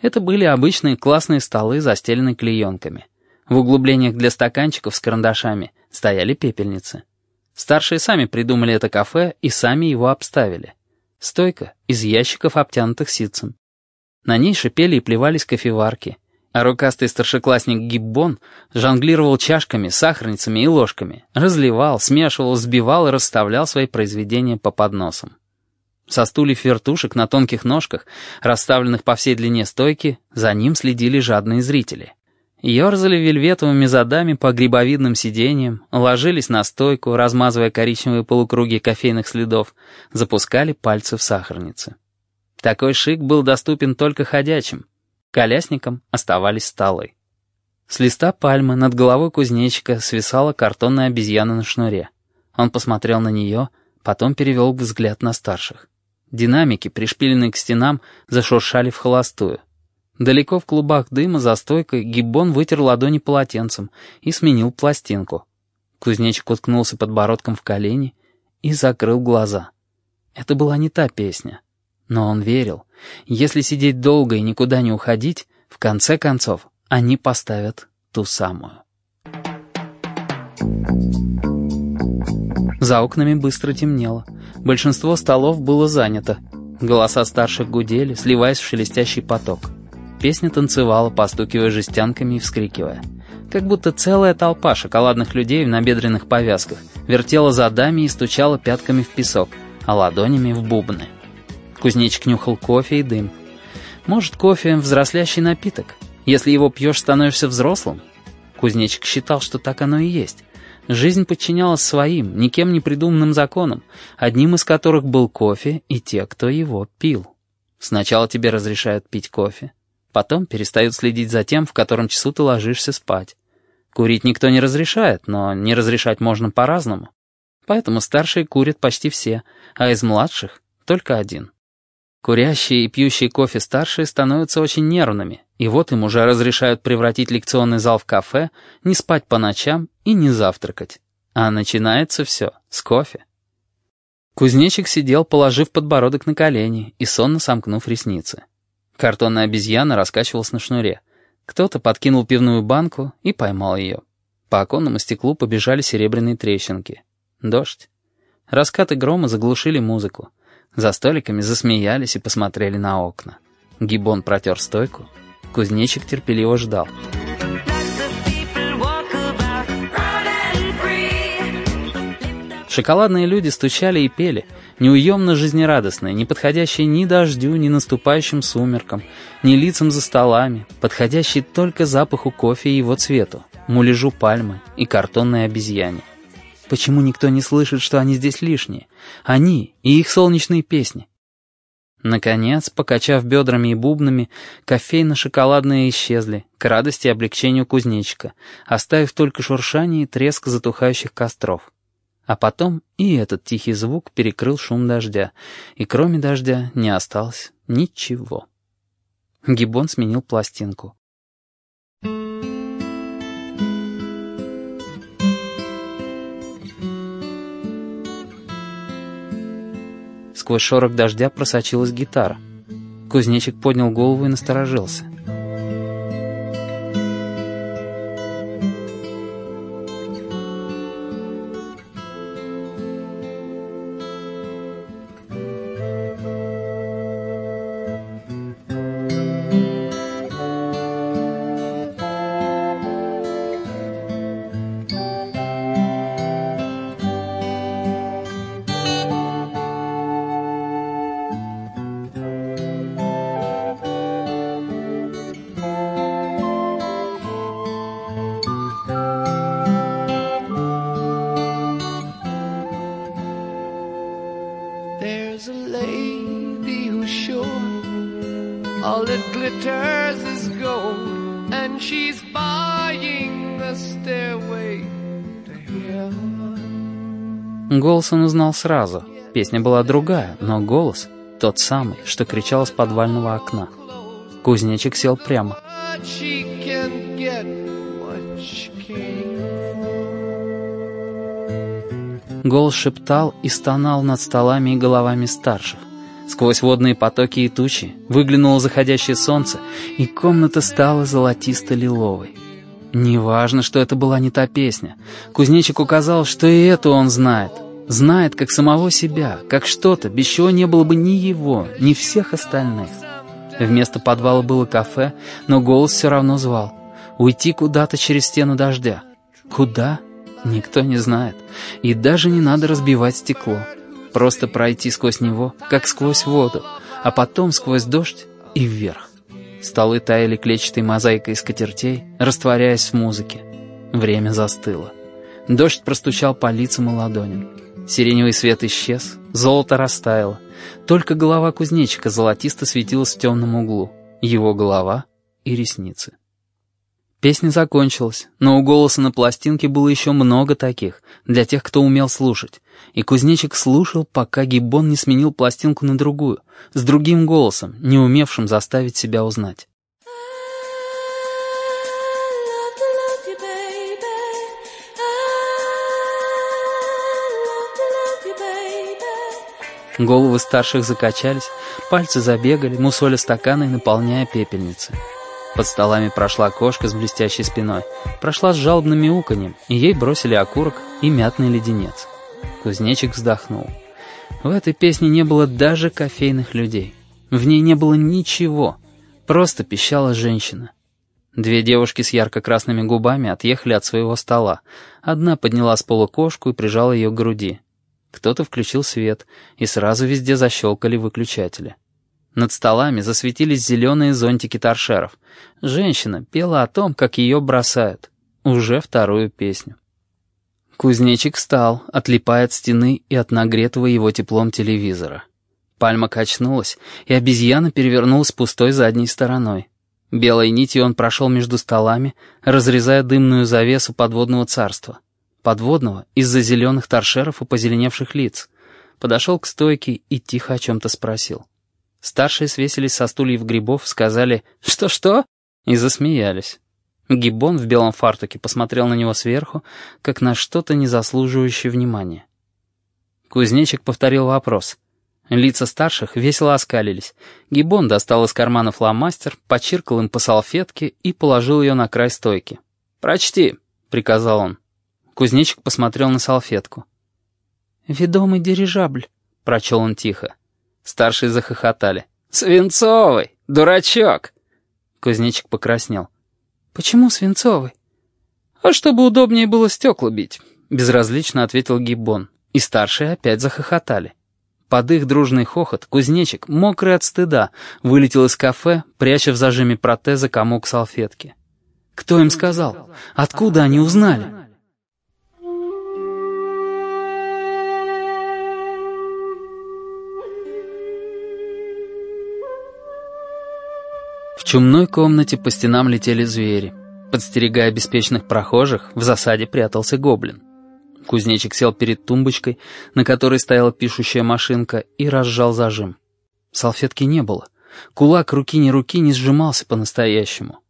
Это были обычные классные столы, застеленные клеенками. В углублениях для стаканчиков с карандашами стояли пепельницы. Старшие сами придумали это кафе и сами его обставили. Стойка из ящиков, обтянутых ситцем. На ней шипели и плевались кофеварки, а рукастый старшеклассник Гиббон жонглировал чашками, сахарницами и ложками, разливал, смешивал, сбивал и расставлял свои произведения по подносам. Со стульев вертушек на тонких ножках, расставленных по всей длине стойки, за ним следили жадные зрители. Ёрзали вельветовыми задами по грибовидным сиденьям, ложились на стойку, размазывая коричневые полукруги кофейных следов, запускали пальцы в сахарницы. Такой шик был доступен только ходячим. Колясникам оставались столы. С листа пальмы над головой кузнечика свисала картонная обезьяна на шнуре. Он посмотрел на нее, потом перевел взгляд на старших. Динамики, пришпиленные к стенам, зашуршали в холостую. Далеко в клубах дыма за стойкой Гиббон вытер ладони полотенцем и сменил пластинку. Кузнечик уткнулся подбородком в колени и закрыл глаза. Это была не та песня. Но он верил. Если сидеть долго и никуда не уходить, в конце концов они поставят ту самую. За окнами быстро темнело. Большинство столов было занято. Голоса старших гудели, сливаясь в шелестящий поток. Песня танцевала, постукивая жестянками и вскрикивая. Как будто целая толпа шоколадных людей в набедренных повязках вертела задами и стучала пятками в песок, а ладонями в бубны. Кузнечик нюхал кофе и дым. Может, кофе — взрослящий напиток? Если его пьешь, становишься взрослым? Кузнечик считал, что так оно и есть. Жизнь подчинялась своим, никем не придуманным законам, одним из которых был кофе и те, кто его пил. Сначала тебе разрешают пить кофе, потом перестают следить за тем, в котором часу ты ложишься спать. Курить никто не разрешает, но не разрешать можно по-разному. Поэтому старшие курят почти все, а из младших — только один. Курящие и пьющие кофе старшие становятся очень нервными, и вот им уже разрешают превратить лекционный зал в кафе, не спать по ночам и не завтракать. А начинается все с кофе. Кузнечик сидел, положив подбородок на колени и сонно сомкнув ресницы. Картонная обезьяна раскачивалась на шнуре. Кто-то подкинул пивную банку и поймал ее. По оконному стеклу побежали серебряные трещинки. Дождь. Раскаты грома заглушили музыку. За столиками засмеялись и посмотрели на окна. Гибон протер стойку. Кузнечик терпеливо ждал. Шоколадные люди стучали и пели, неуемно жизнерадостные, не подходящие ни дождю, ни наступающим сумеркам, ни лицам за столами, подходящие только запаху кофе и его цвету, муляжу пальмы и картонной обезьяне. Почему никто не слышит, что они здесь лишние? Они и их солнечные песни. Наконец, покачав бедрами и бубнами, кофейно-шоколадные исчезли, к радости и облегчению кузнечика, оставив только шуршание и треск затухающих костров. А потом и этот тихий звук перекрыл шум дождя, и кроме дождя не осталось ничего. Гибон сменил пластинку. Сквозь шорох дождя просочилась гитара. Кузнечик поднял голову и насторожился. Glitters is gold, and she's buying the stairway to heaven. Голос он узнал сразу. Песня была другая, но голос тот самый, что кричал с подвального окна. Кузнечик сел прямо. Голос шептал и стонал над столами и головами старших. Сквозь водные потоки и тучи выглянуло заходящее солнце, и комната стала золотисто-лиловой. Неважно, что это была не та песня. Кузнечик указал, что и эту он знает. Знает, как самого себя, как что-то, без чего не было бы ни его, ни всех остальных. Вместо подвала было кафе, но голос все равно звал. Уйти куда-то через стену дождя. Куда? Никто не знает. И даже не надо разбивать стекло. Просто пройти сквозь него, как сквозь воду, а потом сквозь дождь и вверх. Столы таяли клетчатой мозаикой скатертей, растворяясь в музыке. Время застыло. Дождь простучал по лицам и ладоням. Сиреневый свет исчез, золото растаяло. Только голова кузнечика золотисто светилась в темном углу. Его голова и ресницы. Песня закончилась, но у голоса на пластинке было еще много таких, для тех, кто умел слушать. И кузнечик слушал, пока гиббон не сменил пластинку на другую, с другим голосом, не умевшим заставить себя узнать. Головы старших закачались, пальцы забегали, мусоля стаканы наполняя пепельницы. Под столами прошла кошка с блестящей спиной, прошла с жалобным мяуканьем, и ей бросили окурок и мятный леденец. Кузнечик вздохнул. В этой песне не было даже кофейных людей. В ней не было ничего, просто пищала женщина. Две девушки с ярко-красными губами отъехали от своего стола. Одна подняла с пола кошку и прижала ее к груди. Кто-то включил свет, и сразу везде защелкали выключатели. Над столами засветились зеленые зонтики торшеров. Женщина пела о том, как ее бросают. Уже вторую песню. Кузнечик встал, отлипая от стены и от нагретого его теплом телевизора. Пальма качнулась, и обезьяна перевернулась пустой задней стороной. Белой нитью он прошел между столами, разрезая дымную завесу подводного царства. Подводного из-за зеленых торшеров и позеленевших лиц. Подошел к стойке и тихо о чем-то спросил. Старшие свесились со стульев грибов, сказали «Что-что?» и засмеялись. Гиббон в белом фартуке посмотрел на него сверху, как на что-то незаслуживающее внимания. Кузнечик повторил вопрос. Лица старших весело оскалились. Гиббон достал из кармана фломастер, почиркал им по салфетке и положил ее на край стойки. «Прочти», — приказал он. Кузнечик посмотрел на салфетку. «Ведомый дирижабль», — прочел он тихо. Старшие захохотали. «Свинцовый! Дурачок!» Кузнечик покраснел. «Почему свинцовый?» «А чтобы удобнее было стекла бить», — безразлично ответил Гиббон. И старшие опять захохотали. Под их дружный хохот кузнечик, мокрый от стыда, вылетел из кафе, пряча в зажиме протеза комок салфетки. «Кто им сказал? Откуда они узнали?» Чумной комнате по стенам летели звери. Подстерегая беспечных прохожих, в засаде прятался гоблин. Кузнечик сел перед тумбочкой, на которой стояла пишущая машинка, и разжал зажим. Салфетки не было. Кулак руки ни руки не сжимался по-настоящему.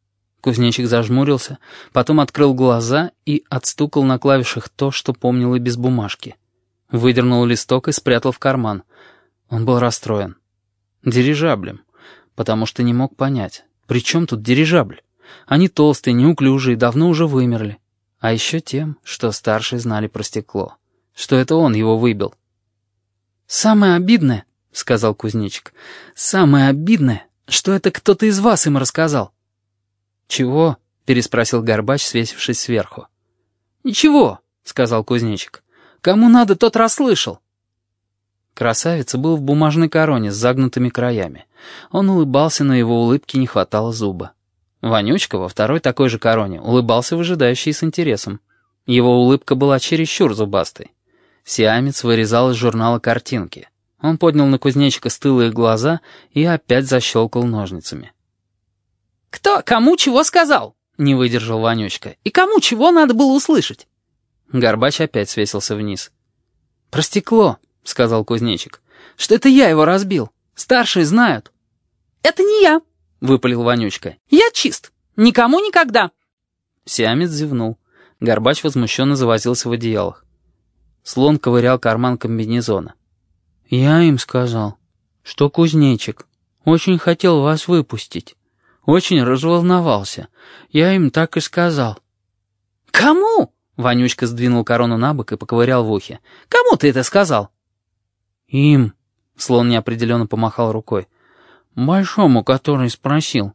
Кузнечик зажмурился, потом открыл глаза и отстукал на клавишах то, что помнил и без бумажки. Выдернул листок и спрятал в карман. Он был расстроен. Дирижаблем потому что не мог понять, при чем тут дирижабль? Они толстые, неуклюжие, давно уже вымерли. А еще тем, что старшие знали про стекло, что это он его выбил. «Самое обидное», — сказал кузнечик, — «самое обидное, что это кто-то из вас им рассказал». «Чего?» — переспросил Горбач, свесившись сверху. «Ничего», — сказал кузнечик. «Кому надо, тот расслышал». Красавица был в бумажной короне с загнутыми краями. Он улыбался, но его улыбки не хватало зуба. Вонючка во второй такой же короне улыбался выжидающий с интересом. Его улыбка была чересчур зубастой. Сиамец вырезал из журнала картинки. Он поднял на кузнечика стылые глаза и опять защелкал ножницами. «Кто кому чего сказал?» —— не выдержал Ванючка. «И кому чего надо было услышать?» Горбач опять свесился вниз. «Про стекло», — сказал кузнечик, — «что это я его разбил. Старшие знают». «Это не я», — выпалил Ванючка. «Я чист. Никому никогда». Сиамец зевнул. Горбач возмущенно завозился в одеялах. Слон ковырял карман комбинезона. «Я им сказал, что кузнечик очень хотел вас выпустить. Очень разволновался. Я им так и сказал». «Кому?» — Ванючка сдвинул корону на бок и поковырял в ухе. «Кому ты это сказал?» «Им», — слон неопределенно помахал рукой. «Большому, который спросил.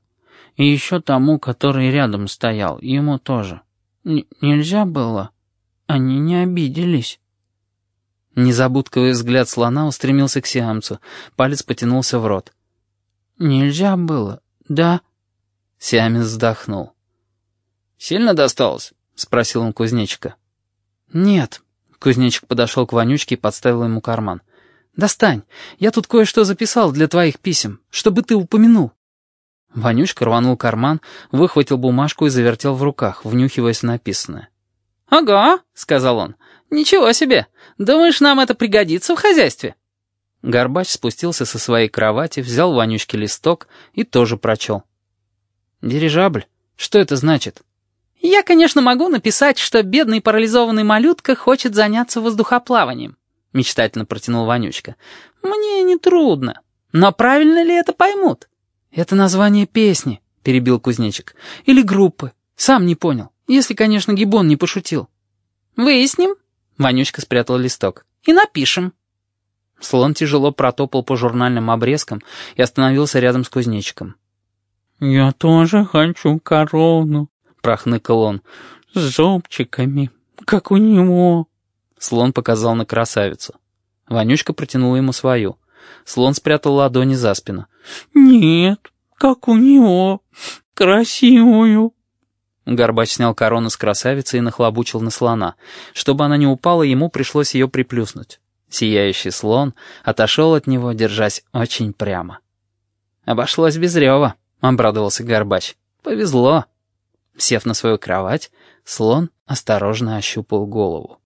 И еще тому, который рядом стоял, ему тоже. Н нельзя было? Они не обиделись». Незабудковый взгляд слона устремился к сиамцу. Палец потянулся в рот. «Нельзя было, да?» Сиамец вздохнул. «Сильно досталось?» — спросил он кузнечика. «Нет». Кузнечик подошел к Вонючке и подставил ему карман. «Достань, я тут кое-что записал для твоих писем, чтобы ты упомянул». Вонючка рванул карман, выхватил бумажку и завертел в руках, внюхиваясь написанное. «Ага», — сказал он, — «ничего себе. Думаешь, нам это пригодится в хозяйстве?» Горбач спустился со своей кровати, взял Ванючке листок и тоже прочел. «Дирижабль? Что это значит?» «Я, конечно, могу написать, что бедный парализованный малютка хочет заняться воздухоплаванием», — мечтательно протянул Ванючка. «Мне не трудно. Но правильно ли это поймут?» «Это название песни», — перебил кузнечик. «Или группы. Сам не понял. Если, конечно, Гибон не пошутил». «Выясним», — Ванючка спрятал листок. «И напишем». Слон тяжело протопал по журнальным обрезкам и остановился рядом с кузнечиком. «Я тоже хочу корону», — прохныкал он, — «с зубчиками, как у него». Слон показал на красавицу. Ванючка протянул ему свою. Слон спрятал ладони за спину. «Нет, как у него, красивую». Горбач снял корону с красавицы и нахлобучил на слона. Чтобы она не упала, ему пришлось ее приплюснуть. Сияющий слон отошел от него, держась очень прямо. «Обошлось без рева», — обрадовался Горбач. «Повезло». Сев на свою кровать, слон осторожно ощупал голову.